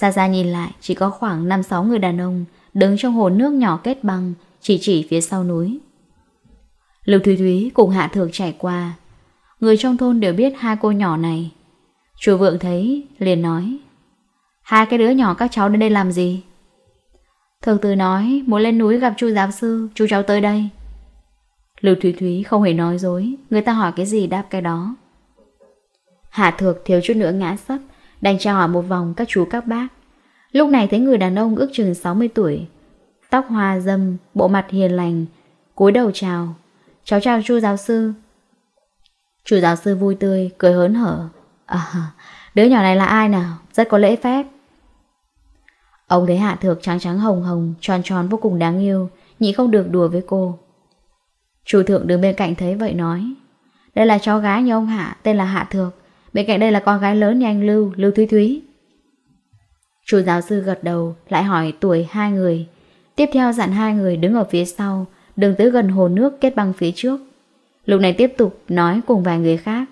Xa xa nhìn lại chỉ có khoảng 5-6 người đàn ông đứng trong hồ nước nhỏ kết băng chỉ chỉ phía sau núi. Lưu Thúy Thúy cùng Hạ Thược trải qua. Người trong thôn đều biết hai cô nhỏ này. Chùa Vượng thấy liền nói Hai cái đứa nhỏ các cháu đến đây làm gì? Thường từ nói muốn lên núi gặp chú giáo sư, chú cháu tới đây. Lưu Thúy Thúy không hề nói dối, người ta hỏi cái gì đáp cái đó. Hạ Thược thiếu chút nữa ngã sấp, Đành chào hỏi một vòng các chú các bác. Lúc này thấy người đàn ông ước chừng 60 tuổi. Tóc hoa dâm Bộ mặt hiền lành cúi đầu chào. Cháu chào chú giáo sư. Chú giáo sư vui tươi Cười hớn hở. À, Đứa nhỏ này là ai nào? Rất có lễ phép. Ông thấy Hạ Thược trắng trắng hồng hồng Tròn tròn vô cùng đáng yêu Nhị không được đùa với cô. Chủ thượng đứng bên cạnh thấy vậy nói Đây là cháu gái nhà ông Hạ Tên là Hạ Thược. Bên cạnh đây là con gái lớn nhà anh Lưu, Lưu Thúy Thúy. Chú giáo sư gật đầu, lại hỏi tuổi hai người. Tiếp theo dặn hai người đứng ở phía sau, đừng tới gần hồ nước kết băng phía trước. Lúc này tiếp tục nói cùng vài người khác.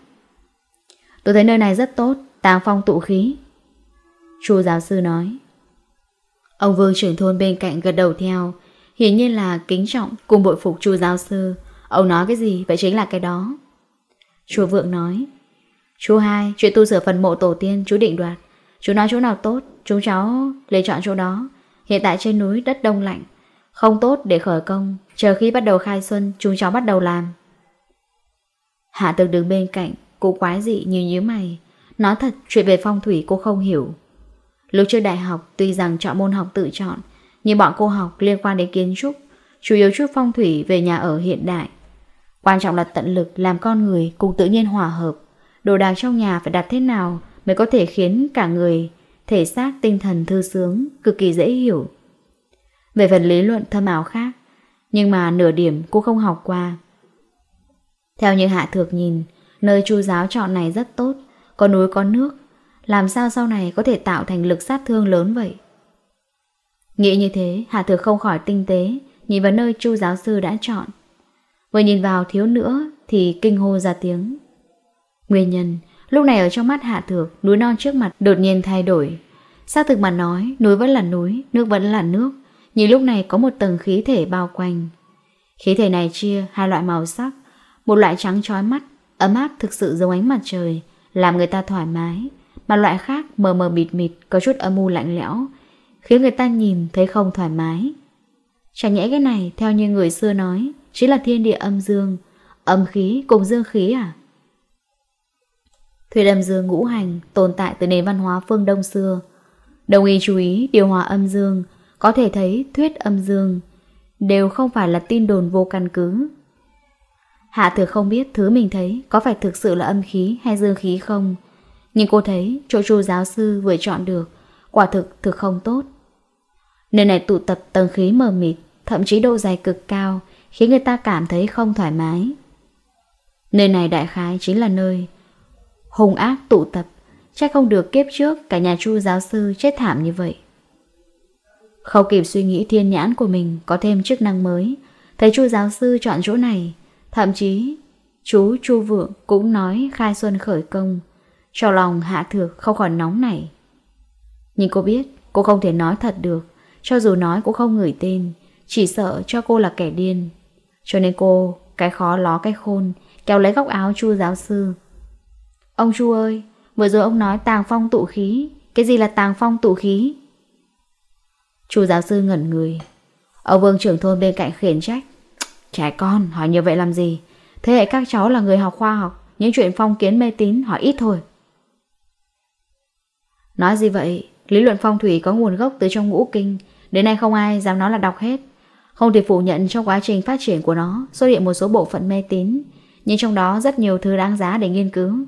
Tôi thấy nơi này rất tốt, tàng phong tụ khí. Chú giáo sư nói. Ông Vương trưởng thôn bên cạnh gật đầu theo, hiển nhiên là kính trọng cùng bội phục chú giáo sư. Ông nói cái gì, vậy chính là cái đó. Chùa Vượng nói, Chú hai, chuyện tu sửa phần mộ tổ tiên chú định đoạt. Chú nói chỗ nào tốt, chú cháu lấy chọn chỗ đó. Hiện tại trên núi đất đông lạnh. Không tốt để khởi công, chờ khi bắt đầu khai xuân chú cháu bắt đầu làm. Hạ tường đứng bên cạnh, cô quái dị như nhíu mày. Nói thật, chuyện về phong thủy cô không hiểu. Lúc trước đại học, tuy rằng chọn môn học tự chọn, nhưng bọn cô học liên quan đến kiến trúc, chủ yếu chút phong thủy về nhà ở hiện đại. Quan trọng là tận lực làm con người cùng tự nhiên hòa hợp, đồ đạc trong nhà phải đặt thế nào mới có thể khiến cả người, thể xác tinh thần thư sướng, cực kỳ dễ hiểu. Về phần lý luận thâm ảo khác, nhưng mà nửa điểm cô không học qua. Theo như Hạ Thược nhìn, nơi chu giáo chọn này rất tốt, có núi có nước, làm sao sau này có thể tạo thành lực sát thương lớn vậy? Nghĩ như thế, Hạ Thược không khỏi tinh tế, nhìn vào nơi chu giáo sư đã chọn. Vừa nhìn vào thiếu nữa thì kinh hô ra tiếng. Nguyên nhân, lúc này ở trong mắt Hạ Thược, núi non trước mặt đột nhiên thay đổi. Xác thực mà nói, núi vẫn là núi, nước vẫn là nước, nhưng lúc này có một tầng khí thể bao quanh. Khí thể này chia hai loại màu sắc, một loại trắng chói mắt, ấm áp thực sự giống ánh mặt trời, làm người ta thoải mái, mà loại khác mờ mờ mịt mịt, có chút âm u lạnh lẽo, khiến người ta nhìn thấy không thoải mái. Chẳng nhẽ cái này, theo như người xưa nói, chính là thiên địa âm dương, âm khí cùng dương khí à? Thủy âm Dương ngũ hành tồn tại từ nền văn hóa phương Đông xưa. Đồng ý chú ý điều hòa âm dương, có thể thấy thuyết âm dương đều không phải là tin đồn vô căn cứ. Hạ thừa không biết thứ mình thấy có phải thực sự là âm khí hay dương khí không, nhưng cô thấy chỗ chú giáo sư vừa chọn được, quả thực thực không tốt. Nơi này tụ tập tầng khí mờ mịt, thậm chí độ dài cực cao, khiến người ta cảm thấy không thoải mái. Nơi này đại khái chính là nơi hùng ác tụ tập, chắc không được kiếp trước cả nhà chu giáo sư chết thảm như vậy. Không kịp suy nghĩ thiên nhãn của mình có thêm chức năng mới, thấy chu giáo sư chọn chỗ này, thậm chí chú chu vượng cũng nói khai xuân khởi công, cho lòng hạ thược không còn nóng này. Nhưng cô biết cô không thể nói thật được, cho dù nói cũng không ngửi tên, chỉ sợ cho cô là kẻ điên. Cho nên cô, cái khó ló cái khôn, kéo lấy góc áo chu giáo sư, Ông Chu ơi, vừa rồi ông nói tàng phong tụ khí, cái gì là tàng phong tụ khí? Chu giáo sư ngẩn người. Ông Vương trưởng thôn bên cạnh khiển trách. Trẻ con, hỏi như vậy làm gì? Thế hệ các cháu là người học khoa học, những chuyện phong kiến mê tín hỏi ít thôi. Nói gì vậy, lý luận phong thủy có nguồn gốc từ trong ngũ kinh, đến nay không ai dám nói là đọc hết. Không thể phủ nhận trong quá trình phát triển của nó xuất hiện một số bộ phận mê tín, nhưng trong đó rất nhiều thứ đáng giá để nghiên cứu.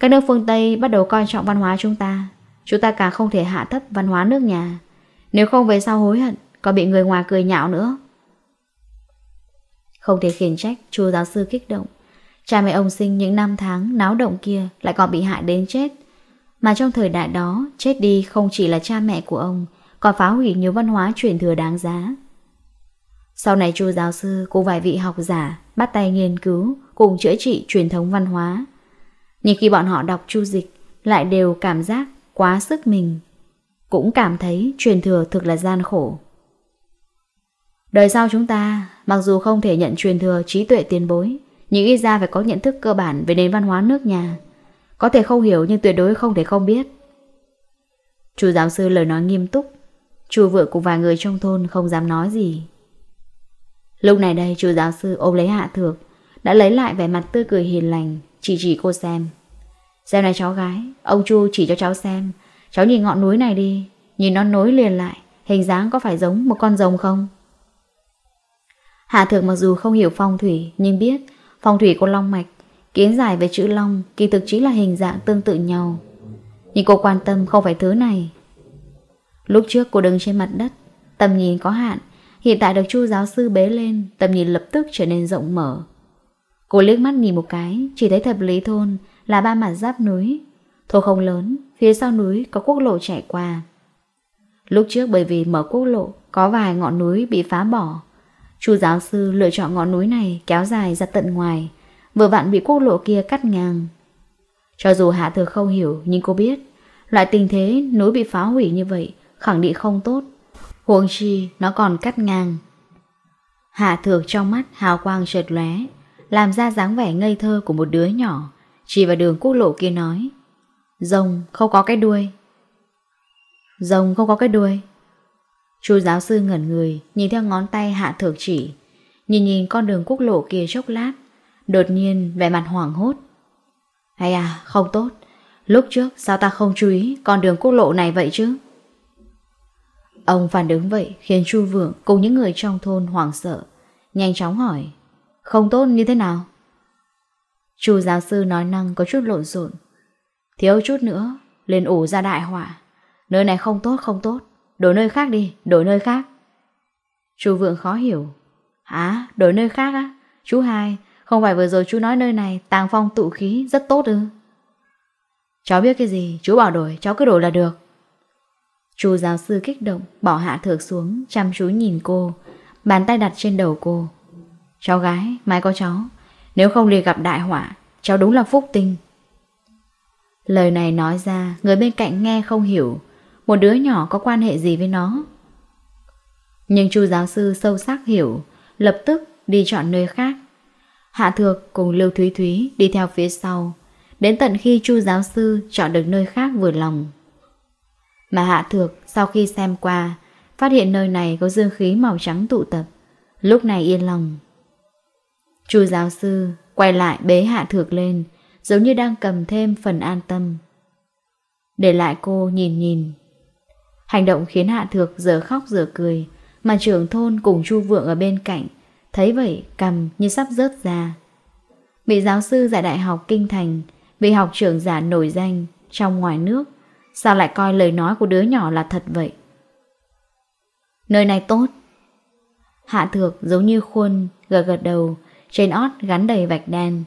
Các nước phương Tây bắt đầu coi trọng văn hóa chúng ta. Chúng ta càng không thể hạ thấp văn hóa nước nhà. Nếu không về sau hối hận, còn bị người ngoài cười nhạo nữa. Không thể khiển trách, chú giáo sư kích động. Cha mẹ ông sinh những năm tháng náo động kia lại còn bị hại đến chết. Mà trong thời đại đó, chết đi không chỉ là cha mẹ của ông, còn phá hủy nhiều văn hóa truyền thừa đáng giá. Sau này chú giáo sư cùng vài vị học giả bắt tay nghiên cứu cùng chữa trị truyền thống văn hóa nhưng khi bọn họ đọc chu dịch, lại đều cảm giác quá sức mình. Cũng cảm thấy truyền thừa thực là gian khổ. Đời sau chúng ta, mặc dù không thể nhận truyền thừa trí tuệ tiền bối, nhưng ít ra phải có nhận thức cơ bản về nền văn hóa nước nhà. Có thể không hiểu nhưng tuyệt đối không thể không biết. Chú giáo sư lời nói nghiêm túc, chú vợ cùng vài người trong thôn không dám nói gì. Lúc này đây chú giáo sư ôm lấy hạ thược, đã lấy lại vẻ mặt tươi cười hiền lành, chỉ chỉ cô xem. Xem này cháu gái, ông Chu chỉ cho cháu xem. Cháu nhìn ngọn núi này đi, nhìn nó nối liền lại, hình dáng có phải giống một con rồng không? Hạ thược mặc dù không hiểu phong thủy, nhưng biết phong thủy có long mạch, kiến giải về chữ long kỳ thực chính là hình dạng tương tự nhau. Nhưng cô quan tâm không phải thứ này. Lúc trước cô đứng trên mặt đất, tầm nhìn có hạn, hiện tại được chu giáo sư bế lên, tầm nhìn lập tức trở nên rộng mở. Cô liếc mắt nhìn một cái, chỉ thấy thập lý thôn, là ba mặt giáp núi, thổ không lớn, phía sau núi có quốc lộ chạy qua. Lúc trước bởi vì mở quốc lộ, có vài ngọn núi bị phá bỏ. Chú giáo sư lựa chọn ngọn núi này kéo dài ra tận ngoài, vừa vặn bị quốc lộ kia cắt ngang. Cho dù Hạ Thừa không hiểu, nhưng cô biết, loại tình thế núi bị phá hủy như vậy khẳng định không tốt. Huống chi nó còn cắt ngang. Hạ Thược trong mắt hào quang trượt lóe, làm ra dáng vẻ ngây thơ của một đứa nhỏ. Chỉ vào đường quốc lộ kia nói, Rồng không có cái đuôi. Rồng không có cái đuôi. Chú giáo sư ngẩn người, Nhìn theo ngón tay hạ thược chỉ, Nhìn nhìn con đường quốc lộ kia chốc lát, Đột nhiên vẻ mặt hoảng hốt. Hay à không tốt. Lúc trước sao ta không chú ý Con đường quốc lộ này vậy chứ? Ông phản ứng vậy Khiến Chu Vượng cùng những người trong thôn hoảng sợ, Nhanh chóng hỏi, Không tốt như thế nào? Chu giáo sư nói năng có chút lộn xộn. Thiếu chút nữa, liền ủ ra đại hỏa. Nơi này không tốt không tốt, đổi nơi khác đi, đổi nơi khác. chú vượng khó hiểu. Hả, đổi nơi khác á? Chú hai, không phải vừa rồi chú nói nơi này tàng phong tụ khí rất tốt ư? Cháu biết cái gì, chú bảo đổi, cháu cứ đổi là được. Chú giáo sư kích động, bỏ hạ thược xuống, chăm chú nhìn cô, bàn tay đặt trên đầu cô. Cháu gái, mai có cháu. Nếu không liền gặp đại họa, Cháu đúng là phúc tinh. Lời này nói ra, Người bên cạnh nghe không hiểu, Một đứa nhỏ có quan hệ gì với nó. Nhưng chu giáo sư sâu sắc hiểu, Lập tức đi chọn nơi khác. Hạ Thược cùng Lưu Thúy Thúy đi theo phía sau, Đến tận khi chu giáo sư chọn được nơi khác vừa lòng. Mà Hạ Thược sau khi xem qua, Phát hiện nơi này có dương khí màu trắng tụ tập, Lúc này yên lòng. Chu giáo sư quay lại bế hạ thược lên, giống như đang cầm thêm phần an tâm. Để lại cô nhìn nhìn. Hành động khiến hạ thược giờ khóc giờ cười, mà trưởng thôn cùng chu vượng ở bên cạnh, thấy vậy cầm như sắp rớt ra. bị giáo sư giải đại học Kinh Thành, bị học trưởng giả nổi danh trong ngoài nước, sao lại coi lời nói của đứa nhỏ là thật vậy? Nơi này tốt. Hạ thược giống như khuôn, gật gật đầu, trên ót gắn đầy vạch đen.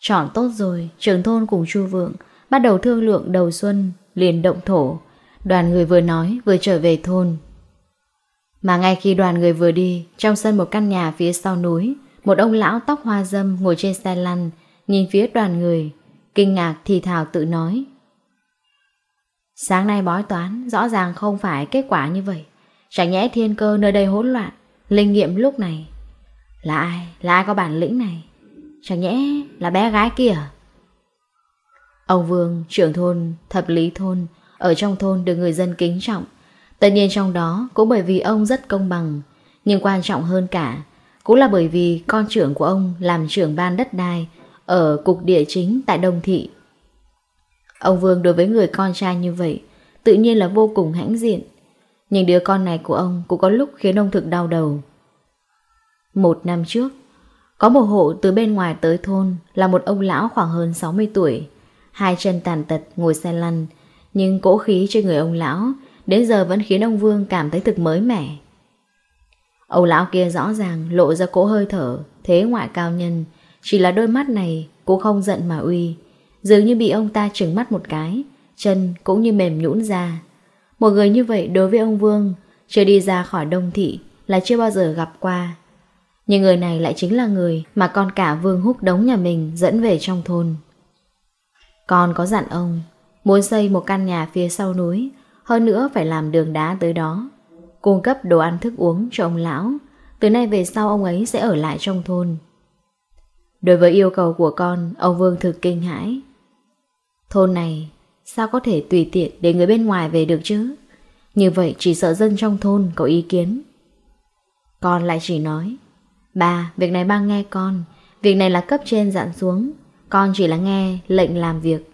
Chọn tốt rồi, trưởng thôn cùng Chu Vượng bắt đầu thương lượng đầu xuân, liền động thổ. Đoàn người vừa nói vừa trở về thôn. Mà ngay khi đoàn người vừa đi, trong sân một căn nhà phía sau núi, một ông lão tóc hoa dâm ngồi trên xe lăn, nhìn phía đoàn người, kinh ngạc thì thào tự nói. Sáng nay bói toán, rõ ràng không phải kết quả như vậy. Chẳng nhẽ thiên cơ nơi đây hỗn loạn, linh nghiệm lúc này là ai? Là ai có bản lĩnh này? Chẳng nhẽ là bé gái kia à? Ông Vương, trưởng thôn, thập lý thôn Ở trong thôn được người dân kính trọng. Tất nhiên trong đó cũng bởi vì ông rất công bằng. Nhưng quan trọng hơn cả Cũng là bởi vì con trưởng của ông làm trưởng ban đất đai Ở cục địa chính tại Đông Thị. Ông Vương đối với người con trai như vậy Tự nhiên là vô cùng hãnh diện. Nhưng đứa con này của ông cũng có lúc khiến ông thực đau đầu. Một năm trước, có một hộ từ bên ngoài tới thôn là một ông lão khoảng hơn 60 tuổi, hai chân tàn tật ngồi xe lăn, nhưng cỗ khí trên người ông lão đến giờ vẫn khiến ông Vương cảm thấy thực mới mẻ. Ông lão kia rõ ràng lộ ra cỗ hơi thở, thế ngoại cao nhân, chỉ là đôi mắt này cũng không giận mà uy, dường như bị ông ta trừng mắt một cái, chân cũng như mềm nhũn ra. Một người như vậy đối với ông Vương, chưa đi ra khỏi đông thị là chưa bao giờ gặp qua. Nhưng người này lại chính là người mà con cả Vương Húc đống nhà mình dẫn về trong thôn. Con có dặn ông, muốn xây một căn nhà phía sau núi, hơn nữa phải làm đường đá tới đó, cung cấp đồ ăn thức uống cho ông lão. Từ nay về sau ông ấy sẽ ở lại trong thôn. Đối với yêu cầu của con, ông Vương thực kinh hãi. Thôn này, sao có thể tùy tiện để người bên ngoài về được chứ? Như vậy chỉ sợ dân trong thôn có ý kiến. Con lại chỉ nói, Bà, việc này ba nghe con. Việc này là cấp trên dặn xuống. Con chỉ là nghe lệnh làm việc.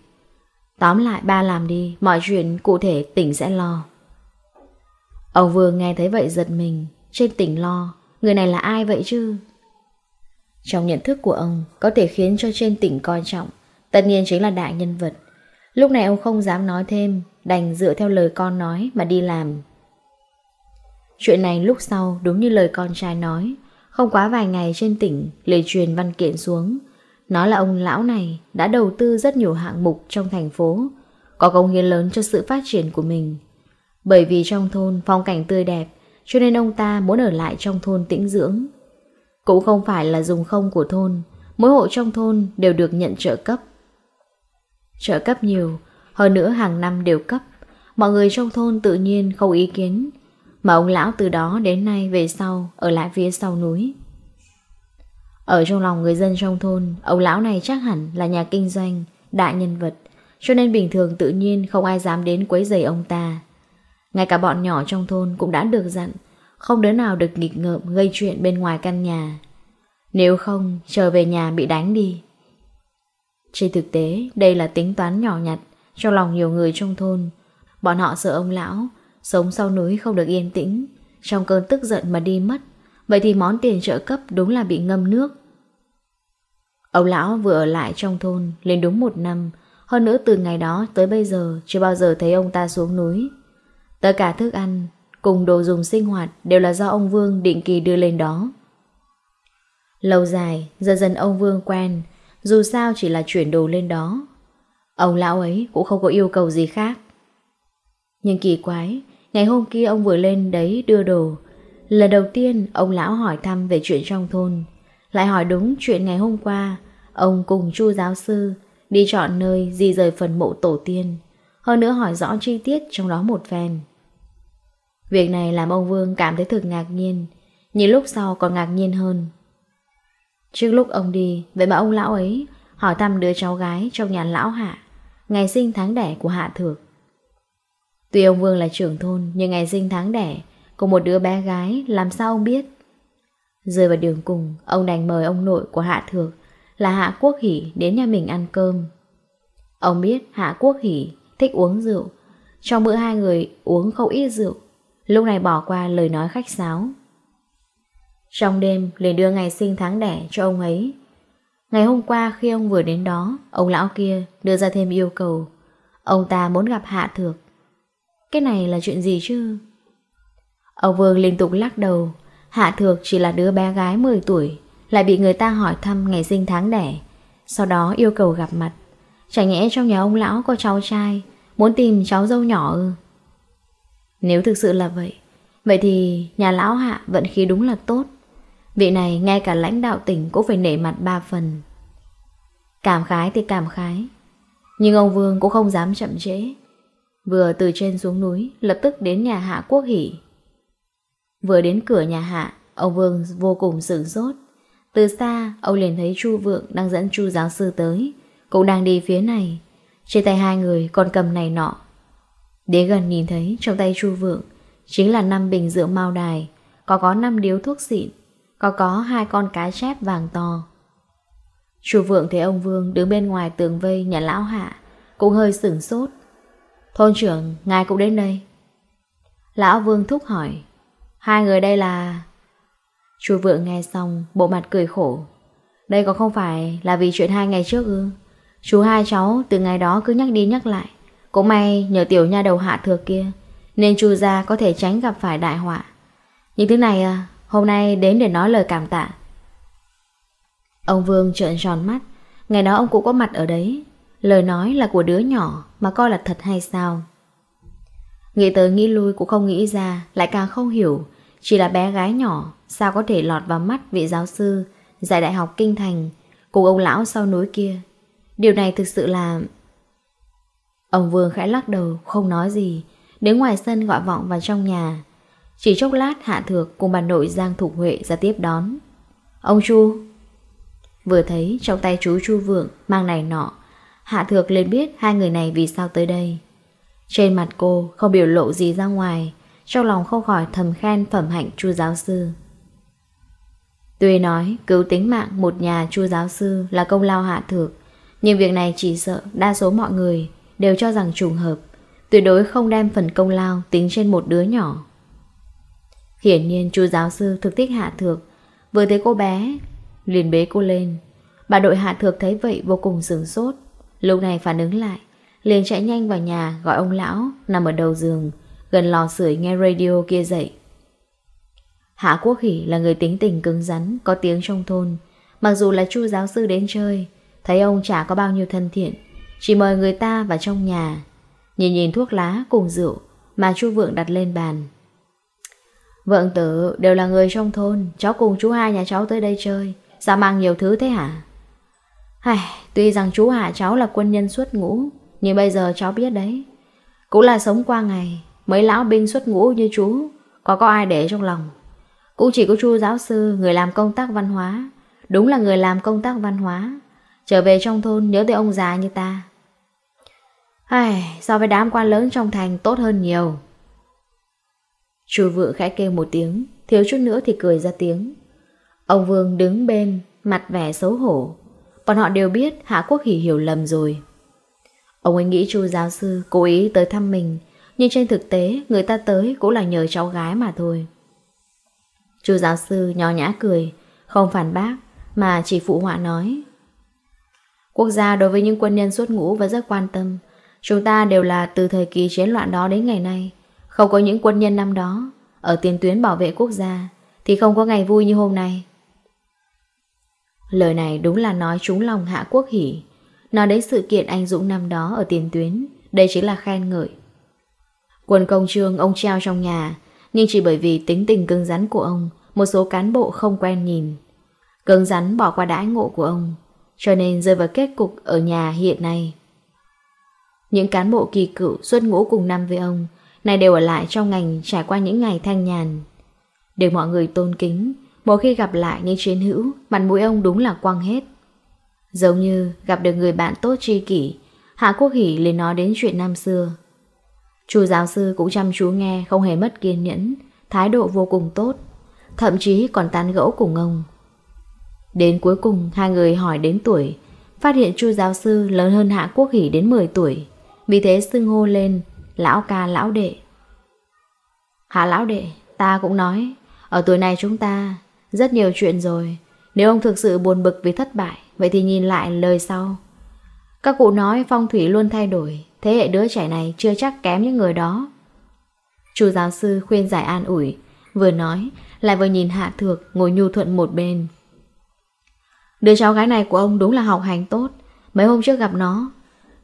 Tóm lại ba làm đi Mọi chuyện cụ thể tỉnh sẽ lo. Ông vừa nghe thấy vậy giật mình Trên tỉnh lo. Người này là ai vậy chứ? Trong nhận thức của ông Có thể khiến cho trên tỉnh coi trọng. Tất nhiên chính là đại nhân vật. Lúc này ông không dám nói thêm Đành dựa theo lời con nói mà đi làm. Chuyện này lúc sau đúng như lời con trai nói. Không quá vài ngày trên tỉnh, Lê truyền văn kiện xuống. Nó là ông lão này đã đầu tư rất nhiều hạng mục trong thành phố, Có công hiến lớn cho sự phát triển của mình. Bởi vì trong thôn phong cảnh tươi đẹp, Cho nên ông ta muốn ở lại trong thôn tĩnh dưỡng. Cũng không phải là dùng không của thôn, Mỗi hộ trong thôn đều được nhận trợ cấp. Trợ cấp nhiều, Hơn nữa hàng năm đều cấp. Mọi người trong thôn tự nhiên không ý kiến. Mà ông lão từ đó đến nay về sau, Ở lại phía sau núi. Ở trong lòng người dân trong thôn, Ông lão này chắc hẳn là nhà kinh doanh, Đại nhân vật, Cho nên bình thường tự nhiên không ai dám đến quấy rầy ông ta. Ngay cả bọn nhỏ trong thôn Cũng đã được dặn, Không đứa nào được nghịch ngợm gây chuyện bên ngoài căn nhà. Nếu không, trở về nhà bị đánh đi. Trên thực tế, Đây là tính toán nhỏ nhặt Trong lòng nhiều người trong thôn. Bọn họ sợ ông lão Sống sau núi không được yên tĩnh. Trong cơn tức giận mà đi mất, Vậy thì món tiền trợ cấp đúng là bị ngâm nước. Ông lão vừa ở lại trong thôn Lên đúng một năm, Hơn nữa từ ngày đó tới bây giờ Chưa bao giờ thấy ông ta xuống núi. Tất cả thức ăn Cùng đồ dùng sinh hoạt Đều là do ông Vương định kỳ đưa lên đó. Lâu dài, Dần dần ông Vương quen, Dù sao chỉ là chuyển đồ lên đó. Ông lão ấy cũng không có yêu cầu gì khác. Nhưng kỳ quái, ngày hôm kia ông vừa lên đấy đưa đồ. Lần đầu tiên ông lão hỏi thăm về chuyện trong thôn. Lại hỏi đúng chuyện ngày hôm qua, ông cùng chu giáo sư đi chọn nơi di rời phần mộ tổ tiên. Hơn nữa hỏi rõ chi tiết trong đó một phen. Việc này làm ông Vương cảm thấy thực ngạc nhiên, nhưng lúc sau còn ngạc nhiên hơn. Trước lúc ông đi, vậy mà ông lão ấy hỏi thăm đứa cháu gái trong nhà lão hạ, ngày sinh tháng đẻ của hạ thược. Tuy ông Vương là trưởng thôn, Nhưng ngày sinh tháng đẻ Của một đứa bé gái, làm sao ông biết? Rơi vào đường cùng, Ông đành mời ông nội của Hạ Thược, Là Hạ Quốc Hỷ, đến nhà mình ăn cơm. Ông biết Hạ Quốc Hỷ Thích uống rượu, Trong bữa hai người uống không ít rượu, Lúc này bỏ qua lời nói khách sáo. Trong đêm, liền đưa ngày sinh tháng đẻ cho ông ấy. Ngày hôm qua khi ông vừa đến đó, Ông lão kia đưa ra thêm yêu cầu. Ông ta muốn gặp Hạ Thược. Cái này là chuyện gì chứ? Ông Vương liên tục lắc đầu, Hạ Thược chỉ là đứa bé gái 10 tuổi, lại bị người ta hỏi thăm ngày sinh tháng đẻ, sau đó yêu cầu gặp mặt. Chả nhẽ trong nhà ông lão có cháu trai, muốn tìm cháu dâu nhỏ ư? Nếu thực sự là vậy, vậy thì nhà lão Hạ vận khí đúng là tốt. Vị này ngay cả lãnh đạo tỉnh cũng phải nể mặt ba phần. Cảm khái thì cảm khái, nhưng ông Vương cũng không dám chậm trễ. Vừa từ trên xuống núi, Lập tức đến nhà hạ quốc hỷ. Vừa đến cửa nhà hạ, Ông Vương vô cùng sửng sốt. Từ xa, ông liền thấy Chu Vượng Đang dẫn Chu giáo sư tới. Cũng đang đi phía này. Trên tay hai người còn cầm này nọ. Đến gần nhìn thấy trong tay Chu Vượng Chính là năm bình rượu mao đài. Có có năm điếu thuốc xịn, Có có hai con cá chép vàng to. Chu Vượng thấy ông Vương đứng bên ngoài tường vây nhà lão hạ, Cũng hơi sửng sốt. Thôn trưởng, ngài cũng đến đây. Lão Vương thúc hỏi, hai người đây là... Chú vượng nghe xong, bộ mặt cười khổ. Đây có không phải là vì chuyện hai ngày trước ư? Chú hai cháu từ ngày đó cứ nhắc đi nhắc lại. Cũng may nhờ tiểu nha đầu hạ thừa kia, nên chú gia có thể tránh gặp phải đại họa. Những thứ này à, hôm nay đến để nói lời cảm tạ. Ông Vương trợn tròn mắt, ngày đó ông cũng có mặt ở đấy, Lời nói là của đứa nhỏ mà coi là thật hay sao? Nghĩ tới nghĩ lui cũng không nghĩ ra, lại càng không hiểu. Chỉ là bé gái nhỏ, sao có thể lọt vào mắt vị giáo sư, dạy đại học kinh thành, cùng ông lão sau núi kia. Điều này thực sự là... Ông Vương khẽ lắc đầu, không nói gì, đến ngoài sân gọi vọng vào trong nhà. Chỉ chốc lát Hạ Thược cùng bà nội Giang Thục Huệ ra tiếp đón. Ông Chu... Vừa thấy trong tay chú Chu Vượng mang này nọ Hạ Thược liền biết hai người này vì sao tới đây. Trên mặt cô không biểu lộ gì ra ngoài, trong lòng không khỏi thầm khen phẩm hạnh chu giáo sư. Tuy nói cứu tính mạng một nhà chu giáo sư là công lao hạ thược, nhưng việc này chỉ sợ đa số mọi người đều cho rằng trùng hợp, tuyệt đối không đem phần công lao tính trên một đứa nhỏ. Hiển nhiên chu giáo sư thực thích hạ thược, vừa thấy cô bé, liền bế cô lên. Bà đội hạ thược thấy vậy vô cùng sửng sốt, Lúc này phản ứng lại Liền chạy nhanh vào nhà gọi ông lão Nằm ở đầu giường Gần lò sưởi nghe radio kia dậy. Hạ Quốc Hỷ là người tính tình cứng rắn Có tiếng trong thôn. Mặc dù là chu giáo sư đến chơi Thấy ông chả có bao nhiêu thân thiện Chỉ mời người ta vào trong nhà Nhìn nhìn thuốc lá cùng rượu Mà chu vượng đặt lên bàn. Vượng tử đều là người trong thôn Cháu cùng chú hai nhà cháu tới đây chơi Sao mang nhiều thứ thế hả? Ai, Tuy rằng chú hạ cháu là quân nhân xuất ngũ, nhưng bây giờ cháu biết đấy. Cũng là sống qua ngày, mấy lão binh xuất ngũ như chú, có có ai để trong lòng. Cũng chỉ có chú giáo sư, người làm công tác văn hóa, đúng là người làm công tác văn hóa. Trở về trong thôn nhớ tới ông già như ta. Ai, so với đám quan lớn trong thành tốt hơn nhiều. Chú vượng khẽ kêu một tiếng, thiếu chút nữa thì cười ra tiếng. Ông Vương đứng bên, mặt vẻ xấu hổ, Bọn họ đều biết Hạ Quốc Hỷ hiểu lầm rồi. Ông ấy nghĩ chu giáo sư cố ý tới thăm mình, nhưng trên thực tế người ta tới cũng là nhờ cháu gái mà thôi. Chu giáo sư nhỏ nhã cười, không phản bác, mà chỉ phụ họa nói. Quốc gia đối với những quân nhân suốt ngũ vẫn rất quan tâm. Chúng ta đều là từ thời kỳ chiến loạn đó đến ngày nay. Không có những quân nhân năm đó, ở tiền tuyến bảo vệ quốc gia, thì không có ngày vui như hôm nay. Lời này đúng là nói trúng lòng Hạ Quốc Hỷ. Nói đến sự kiện anh Dũng năm đó ở tiền tuyến, đây chính là khen ngợi. Quần công trương ông treo trong nhà, nhưng chỉ bởi vì tính tình cứng rắn của ông, một số cán bộ không quen nhìn. Cứng rắn bỏ qua đãi ngộ của ông, cho nên rơi vào kết cục ở nhà hiện nay. Những cán bộ kỳ cựu xuất ngũ cùng năm với ông, này đều ở lại trong ngành trải qua những ngày thanh nhàn. Được mọi người tôn kính, Mỗi khi gặp lại những chiến hữu, mặt mũi ông đúng là quăng hết. Giống như gặp được người bạn tốt tri kỷ, Hạ Quốc Hỷ liền nói đến chuyện năm xưa. Chú giáo sư cũng chăm chú nghe, không hề mất kiên nhẫn, thái độ vô cùng tốt, thậm chí còn tán gẫu cùng ông. Đến cuối cùng, hai người hỏi đến tuổi, phát hiện chu giáo sư lớn hơn Hạ Quốc Hỷ đến 10 tuổi, vì thế xưng hô lên, lão ca lão đệ. Hạ lão đệ, ta cũng nói, ở tuổi này chúng ta rất nhiều chuyện rồi. Nếu ông thực sự buồn bực vì thất bại, Vậy thì nhìn lại lời sau. Các cụ nói phong thủy luôn thay đổi. Thế hệ đứa trẻ này chưa chắc kém những người đó. Chú giáo sư khuyên giải an ủi, Vừa nói, Lại vừa nhìn Hạ Thược ngồi nhu thuận một bên. Đứa cháu gái này của ông đúng là học hành tốt. Mấy hôm trước gặp nó,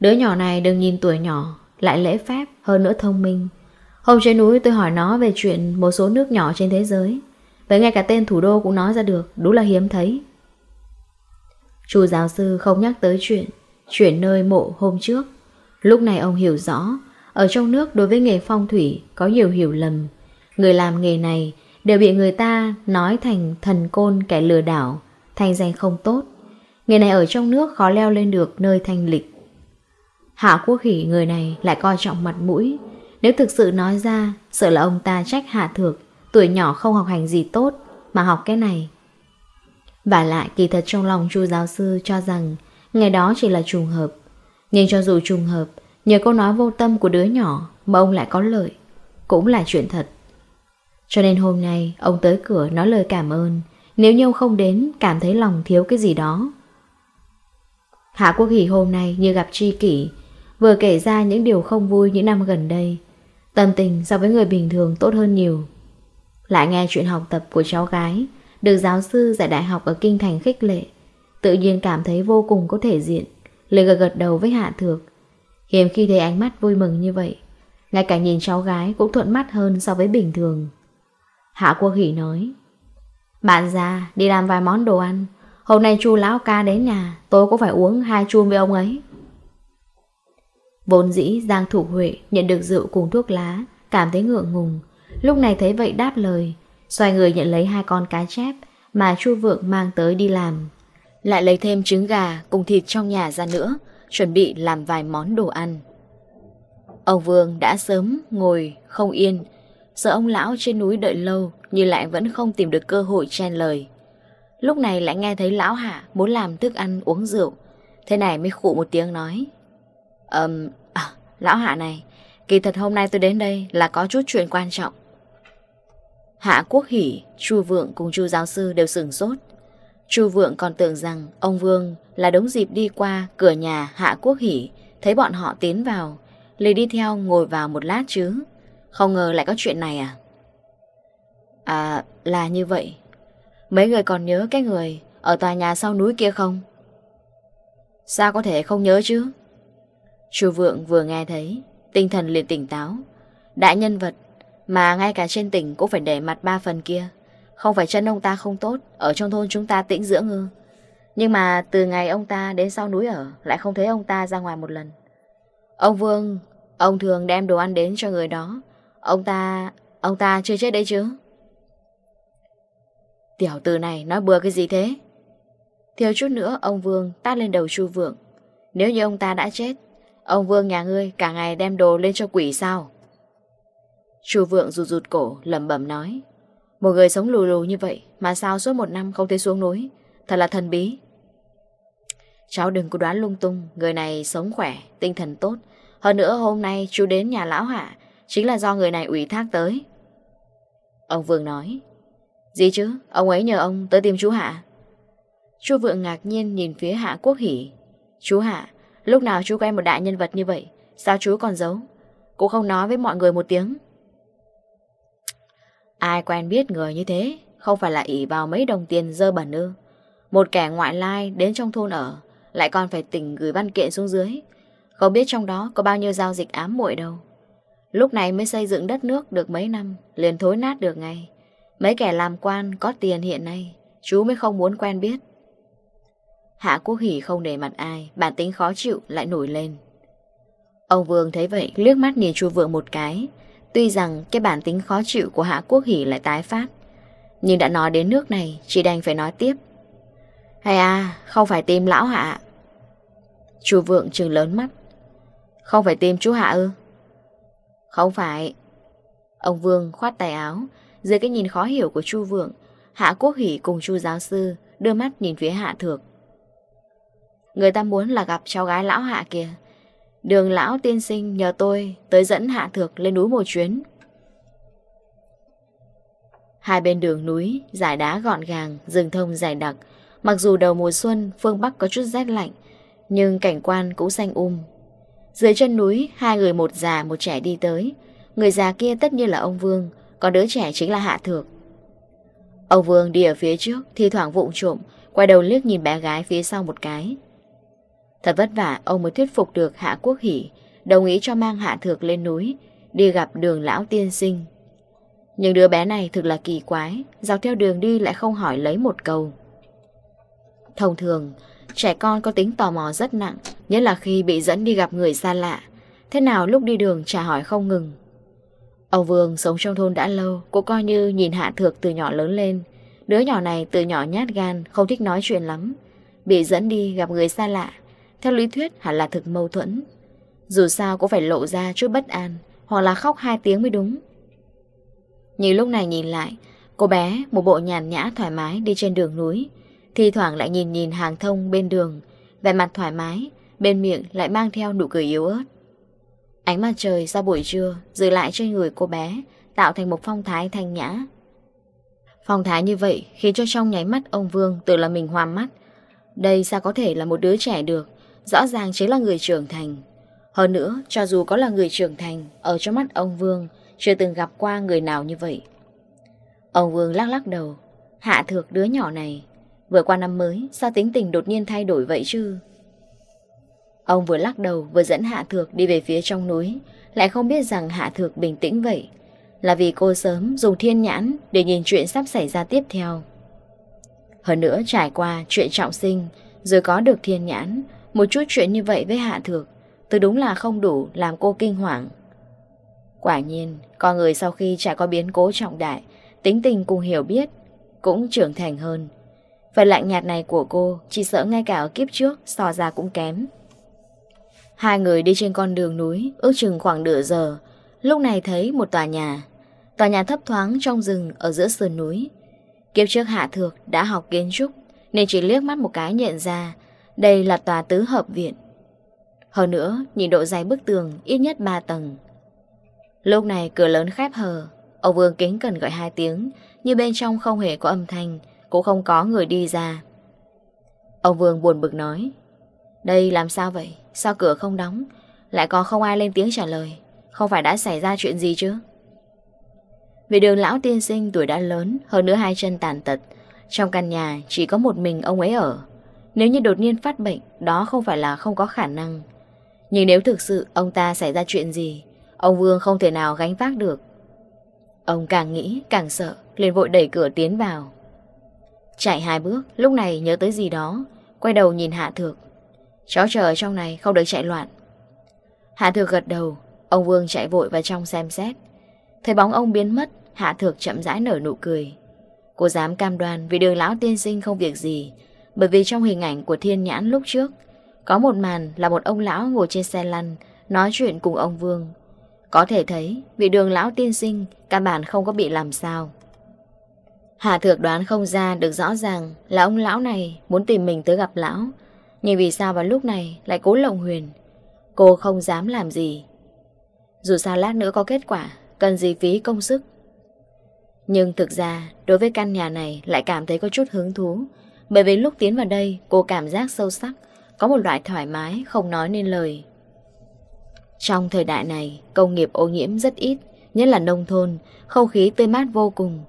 Đứa nhỏ này đừng nhìn tuổi nhỏ, Lại lễ phép, hơn nữa thông minh. Hôm trên núi tôi hỏi nó về chuyện Một số nước nhỏ trên thế giới với ngay cả tên thủ đô cũng nói ra được, Đúng là hiếm thấy. Chú giáo sư không nhắc tới chuyện Chuyển nơi mộ hôm trước. Lúc này ông hiểu rõ, Ở trong nước đối với nghề phong thủy Có nhiều hiểu lầm. Người làm nghề này đều bị người ta Nói thành thần côn kẻ lừa đảo Thành danh không tốt. Nghề này ở trong nước khó leo lên được nơi thanh lịch. Hạ quốc khỉ người này lại coi trọng mặt mũi. Nếu thực sự nói ra, Sợ là ông ta trách hạ thược Tuổi nhỏ không học hành gì tốt Mà học cái này. Và lại, kỳ thật trong lòng chu giáo sư cho rằng Ngày đó chỉ là trùng hợp. Nhưng cho dù trùng hợp, Nhờ câu nói vô tâm của đứa nhỏ Mà ông lại có lợi, Cũng là chuyện thật. Cho nên hôm nay, ông tới cửa nói lời cảm ơn, Nếu như không đến, cảm thấy lòng thiếu cái gì đó. Hạ Quốc Hỷ hôm nay như gặp tri kỷ, Vừa kể ra những điều không vui những năm gần đây, Tâm tình so với người bình thường tốt hơn nhiều. Lại nghe chuyện học tập của cháu gái, Được giáo sư dạy đại học ở Kinh Thành khích lệ, Tự nhiên cảm thấy vô cùng có thể diện Lời gật gật đầu với Hạ Thược. Hiếm khi thấy ánh mắt vui mừng như vậy, Ngay cả nhìn cháu gái cũng thuận mắt hơn so với bình thường. Hạ Quốc Hỷ nói, Bạn già, đi làm vài món đồ ăn. Hôm nay chu lão ca đến nhà, Tôi cũng phải uống hai chum với ông ấy? Vốn dĩ Giang Thủ Huệ nhận được rượu cùng thuốc lá, Cảm thấy ngượng ngùng Lúc này thấy vậy đáp lời, xoay người nhận lấy hai con cá chép mà Chu Vượng mang tới đi làm. Lại lấy thêm trứng gà cùng thịt trong nhà ra nữa, chuẩn bị làm vài món đồ ăn. Ông Vương đã sớm ngồi không yên, sợ ông lão trên núi đợi lâu nhưng lại vẫn không tìm được cơ hội chen lời. Lúc này lại nghe thấy lão hạ muốn làm thức ăn uống rượu, thế này mới khụ một tiếng nói. Ờm, um, lão hạ này, kỳ thật hôm nay tôi đến đây là có chút chuyện quan trọng. Hạ Quốc Hỷ, Chu Vượng cùng Chu Giáo Sư đều sửng sốt. Chu Vượng còn tưởng rằng ông Vương là đống dịp đi qua cửa nhà Hạ Quốc Hỷ, thấy bọn họ tiến vào, lì đi theo ngồi vào một lát chứ. Không ngờ lại có chuyện này à? À, là như vậy. Mấy người còn nhớ cái người ở tòa nhà sau núi kia không? Sao có thể không nhớ chứ? Chu Vượng vừa nghe thấy, tinh thần liền tỉnh táo. Đại nhân vật mà ngay cả trên tỉnh cũng phải để mặt ba phần kia. Không phải chân ông ta không tốt, Ở trong thôn chúng ta tĩnh dưỡng ư. Nhưng mà từ ngày ông ta đến sau núi ở, Lại không thấy ông ta ra ngoài một lần. Ông Vương, Ông thường đem đồ ăn đến cho người đó. Ông ta Ông ta chưa chết đấy chứ? Tiểu từ này nói bừa cái gì thế? Thiếu chút nữa ông Vương tát lên đầu Chu Vượng. Nếu như ông ta đã chết, Ông Vương nhà ngươi cả ngày đem đồ lên cho quỷ sao? Chu Vượng rụt rụt cổ lầm bẩm nói Một người sống lù lù như vậy Mà sao suốt một năm không thấy xuống núi? Thật là thần bí. Cháu đừng có đoán lung tung Người này sống khỏe, tinh thần tốt. Hơn nữa hôm nay chú đến nhà lão hạ Chính là do người này ủy thác tới. Ông vượng nói Gì chứ, ông ấy nhờ ông tới tìm chú Hạ. Chú Vượng ngạc nhiên nhìn phía Hạ Quốc Hỷ. Chú Hạ, lúc nào chú quen một đại nhân vật như vậy Sao chú còn giấu? Cũng không nói với mọi người một tiếng. Ai quen biết người như thế, Không phải là ỷ vào mấy đồng tiền dơ bẩn ư. Một kẻ ngoại lai đến trong thôn ở, Lại còn phải tỉnh gửi văn kiện xuống dưới. Không biết trong đó có bao nhiêu giao dịch ám muội đâu. Lúc này mới xây dựng đất nước được mấy năm, Liền thối nát được ngay. Mấy kẻ làm quan có tiền hiện nay, Chú mới không muốn quen biết. Hạ Quốc hỉ không để mặt ai, Bản tính khó chịu lại nổi lên. Ông Vương thấy vậy, liếc mắt nhìn chú Vượng một cái. Tuy rằng cái bản tính khó chịu của Hạ Quốc Hỷ lại tái phát, Nhưng đã nói đến nước này, chỉ đành phải nói tiếp. Hay à không phải tìm lão Hạ. Chú Vượng trừng lớn mắt. Không phải tìm chú Hạ ư? Không phải. Ông Vương khoát tay áo, Dưới cái nhìn khó hiểu của chu Vượng, Hạ Quốc Hỷ cùng chu giáo sư Đưa mắt nhìn phía Hạ Thược. Người ta muốn là gặp cháu gái lão Hạ kìa Đường lão tiên sinh nhờ tôi tới dẫn Hạ Thược lên núi một chuyến. Hai bên đường núi, dải đá gọn gàng, rừng thông dài đặc. Mặc dù đầu mùa xuân, phương Bắc có chút rét lạnh, nhưng cảnh quan cũng xanh um. Dưới chân núi, hai người một già một trẻ đi tới. Người già kia tất nhiên là ông Vương, còn đứa trẻ chính là Hạ Thược. Ông Vương đi ở phía trước, thi thoảng vụng trộm, quay đầu liếc nhìn bé gái phía sau một cái. Thật vất vả ông mới thuyết phục được Hạ Quốc Hỷ đồng ý cho mang Hạ Thược lên núi đi gặp đường lão tiên sinh. Nhưng đứa bé này thực là kỳ quái, dọc theo đường đi lại không hỏi lấy một câu. Thông thường, trẻ con có tính tò mò rất nặng, nhất là khi bị dẫn đi gặp người xa lạ. Thế nào lúc đi đường chả hỏi không ngừng. Ông Vương sống trong thôn đã lâu, cũng coi như nhìn Hạ Thược từ nhỏ lớn lên. Đứa nhỏ này từ nhỏ nhát gan, không thích nói chuyện lắm. Bị dẫn đi gặp người xa lạ, theo lý thuyết, hẳn là thực mâu thuẫn. Dù sao cũng phải lộ ra chút bất an, Hoặc là khóc hai tiếng mới đúng. Nhưng lúc này nhìn lại, Cô bé, một bộ nhàn nhã thoải mái đi trên đường núi. Thì thoảng lại nhìn nhìn hàng thông bên đường Về mặt thoải mái, Bên miệng lại mang theo nụ cười yếu ớt. Ánh mặt trời ra buổi trưa Giữ lại trên người cô bé, Tạo thành một phong thái thanh nhã. Phong thái như vậy khiến cho trong nháy mắt ông Vương tự là mình hoa mắt. Đây sao có thể là một đứa trẻ được. Rõ ràng chính là người trưởng thành. Hơn nữa, cho dù có là người trưởng thành, Ở trong mắt ông Vương, Chưa từng gặp qua người nào như vậy. Ông Vương lắc lắc đầu. Hạ thược đứa nhỏ này, Vừa qua năm mới, sao tính tình đột nhiên thay đổi vậy chứ? Ông vừa lắc đầu, vừa dẫn Hạ Thược đi về phía trong núi, Lại không biết rằng Hạ Thược bình tĩnh vậy. Là vì cô sớm dùng thiên nhãn Để nhìn chuyện sắp xảy ra tiếp theo. Hơn nữa, trải qua chuyện trọng sinh, Rồi có được thiên nhãn một chút chuyện như vậy với Hạ Thược, Tôi đúng là không đủ làm cô kinh hoàng. Quả nhiên, Con người sau khi trải qua biến cố trọng đại, Tính tình cùng hiểu biết Cũng trưởng thành hơn. Phần lạnh nhạt này của cô Chỉ sợ ngay cả ở kiếp trước so ra cũng kém. Hai người đi trên con đường núi, Ước chừng khoảng nửa giờ. Lúc này thấy một tòa nhà Tòa nhà thấp thoáng trong rừng ở giữa sườn núi. Kiếp trước Hạ Thược đã học kiến trúc, Nên chỉ liếc mắt một cái nhận ra đây là tòa tứ hợp viện. Hơn nữa, nhìn độ dày bức tường ít nhất 3 tầng. Lúc này cửa lớn khép hờ, ông Vương kính cần gọi hai tiếng, nhưng bên trong không hề có âm thanh, cũng không có người đi ra. Ông Vương buồn bực nói, đây làm sao vậy, sao cửa không đóng, lại có không ai lên tiếng trả lời, không phải đã xảy ra chuyện gì chứ? Vì đường lão tiên sinh tuổi đã lớn, hơn nữa hai chân tàn tật, trong căn nhà chỉ có một mình ông ấy ở. Nếu như đột nhiên phát bệnh, đó không phải là không có khả năng. Nhưng nếu thực sự ông ta xảy ra chuyện gì, ông Vương không thể nào gánh vác được. Ông càng nghĩ, càng sợ, liền vội đẩy cửa tiến vào. Chạy hai bước, lúc này nhớ tới gì đó, quay đầu nhìn Hạ Thược. Chó chờ trong này không được chạy loạn. Hạ Thược gật đầu, ông Vương chạy vội vào trong xem xét. Thấy bóng ông biến mất, Hạ Thược chậm rãi nở nụ cười. Cô dám cam đoan vì đường lão tiên sinh không việc gì, bởi vì trong hình ảnh của thiên nhãn lúc trước, Có một màn là một ông lão ngồi trên xe lăn, Nói chuyện cùng ông Vương. Có thể thấy, vị đường lão tiên sinh, Căn bản không có bị làm sao. Hà thược đoán không ra được rõ ràng Là ông lão này muốn tìm mình tới gặp lão, Nhưng vì sao vào lúc này lại cố lộng huyền? Cô không dám làm gì. Dù sao lát nữa có kết quả, Cần gì phí công sức. Nhưng thực ra, đối với căn nhà này Lại cảm thấy có chút hứng thú bởi vì lúc tiến vào đây, cô cảm giác sâu sắc, Có một loại thoải mái, không nói nên lời. Trong thời đại này, Công nghiệp ô nhiễm rất ít, Nhất là nông thôn, Không khí tươi mát vô cùng.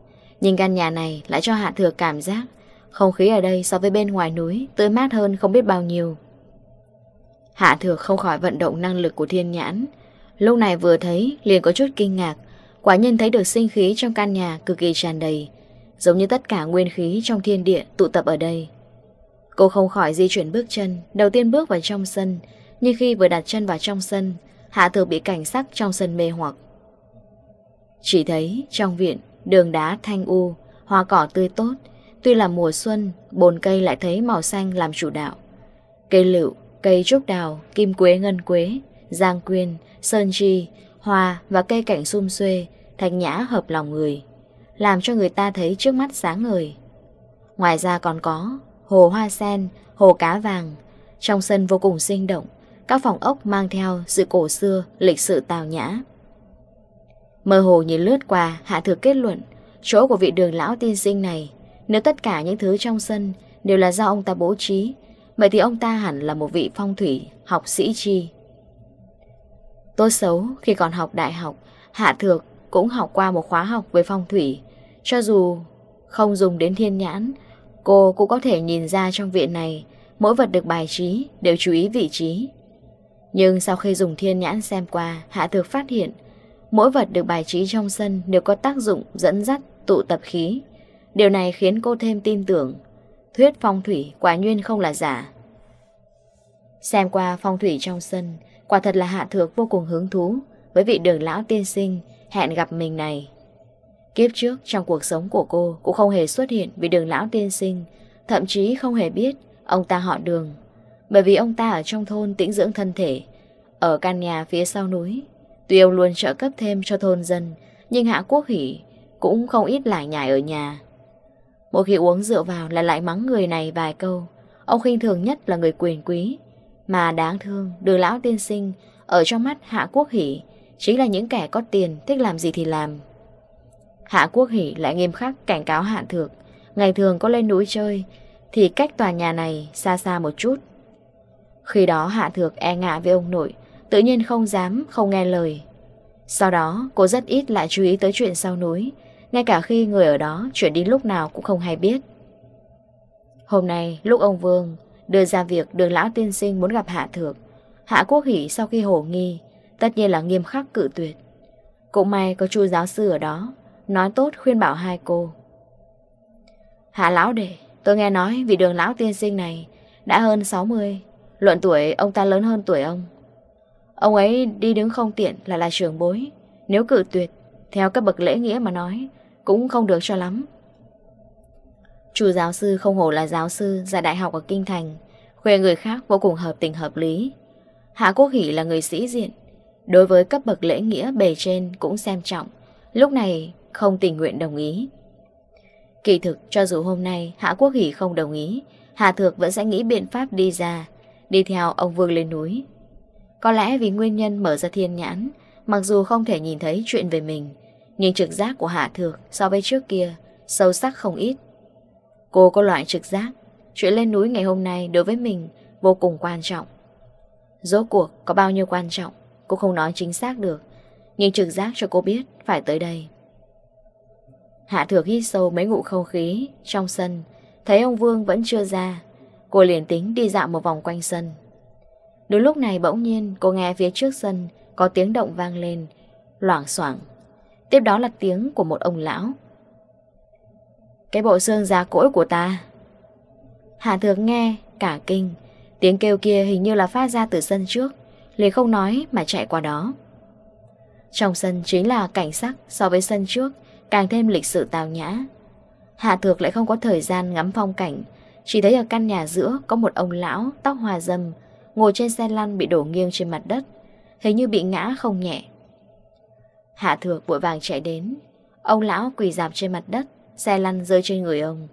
Nhưng căn nhà này lại cho Hạ Thừa cảm giác, Không khí ở đây so với bên ngoài núi Tươi mát hơn không biết bao nhiêu. Hạ Thừa không khỏi vận động năng lực của thiên nhãn. Lúc này vừa thấy liền có chút kinh ngạc, Quả nhân thấy được sinh khí trong căn nhà cực kỳ tràn đầy Giống như tất cả nguyên khí trong thiên địa tụ tập ở đây. Cô không khỏi di chuyển bước chân Đầu tiên bước vào trong sân Nhưng khi vừa đặt chân vào trong sân Hạ thược bị cảnh sắc trong sân mê hoặc. Chỉ thấy trong viện Đường đá thanh u Hoa cỏ tươi tốt Tuy là mùa xuân Bồn cây lại thấy màu xanh làm chủ đạo. Cây lựu, cây trúc đào, kim quế ngân quế Giang quyên, sơn chi Hoa và cây cảnh sum xuê Thạch nhã hợp lòng người làm cho người ta thấy trước mắt sáng ngời. Ngoài ra còn có hồ hoa sen, hồ cá vàng, trong sân vô cùng sinh động, các phòng ốc mang theo sự cổ xưa, lịch sự tào nhã. Mơ hồ nhìn lướt qua, Hạ Thực kết luận, chỗ của vị đường lão tiên sinh này, nếu tất cả những thứ trong sân đều là do ông ta bố trí, vậy thì ông ta hẳn là một vị phong thủy, học sĩ chi. Tôi xấu, khi còn học đại học, Hạ Thược cũng học qua một khóa học về phong thủy, cho dù không dùng đến thiên nhãn, cô cũng có thể nhìn ra trong viện này mỗi vật được bài trí đều chú ý vị trí. Nhưng sau khi dùng thiên nhãn xem qua, Hạ Thược phát hiện mỗi vật được bài trí trong sân đều có tác dụng dẫn dắt tụ tập khí. Điều này khiến cô thêm tin tưởng thuyết phong thủy quả nhiên không là giả. Xem qua phong thủy trong sân, quả thật là Hạ Thược vô cùng hứng thú với vị đường lão tiên sinh hẹn gặp mình này. Kiếp trước trong cuộc sống của cô cũng không hề xuất hiện vì đường lão tiên sinh, thậm chí không hề biết ông ta họ đường. Bởi vì ông ta ở trong thôn tĩnh dưỡng thân thể, ở căn nhà phía sau núi. Tuy ông luôn trợ cấp thêm cho thôn dân, nhưng Hạ Quốc Hỷ cũng không ít lại nhải ở nhà. Một khi uống rượu vào là lại mắng người này vài câu. Ông khinh thường nhất là người quyền quý. Mà đáng thương, đường lão tiên sinh ở trong mắt Hạ Quốc Hỷ chính là những kẻ có tiền thích làm gì thì làm. Hạ Quốc Hỷ lại nghiêm khắc cảnh cáo Hạ Thược Ngày thường có lên núi chơi Thì cách tòa nhà này xa xa một chút. Khi đó Hạ Thược e ngại với ông nội Tự nhiên không dám, không nghe lời. Sau đó cô rất ít lại chú ý tới chuyện sau núi Ngay cả khi người ở đó chuyển đi lúc nào cũng không hay biết. Hôm nay lúc ông Vương đưa ra việc đường lão tiên sinh muốn gặp Hạ Thược Hạ Quốc Hỷ sau khi hổ nghi Tất nhiên là nghiêm khắc cự tuyệt. Cũng may có chu giáo sư ở đó Nói tốt khuyên bảo hai cô. Hạ lão đệ, Tôi nghe nói vị đường lão tiên sinh này Đã hơn 60 Luận tuổi ông ta lớn hơn tuổi ông. Ông ấy đi đứng không tiện là là trưởng bối, Nếu cử tuyệt, Theo các bậc lễ nghĩa mà nói, Cũng không được cho lắm. Chủ giáo sư không hổ là giáo sư giải đại học ở Kinh Thành Khuyên người khác vô cùng hợp tình hợp lý. Hạ Quốc Hỷ là người sĩ diện, Đối với cấp bậc lễ nghĩa bề trên cũng xem trọng. Lúc này không tình nguyện đồng ý. Kỳ thực, cho dù hôm nay Hạ Quốc Hỷ không đồng ý, Hạ Thược vẫn sẽ nghĩ biện pháp đi ra, đi theo ông Vương lên núi. Có lẽ vì nguyên nhân mở ra thiên nhãn, mặc dù không thể nhìn thấy chuyện về mình, nhưng trực giác của Hạ Thược so với trước kia sâu sắc không ít. Cô có loại trực giác, chuyện lên núi ngày hôm nay đối với mình vô cùng quan trọng. Rốt cuộc có bao nhiêu quan trọng, cô không nói chính xác được, nhưng trực giác cho cô biết phải tới đây. Hạ thược hít sâu mấy ngụ không khí, Trong sân, Thấy ông Vương vẫn chưa ra. Cô liền tính đi dạo một vòng quanh sân. Đúng lúc này bỗng nhiên, Cô nghe phía trước sân Có tiếng động vang lên, Loảng xoảng. Tiếp đó là tiếng của một ông lão. Cái bộ xương già cỗi của ta. Hạ thược nghe, Cả kinh. Tiếng kêu kia hình như là phát ra từ sân trước, liền không nói mà chạy qua đó. Trong sân chính là cảnh sắc so với sân trước càng thêm lịch sự tào nhã. Hạ Thược lại không có thời gian ngắm phong cảnh, chỉ thấy ở căn nhà giữa có một ông lão tóc hoa râm, ngồi trên xe lăn bị đổ nghiêng trên mặt đất, hình như bị ngã không nhẹ. Hạ Thược vội vàng chạy đến, ông lão quỳ dạp trên mặt đất, xe lăn rơi trên người ông.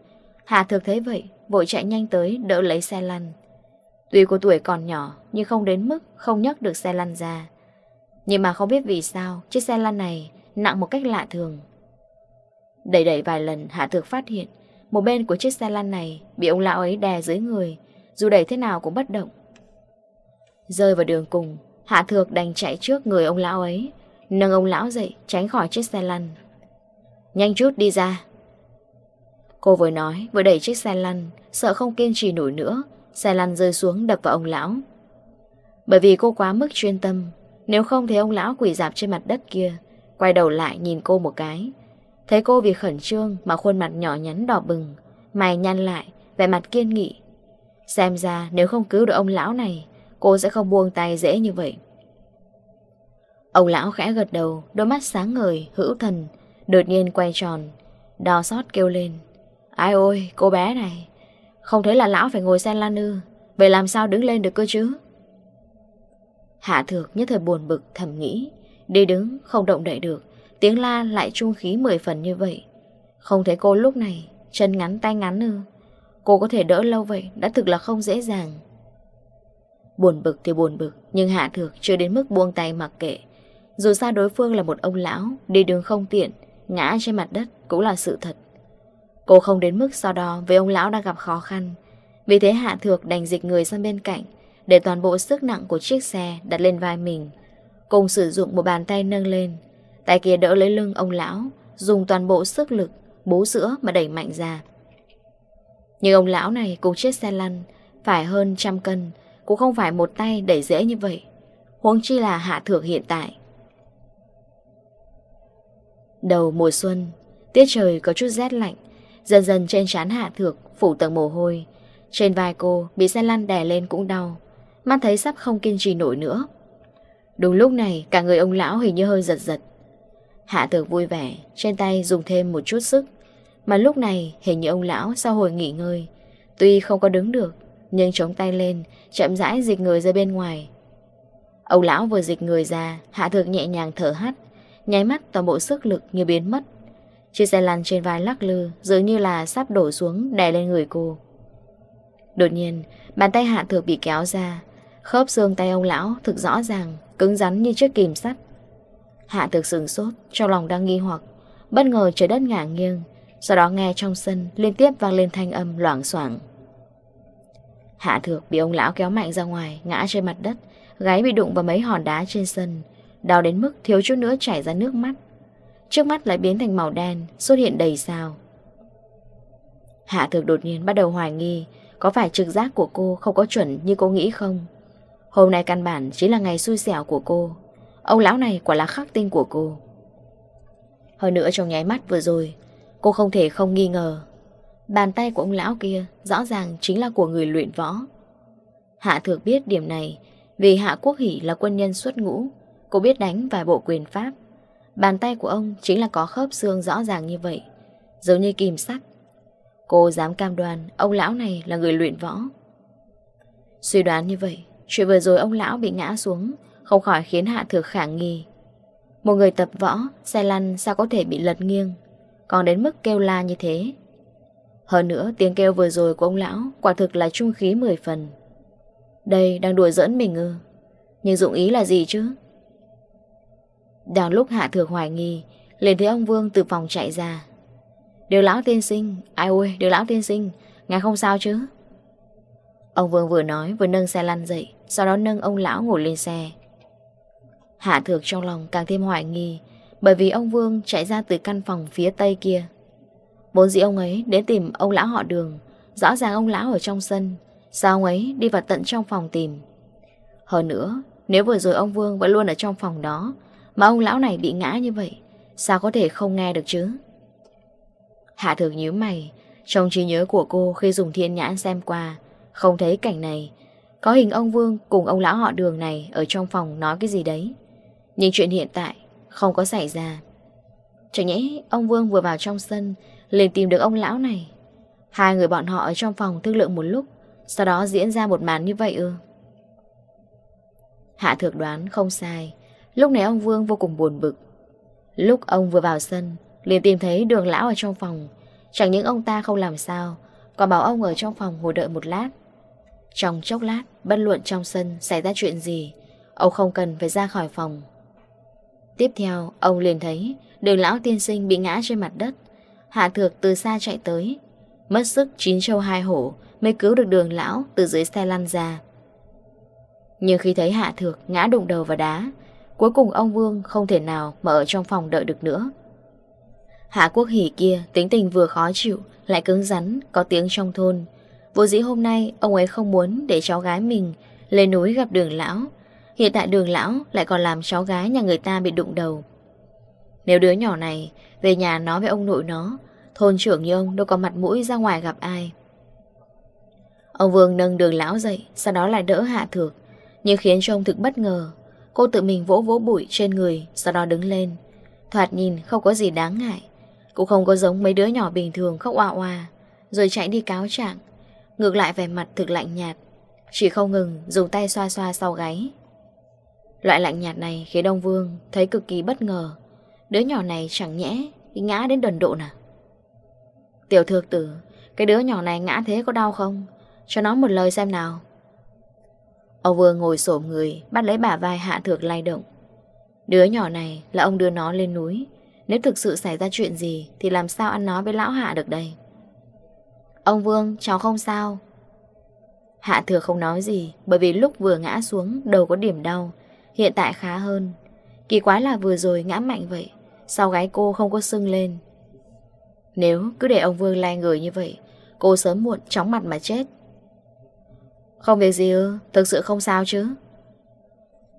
Hạ Thược thấy vậy, vội chạy nhanh tới đỡ lấy xe lăn. Tuy cô tuổi còn nhỏ nhưng không đến mức không nhấc được xe lăn ra. Nhưng mà không biết vì sao chiếc xe lăn này nặng một cách lạ thường. Đẩy đẩy vài lần, Hạ Thược phát hiện, Một bên của chiếc xe lăn này Bị ông lão ấy đè dưới người, Dù đẩy thế nào cũng bất động. Rơi vào đường cùng, Hạ Thược đành chạy trước người ông lão ấy, Nâng ông lão dậy, tránh khỏi chiếc xe lăn. Nhanh chút đi ra. Cô vừa nói, vừa đẩy chiếc xe lăn, Sợ không kiên trì nổi nữa, Xe lăn rơi xuống đập vào ông lão. Bởi vì cô quá mức chuyên tâm, Nếu không thì ông lão quỷ dạp trên mặt đất kia, Quay đầu lại nhìn cô một cái Thấy cô vì khẩn trương mà khuôn mặt nhỏ nhắn đỏ bừng, mày nhăn lại, vẻ mặt kiên nghị. Xem ra nếu không cứu được ông lão này, cô sẽ không buông tay dễ như vậy. Ông lão khẽ gật đầu, đôi mắt sáng ngời, hữu thần, đột nhiên quay tròn, đò sót kêu lên. Ai ôi, cô bé này, không thấy là lão phải ngồi xe lan ư, vậy làm sao đứng lên được cơ chứ? Hạ thược nhất thời buồn bực thầm nghĩ, đi đứng không động đậy được, Tiếng la lại trung khí mười phần như vậy. Không thấy cô lúc này, Chân ngắn tay ngắn ư. Cô có thể đỡ lâu vậy, Đã thực là không dễ dàng. Buồn bực thì buồn bực, Nhưng Hạ Thược chưa đến mức buông tay mặc kệ. Dù sao đối phương là một ông lão, Đi đường không tiện, Ngã trên mặt đất cũng là sự thật. Cô không đến mức so đo với ông lão đang gặp khó khăn. Vì thế Hạ Thược đành dịch người sang bên cạnh, Để toàn bộ sức nặng của chiếc xe đặt lên vai mình. Cùng sử dụng một bàn tay nâng lên Tay kia đỡ lấy lưng ông lão, dùng toàn bộ sức lực, bố sữa mà đẩy mạnh ra. Nhưng ông lão này cùng chiếc xe lăn, phải hơn trăm cân, cũng không phải một tay đẩy dễ như vậy. Huống chi là hạ thượng hiện tại. Đầu mùa xuân, tiết trời có chút rét lạnh, dần dần trên trán hạ thượng phủ tầng mồ hôi. Trên vai cô bị xe lăn đè lên cũng đau, mắt thấy sắp không kiên trì nổi nữa. Đúng lúc này cả người ông lão hình như hơi giật giật Hạ Thược vui vẻ, trên tay dùng thêm một chút sức. Mà lúc này hình như ông lão sau hồi nghỉ ngơi, tuy không có đứng được, nhưng chống tay lên, chậm rãi dịch người ra bên ngoài. Ông lão vừa dịch người ra, Hạ Thược nhẹ nhàng thở hắt, nháy mắt toàn bộ sức lực như biến mất. Chiếc xe lăn trên vai lắc lư, dường như là sắp đổ xuống đè lên người cô. Đột nhiên, bàn tay Hạ Thược bị kéo ra, khớp xương tay ông lão thực rõ ràng, cứng rắn như chiếc kìm sắt. Hạ thực sừng sốt, trong lòng đang nghi hoặc. Bất ngờ trời đất ngả nghiêng, sau đó nghe trong sân liên tiếp vang lên thanh âm loảng xoảng. Hạ thược bị ông lão kéo mạnh ra ngoài, ngã trên mặt đất, gáy bị đụng vào mấy hòn đá trên sân, đau đến mức thiếu chút nữa chảy ra nước mắt. Trước mắt lại biến thành màu đen, xuất hiện đầy sao. Hạ thược đột nhiên bắt đầu hoài nghi, có phải trực giác của cô không có chuẩn như cô nghĩ không? Hôm nay căn bản chính là ngày xui xẻo của cô. Ông lão này quả là khắc tinh của cô. Hơn nữa trong nháy mắt vừa rồi, Cô không thể không nghi ngờ. Bàn tay của ông lão kia Rõ ràng chính là của người luyện võ. Hạ thược biết điểm này, Vì Hạ Quốc Hỷ là quân nhân xuất ngũ, Cô biết đánh vài bộ quyền pháp. Bàn tay của ông chính là có khớp xương rõ ràng như vậy, Giống như kìm sắt. Cô dám cam đoan Ông lão này là người luyện võ. Suy đoán như vậy, Chuyện vừa rồi ông lão bị ngã xuống không khỏi khiến Hạ Thược khả nghi. Một người tập võ, Xe lăn sao có thể bị lật nghiêng? Còn đến mức kêu la như thế. Hơn nữa, tiếng kêu vừa rồi của ông lão Quả thực là trung khí mười phần. Đây đang đùa giỡn mình ư? Nhưng dụng ý là gì chứ? Đang lúc Hạ Thược hoài nghi, liền thấy ông Vương từ phòng chạy ra. Điều lão tiên sinh, Ai ôi, điều lão tiên sinh, Ngài không sao chứ? Ông Vương vừa nói vừa nâng xe lăn dậy, Sau đó nâng ông lão ngồi lên xe. Hạ Thược trong lòng càng thêm hoài nghi bởi vì ông Vương chạy ra từ căn phòng phía tây kia. Bốn dĩ ông ấy đến tìm ông lão họ đường, rõ ràng ông lão ở trong sân, sao ông ấy đi vào tận trong phòng tìm. Hơn nữa, nếu vừa rồi ông Vương vẫn luôn ở trong phòng đó, mà ông lão này bị ngã như vậy, sao có thể không nghe được chứ? Hạ Thược nhíu mày, trong trí nhớ của cô khi dùng thiên nhãn xem qua, không thấy cảnh này, có hình ông Vương cùng ông lão họ đường này ở trong phòng nói cái gì đấy. Nhưng chuyện hiện tại không có xảy ra. Chẳng nhẽ ông Vương vừa vào trong sân, liền tìm được ông lão này. Hai người bọn họ ở trong phòng thương lượng một lúc, Sau đó diễn ra một màn như vậy ư? Hạ thược đoán không sai, Lúc này ông Vương vô cùng buồn bực. Lúc ông vừa vào sân, liền tìm thấy đường lão ở trong phòng. Chẳng những ông ta không làm sao, Còn bảo ông ở trong phòng ngồi đợi một lát. Trong chốc lát, Bất luận trong sân xảy ra chuyện gì, Ông không cần phải ra khỏi phòng. Tiếp theo, ông liền thấy đường lão tiên sinh bị ngã trên mặt đất. Hạ thược từ xa chạy tới. Mất sức chín châu hai hổ mới cứu được đường lão từ dưới xe lăn ra. Nhưng khi thấy hạ thược ngã đụng đầu vào đá, cuối cùng ông Vương không thể nào mà ở trong phòng đợi được nữa. Hạ quốc hỉ kia tính tình vừa khó chịu, lại cứng rắn, có tiếng trong thôn. Vô dĩ hôm nay ông ấy không muốn để cháu gái mình lên núi gặp đường lão, Hiện tại đường lão lại còn làm cháu gái nhà người ta bị đụng đầu. Nếu đứa nhỏ này Về nhà nói với ông nội nó, Thôn trưởng như ông đâu có mặt mũi ra ngoài gặp ai. Ông Vương nâng đường lão dậy, Sau đó lại đỡ hạ thược, Nhưng khiến cho ông thực bất ngờ. Cô tự mình vỗ vỗ bụi trên người, Sau đó đứng lên. Thoạt nhìn không có gì đáng ngại, Cũng không có giống mấy đứa nhỏ bình thường khóc oa oa, Rồi chạy đi cáo trạng. Ngược lại vẻ mặt thực lạnh nhạt, Chỉ không ngừng dùng tay xoa xoa sau gáy. Loại lạnh nhạt này khiến ông Vương thấy cực kỳ bất ngờ. Đứa nhỏ này chẳng nhẽ ngã đến đần độn à? Tiểu thược tử, cái đứa nhỏ này ngã thế có đau không? Cho nó một lời xem nào. Ông Vương ngồi xổm người, bắt lấy bả vai hạ thược lay động. Đứa nhỏ này là ông đưa nó lên núi. Nếu thực sự xảy ra chuyện gì thì làm sao ăn nói với lão hạ được đây? Ông Vương, cháu không sao. Hạ thừa không nói gì bởi vì lúc vừa ngã xuống đầu có điểm đau Hiện tại khá hơn. Kỳ quái là vừa rồi ngã mạnh vậy, Sau gái cô không có sưng lên. Nếu cứ để ông Vương lai người như vậy, Cô sớm muộn chóng mặt mà chết. Không việc gì ư? Thực sự không sao chứ?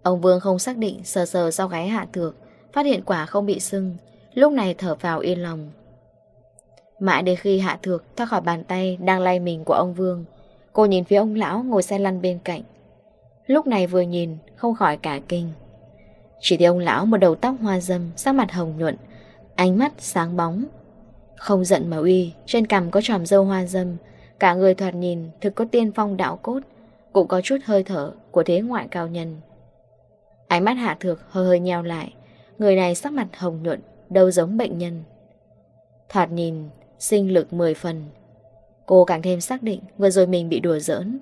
Ông Vương không xác định sờ sờ sau gái hạ thược, Phát hiện quả không bị sưng, Lúc này thở vào yên lòng. Mãi đến khi hạ thược thoát khỏi bàn tay đang lay mình của ông Vương, Cô nhìn phía ông lão ngồi xe lăn bên cạnh. Lúc này vừa nhìn, không khỏi cả kinh. Chỉ thấy ông lão một đầu tóc hoa dâm, Sắc mặt hồng nhuận, Ánh mắt sáng bóng. Không giận mà uy, Trên cằm có tròm dâu hoa dâm. Cả người thoạt nhìn thực có tiên phong đạo cốt, Cũng có chút hơi thở của thế ngoại cao nhân. Ánh mắt hạ thược hơi hơi nheo lại, Người này sắc mặt hồng nhuận, Đâu giống bệnh nhân. Thoạt nhìn, sinh lực 10 phần. Cô càng thêm xác định, vừa rồi mình bị đùa giỡn.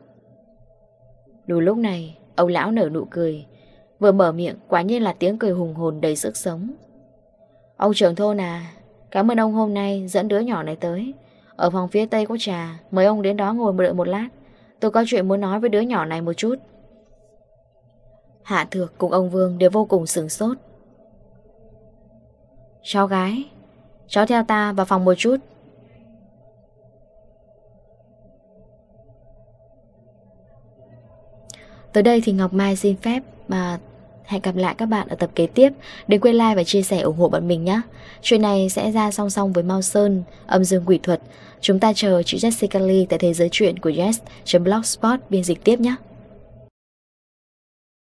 Đúng lúc này, ông lão nở nụ cười. Vừa mở miệng, quả nhiên là tiếng cười hùng hồn đầy sức sống. Ông trưởng thôn à, cảm ơn ông hôm nay dẫn đứa nhỏ này tới. Ở phòng phía tây có trà, mời ông đến đó ngồi đợi một lát. Tôi có chuyện muốn nói với đứa nhỏ này một chút. Hạ Thược cùng ông Vương đều vô cùng sửng sốt. Cháu gái, cháu theo ta vào phòng một chút. Tới đây thì Ngọc Mai xin phép mà hẹn gặp lại các bạn ở tập kế tiếp. Đừng quên like và chia sẻ ủng hộ bọn mình nhé. Chuyện này sẽ ra song song với Mao Sơn, âm dương quỷ thuật. Chúng ta chờ chị Jessica Lee tại thế giới chuyện của Jess. Blogspot biên dịch tiếp nhé.